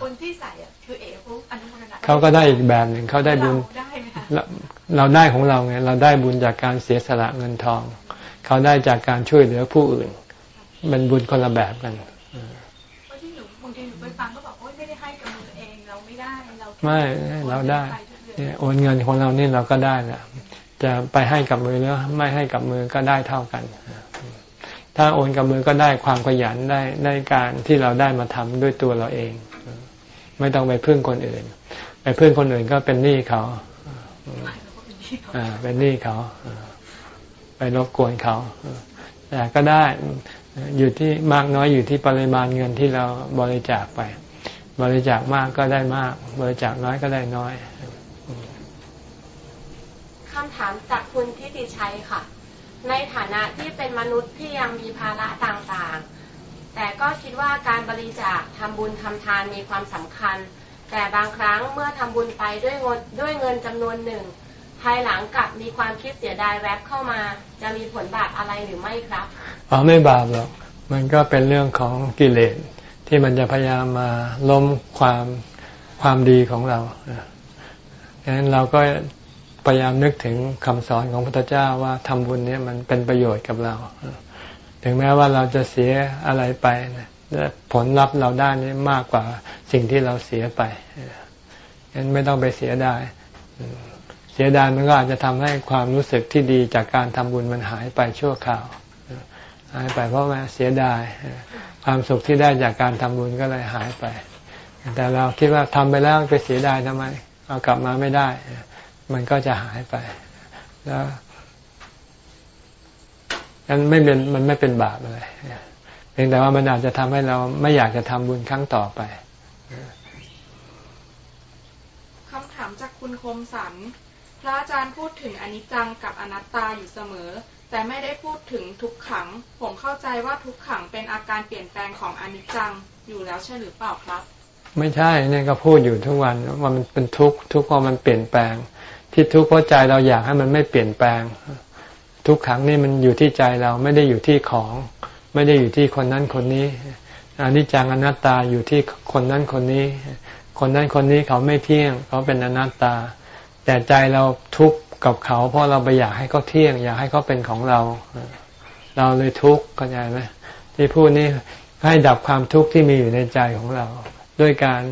คนที่ใส่อะคือเอ๋เขาอนุโมทนาเขาก็ได้อีกแบบหนึ่งเขาได้บุญเราได้ของเราไงเราได้บุญจากการเสียสละเงินทอง เขาได้จากการช่วยเหลือผู้อื่นเป็นบุญคนละแบบกันไม่เราได้เนี่ยโอนเงินของเรานี่เราก็ได้แหละจะไปให้กับมือหรือไม่ให้กับมือก็ได้เท่ากัน ถ้าโอนกับมือก็ได้ความขยันได้ได้การที่เราได้มาทำด้วยตัวเราเอง ไม่ต้องไปพึ่งคนอื่น ไปพึ่งคนอื่นก็เป็นหนี้เขาเป็นหนี้เขาไปรบกวนเขาแต่ก็ได้อยู่ที่มากน้อยอยู่ที่ปริมาณเงินที่เราบริจาคไป บริจาคมากก็ได้มาก บริจาคน้อยก็ได้น้อยคำถามจากคุณทิติชัยค่ะ ในฐานะที่เป็นมนุษย์ที่ยังมีภาระต่างๆ แต่ก็คิดว่าการบริจาคทำบุญทำทานมีความสำคัญ แต่บางครั้งเมื่อทำบุญไปด้วยเงินด้วยเงินจำนวนหนึ่ง ภายหลังกลับมีความคิดเสียดายแวบเข้ามา จะมีผลบาปอะไรหรือไม่ครับอ๋อไม่บาปหรอกมันก็เป็นเรื่องของกิเลสที่มันจะพยายามมาล้มความความดีของเราดังนั้นเราก็พยายามนึกถึงคำสอนของพระพุทธเจ้าว่าทำบุญนี้มันเป็นประโยชน์กับเรา ถึงแม้ว่าเราจะเสียอะไรไปผลลัพธ์เราได้นี้มากกว่าสิ่งที่เราเสียไปงั้นไม่ต้องไปเสียดายเสียดายมันก็อาจจะทำให้ความรู้สึกที่ดีจากการทำบุญมันหายไปชั่วคราวหายไปเพราะว่าเสียดายความสุขที่ได้จากการทำบุญก็เลยหายไป แต่เราคิดว่าทำไปแล้วไปเสียดายทำไม เอากลับมาไม่ได้ มันก็จะหายไป แล้ว นั้นไม่เป็นมันไม่เป็นบาปอะไรเพียงแต่ว่ามันอาจจะทำให้เราไม่อยากจะทำบุญครั้งต่อไปคำถามจากคุณคมสันพระอาจารย์พูดถึงอนิจจังกับอนัตตาอยู่เสมอ แต่ไม่ได้พูดถึงทุกขัง ผมเข้าใจว่าทุกขังเป็นอาการเปลี่ยนแปลงของอนิจจังอยู่แล้วใช่หรือเปล่าครับ ไม่ใช่เนี่ยก็พูดอยู่ทุกวันว่ามันเป็นทุกข์ทุกข์เพราะมันเปลี่ยนแปลง ที่ทุกข์เพราะใจเราอยากให้มันไม่เปลี่ยนแปลง ทุกขังนี่มันอยู่ที่ใจเราไม่ได้อยู่ที่ของ ไม่ได้อยู่ที่คนนั้นคนนี้อนิจจังอนัตตาอยู่ที่คนนั้นคนนี้ คนนั้นคนนี้เขาไม่เที่ยง เขาเป็นอนัตตา แต่ใจเราทุกข์กับเขา เพราะเราไปอยากให้เขาเที่ยง อยากให้เขาเป็นของเรา เราเลยทุกข์เข้าใจไหมที่พูดนี้ให้ดับความทุกข์ที่มีอยู่ในใจของเรา ด้วยการ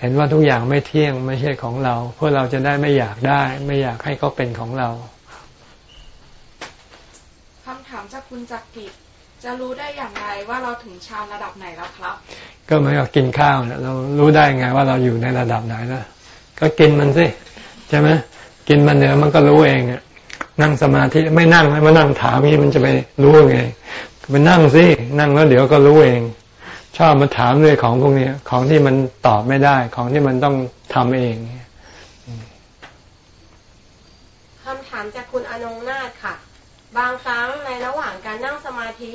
เห็นว่าทุกอย่างไม่เที่ยงไม่ใช่ของเรา เพื่อเราจะได้ไม่อยากได้ ไม่อยากให้เขาเป็นของเราามจากคุณจักริดจะรู้ได้อย่างไรว่าเราถึงฌานระดับไหนแล้วครับ ก็เหมือนกับกินข้าวเนี่ยเรารู้ได้ไงว่าเราอยู่ในระดับไหนนะก็กินมันสิใช่ไหมกินมันเดี๋ยวมันก็รู้เองนั่งสมาธิไม่นั่งไม่มานั่งถามนี่มันจะไปรู้ไงไปนั่งสินั่งแล้วเดี๋ยวก็รู้เอง ชอบมาถามเรื่องของพวกนี้ของที่มันตอบไม่ได้ของที่มันต้องทำเองคำถามจากคุณอนงนาถค่ะ บางครั้งในระหว่างการนั่งสมาธิ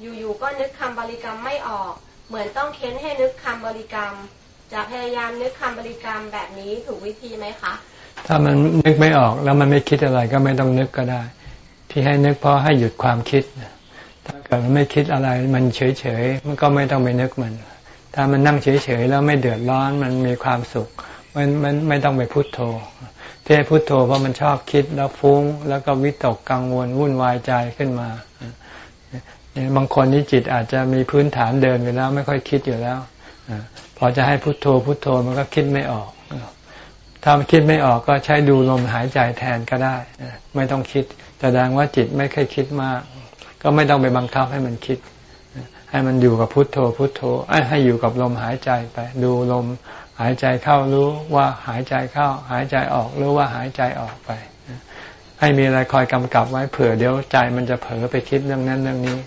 อยู่ๆก็นึกคำบริกรรมไม่ออก เหมือนต้องเค้นให้นึกคำบริกรรม จะพยายามนึกคำบริกรรมแบบนี้ถูกวิธีไหมคะ ถ้ามันนึกไม่ออกแล้วมันไม่คิดอะไรก็ไม่ต้องนึกก็ได้ ที่ให้นึกเพราะให้หยุดความคิด ถ้าเกิดมันไม่คิดอะไรมันเฉยเฉยมันก็ไม่ต้องไปนึกมัน ถ้ามันนั่งเฉยเฉยแล้วไม่เดือดร้อนมันมีความสุขมันมันไม่ต้องไปพุโทโธ ที่พุโทโธเพราะมันชอบคิดแล้วฟุ้ง แล้วก็วิตกกังวลวุ่นวายใจขึ้นมาบางคนนี่จิตอาจจะมีพื้นฐานเดินไปแล้วไม่ค่อยคิดอยู่แล้วพอจะให้พุโทโธพุโทโธมันก็คิดไม่ออกถ้าคิดไม่ออกก็ใช้ดูลมหายใจแทนก็ได้ไม่ต้องคิดแสดงว่าจิตไม่เคยคิดมาก ก็ไม่ต้องไปบังคับให้มันคิด ให้มันอยู่กับพุทโธพุทโธให้อยู่กับลมหายใจไป ดูลม หายใจเข้ารู้ว่าหายใจเข้า หายใจออกรู้ว่าหายใจออกไป ให้มีอะไรคอยกำกับไว้เผื่อเดี๋ยวใจมันจะเผลอไปคิดเรื่องนั้นเรื่องนี้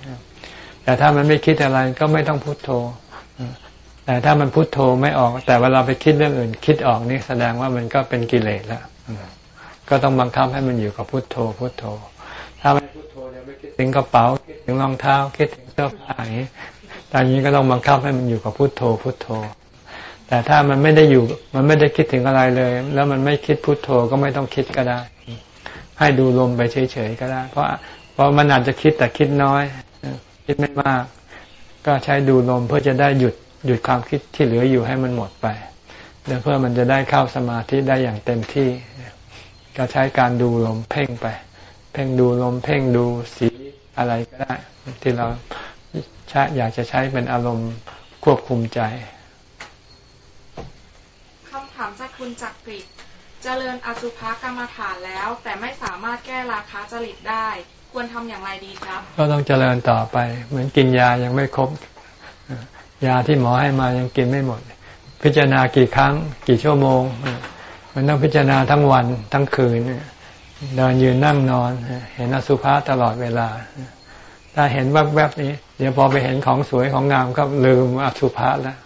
แต่ถ้ามันไม่คิดอะไรก็ไม่ต้องพุทโธแต่ถ้ามันพุโทโธไม่ออก แต่เวลาไปคิดเรื่องอื่น คิดออกนี่แสดงว่ามันก็เป็นกิเลสแล้วก็ต้องบังคับให้มันอยู่กับพุโทโธพุโทโธ ถ้าไม่พุโทโธเนี่ยไม่คิดถึงกระเป๋าคิดถึงรองเท้า คิดถึงเสื้อผ้าอย่างนี้ตอนนี้ก็ต้องบังคับให้มันอยู่กับพุโทโธพุโทโธ แต่ถ้ามันไม่ได้อยู่ มันไม่ได้คิดถึงอะไรเลย แล้วมันไม่คิดพุทโธก็ไม่ต้องคิดก็ได้ ให้ดูลมไปเฉยๆก็ได้ เพราะเพราะมันอาจจะคิดแต่คิดน้อย คิดไม่มาก ก็ใช้ดูลมเพื่อจะได้หยุดหยุดความคิดที่เหลืออยู่ให้มันหมดไปเพื่อมันจะได้เข้าสมาธิได้อย่างเต็มที่ ก็ใช้การดูลมเพ่งไป เพ่งดูลมเพ่งดูสีอะไรก็ได้ ที่เราอยากจะใช้เป็นอารมณ์ควบคุมใจคำถามจาก คุณจักริดเจริญอสุภกรรมฐานแล้ว แต่ไม่สามารถแก้ราคาจริตได้ ควรทำอย่างไรดีครับ ก็ต้องเจริญต่อไป เหมือนกินยายังไม่ครบ ยาที่หมอให้มายังกินไม่หมด พิจารณากี่ครั้ง กี่ชั่วโมง มันต้องพิจารณาทั้งวันทั้งคืนเดินยืนนั่งนอน เห็นอสุภะตลอดเวลา ถ้าเห็นแวบๆนี้ เดี๋ยวพอไปเห็นของสวยของงามก็ลืมอสุภะแล้ว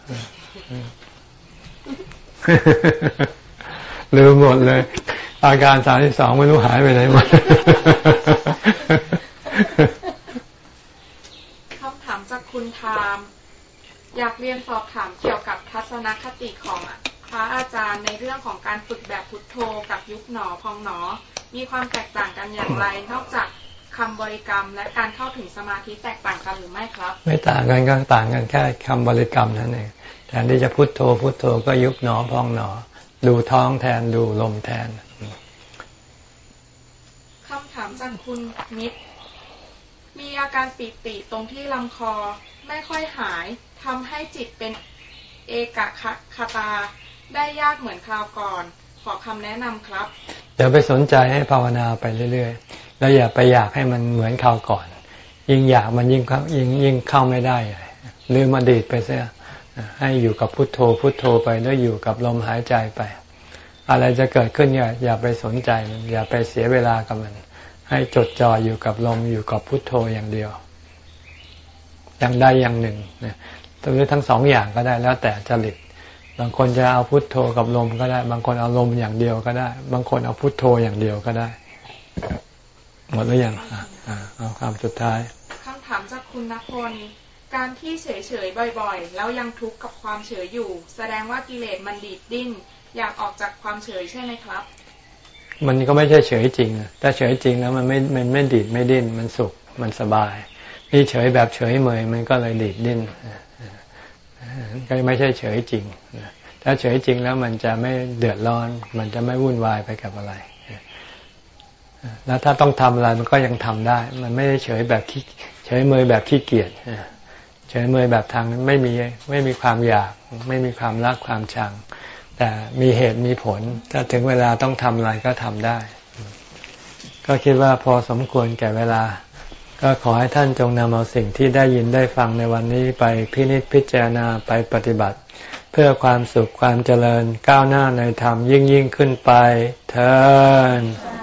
ลืมหมดเลย อาการสามที่สองไม่รู้หายไปไหนหมดคำถามจากคุณทามอยากเรียนสอบถามเกี่ยวกับทัศนคติของพระอาจารย์ในเรื่องของการฝึกแบบพุทโธกับยุคหนอพองหนอ มีความแตกต่างกันอย่างไร นอกจากคำบริกรรมและการเข้าถึงสมาธิแตกต่างกันหรือไม่ครับ ไม่ต่างกันก็ต่างกันแค่คำบริกรรมนั่นเอง แทนที่จะพุทโธพุทโธก็ยุบหนอพองหนอ ดูท้องแทนดูลมแทนคำถามจากคุณมิตร มีอาการปีติตรงที่ลำคอไม่ค่อยหายทำให้จิตเป็นเอกคตา ได้ยากเหมือนคราวก่อน ขอคำแนะนำครับอย่าไปสนใจให้ภาวนาไปเรื่อยๆ แล้วอย่าไปอยากให้มันเหมือนคราวก่อน ยิ่งอยากมันยิ่งยิ่งยิ่งเข้าไม่ได้ลืมอดีตไปเสีย ให้อยู่กับพุทโธพุทโธไปแล้วอยู่กับลมหายใจไป อะไรจะเกิดขึ้นอย่าอย่าไปสนใจมันอย่าไปเสียเวลากับมัน ให้จดจ่ออยู่กับลมอยู่กับพุทโธอย่างเดียว อย่างใดอย่างหนึ่งหรือทั้งสองอย่างก็ได้แล้วแต่จริตบางคนจะเอาพุทโธกับลมก็ได้ บางคนเอาลมอย่างเดียวก็ได้ บางคนเอาพุทโธอย่างเดียวก็ได้ หมดแล้วยังเอาคำสุดท้ายคำถามจากคุณนพล การที่เฉยเฉยบ่อยๆ แล้วยังทุกข์กับความเฉยอยู่ แสดงว่ากิเลสมันดีดดิ้น อยากออกจากความเฉยใช่ไหมครับ มันก็ไม่ใช่เฉยจริงถ้าเฉยจริงแล้วมันไม่มันไม่ดีดไม่ดิ้นมันสุขมันสบายนี่เฉยแบบเฉยเมยมันก็เลยดีดดิ้นก็ไม่ใช่เฉยจริงถ้าเฉยจริงแล้วมันจะไม่เดือดร้อน มันจะไม่วุ่นวายไปกับอะไรแล้วถ้าต้องทำอะไรมันก็ยังทำได้ มันไม่ได้เฉยแบบขี้เฉยเมยแบบขี้เกียจ เฉยเมยแบบทางไม่มีไม่มีความอยาก ไม่มีความรักความชัง แต่มีเหตุมีผล ถ้าถึงเวลาต้องทำอะไรก็ทำได้ ก็คิดว่าพอสมควรแก่เวลา ก็ขอให้ท่านจงนำเอาสิ่งที่ได้ยินได้ฟังในวันนี้ไปพินิจพิจารณาไปปฏิบัติ เพื่อความสุขความเจริญก้าวหน้าในธรรมยิ่งยิ่งขึ้นไปเถิด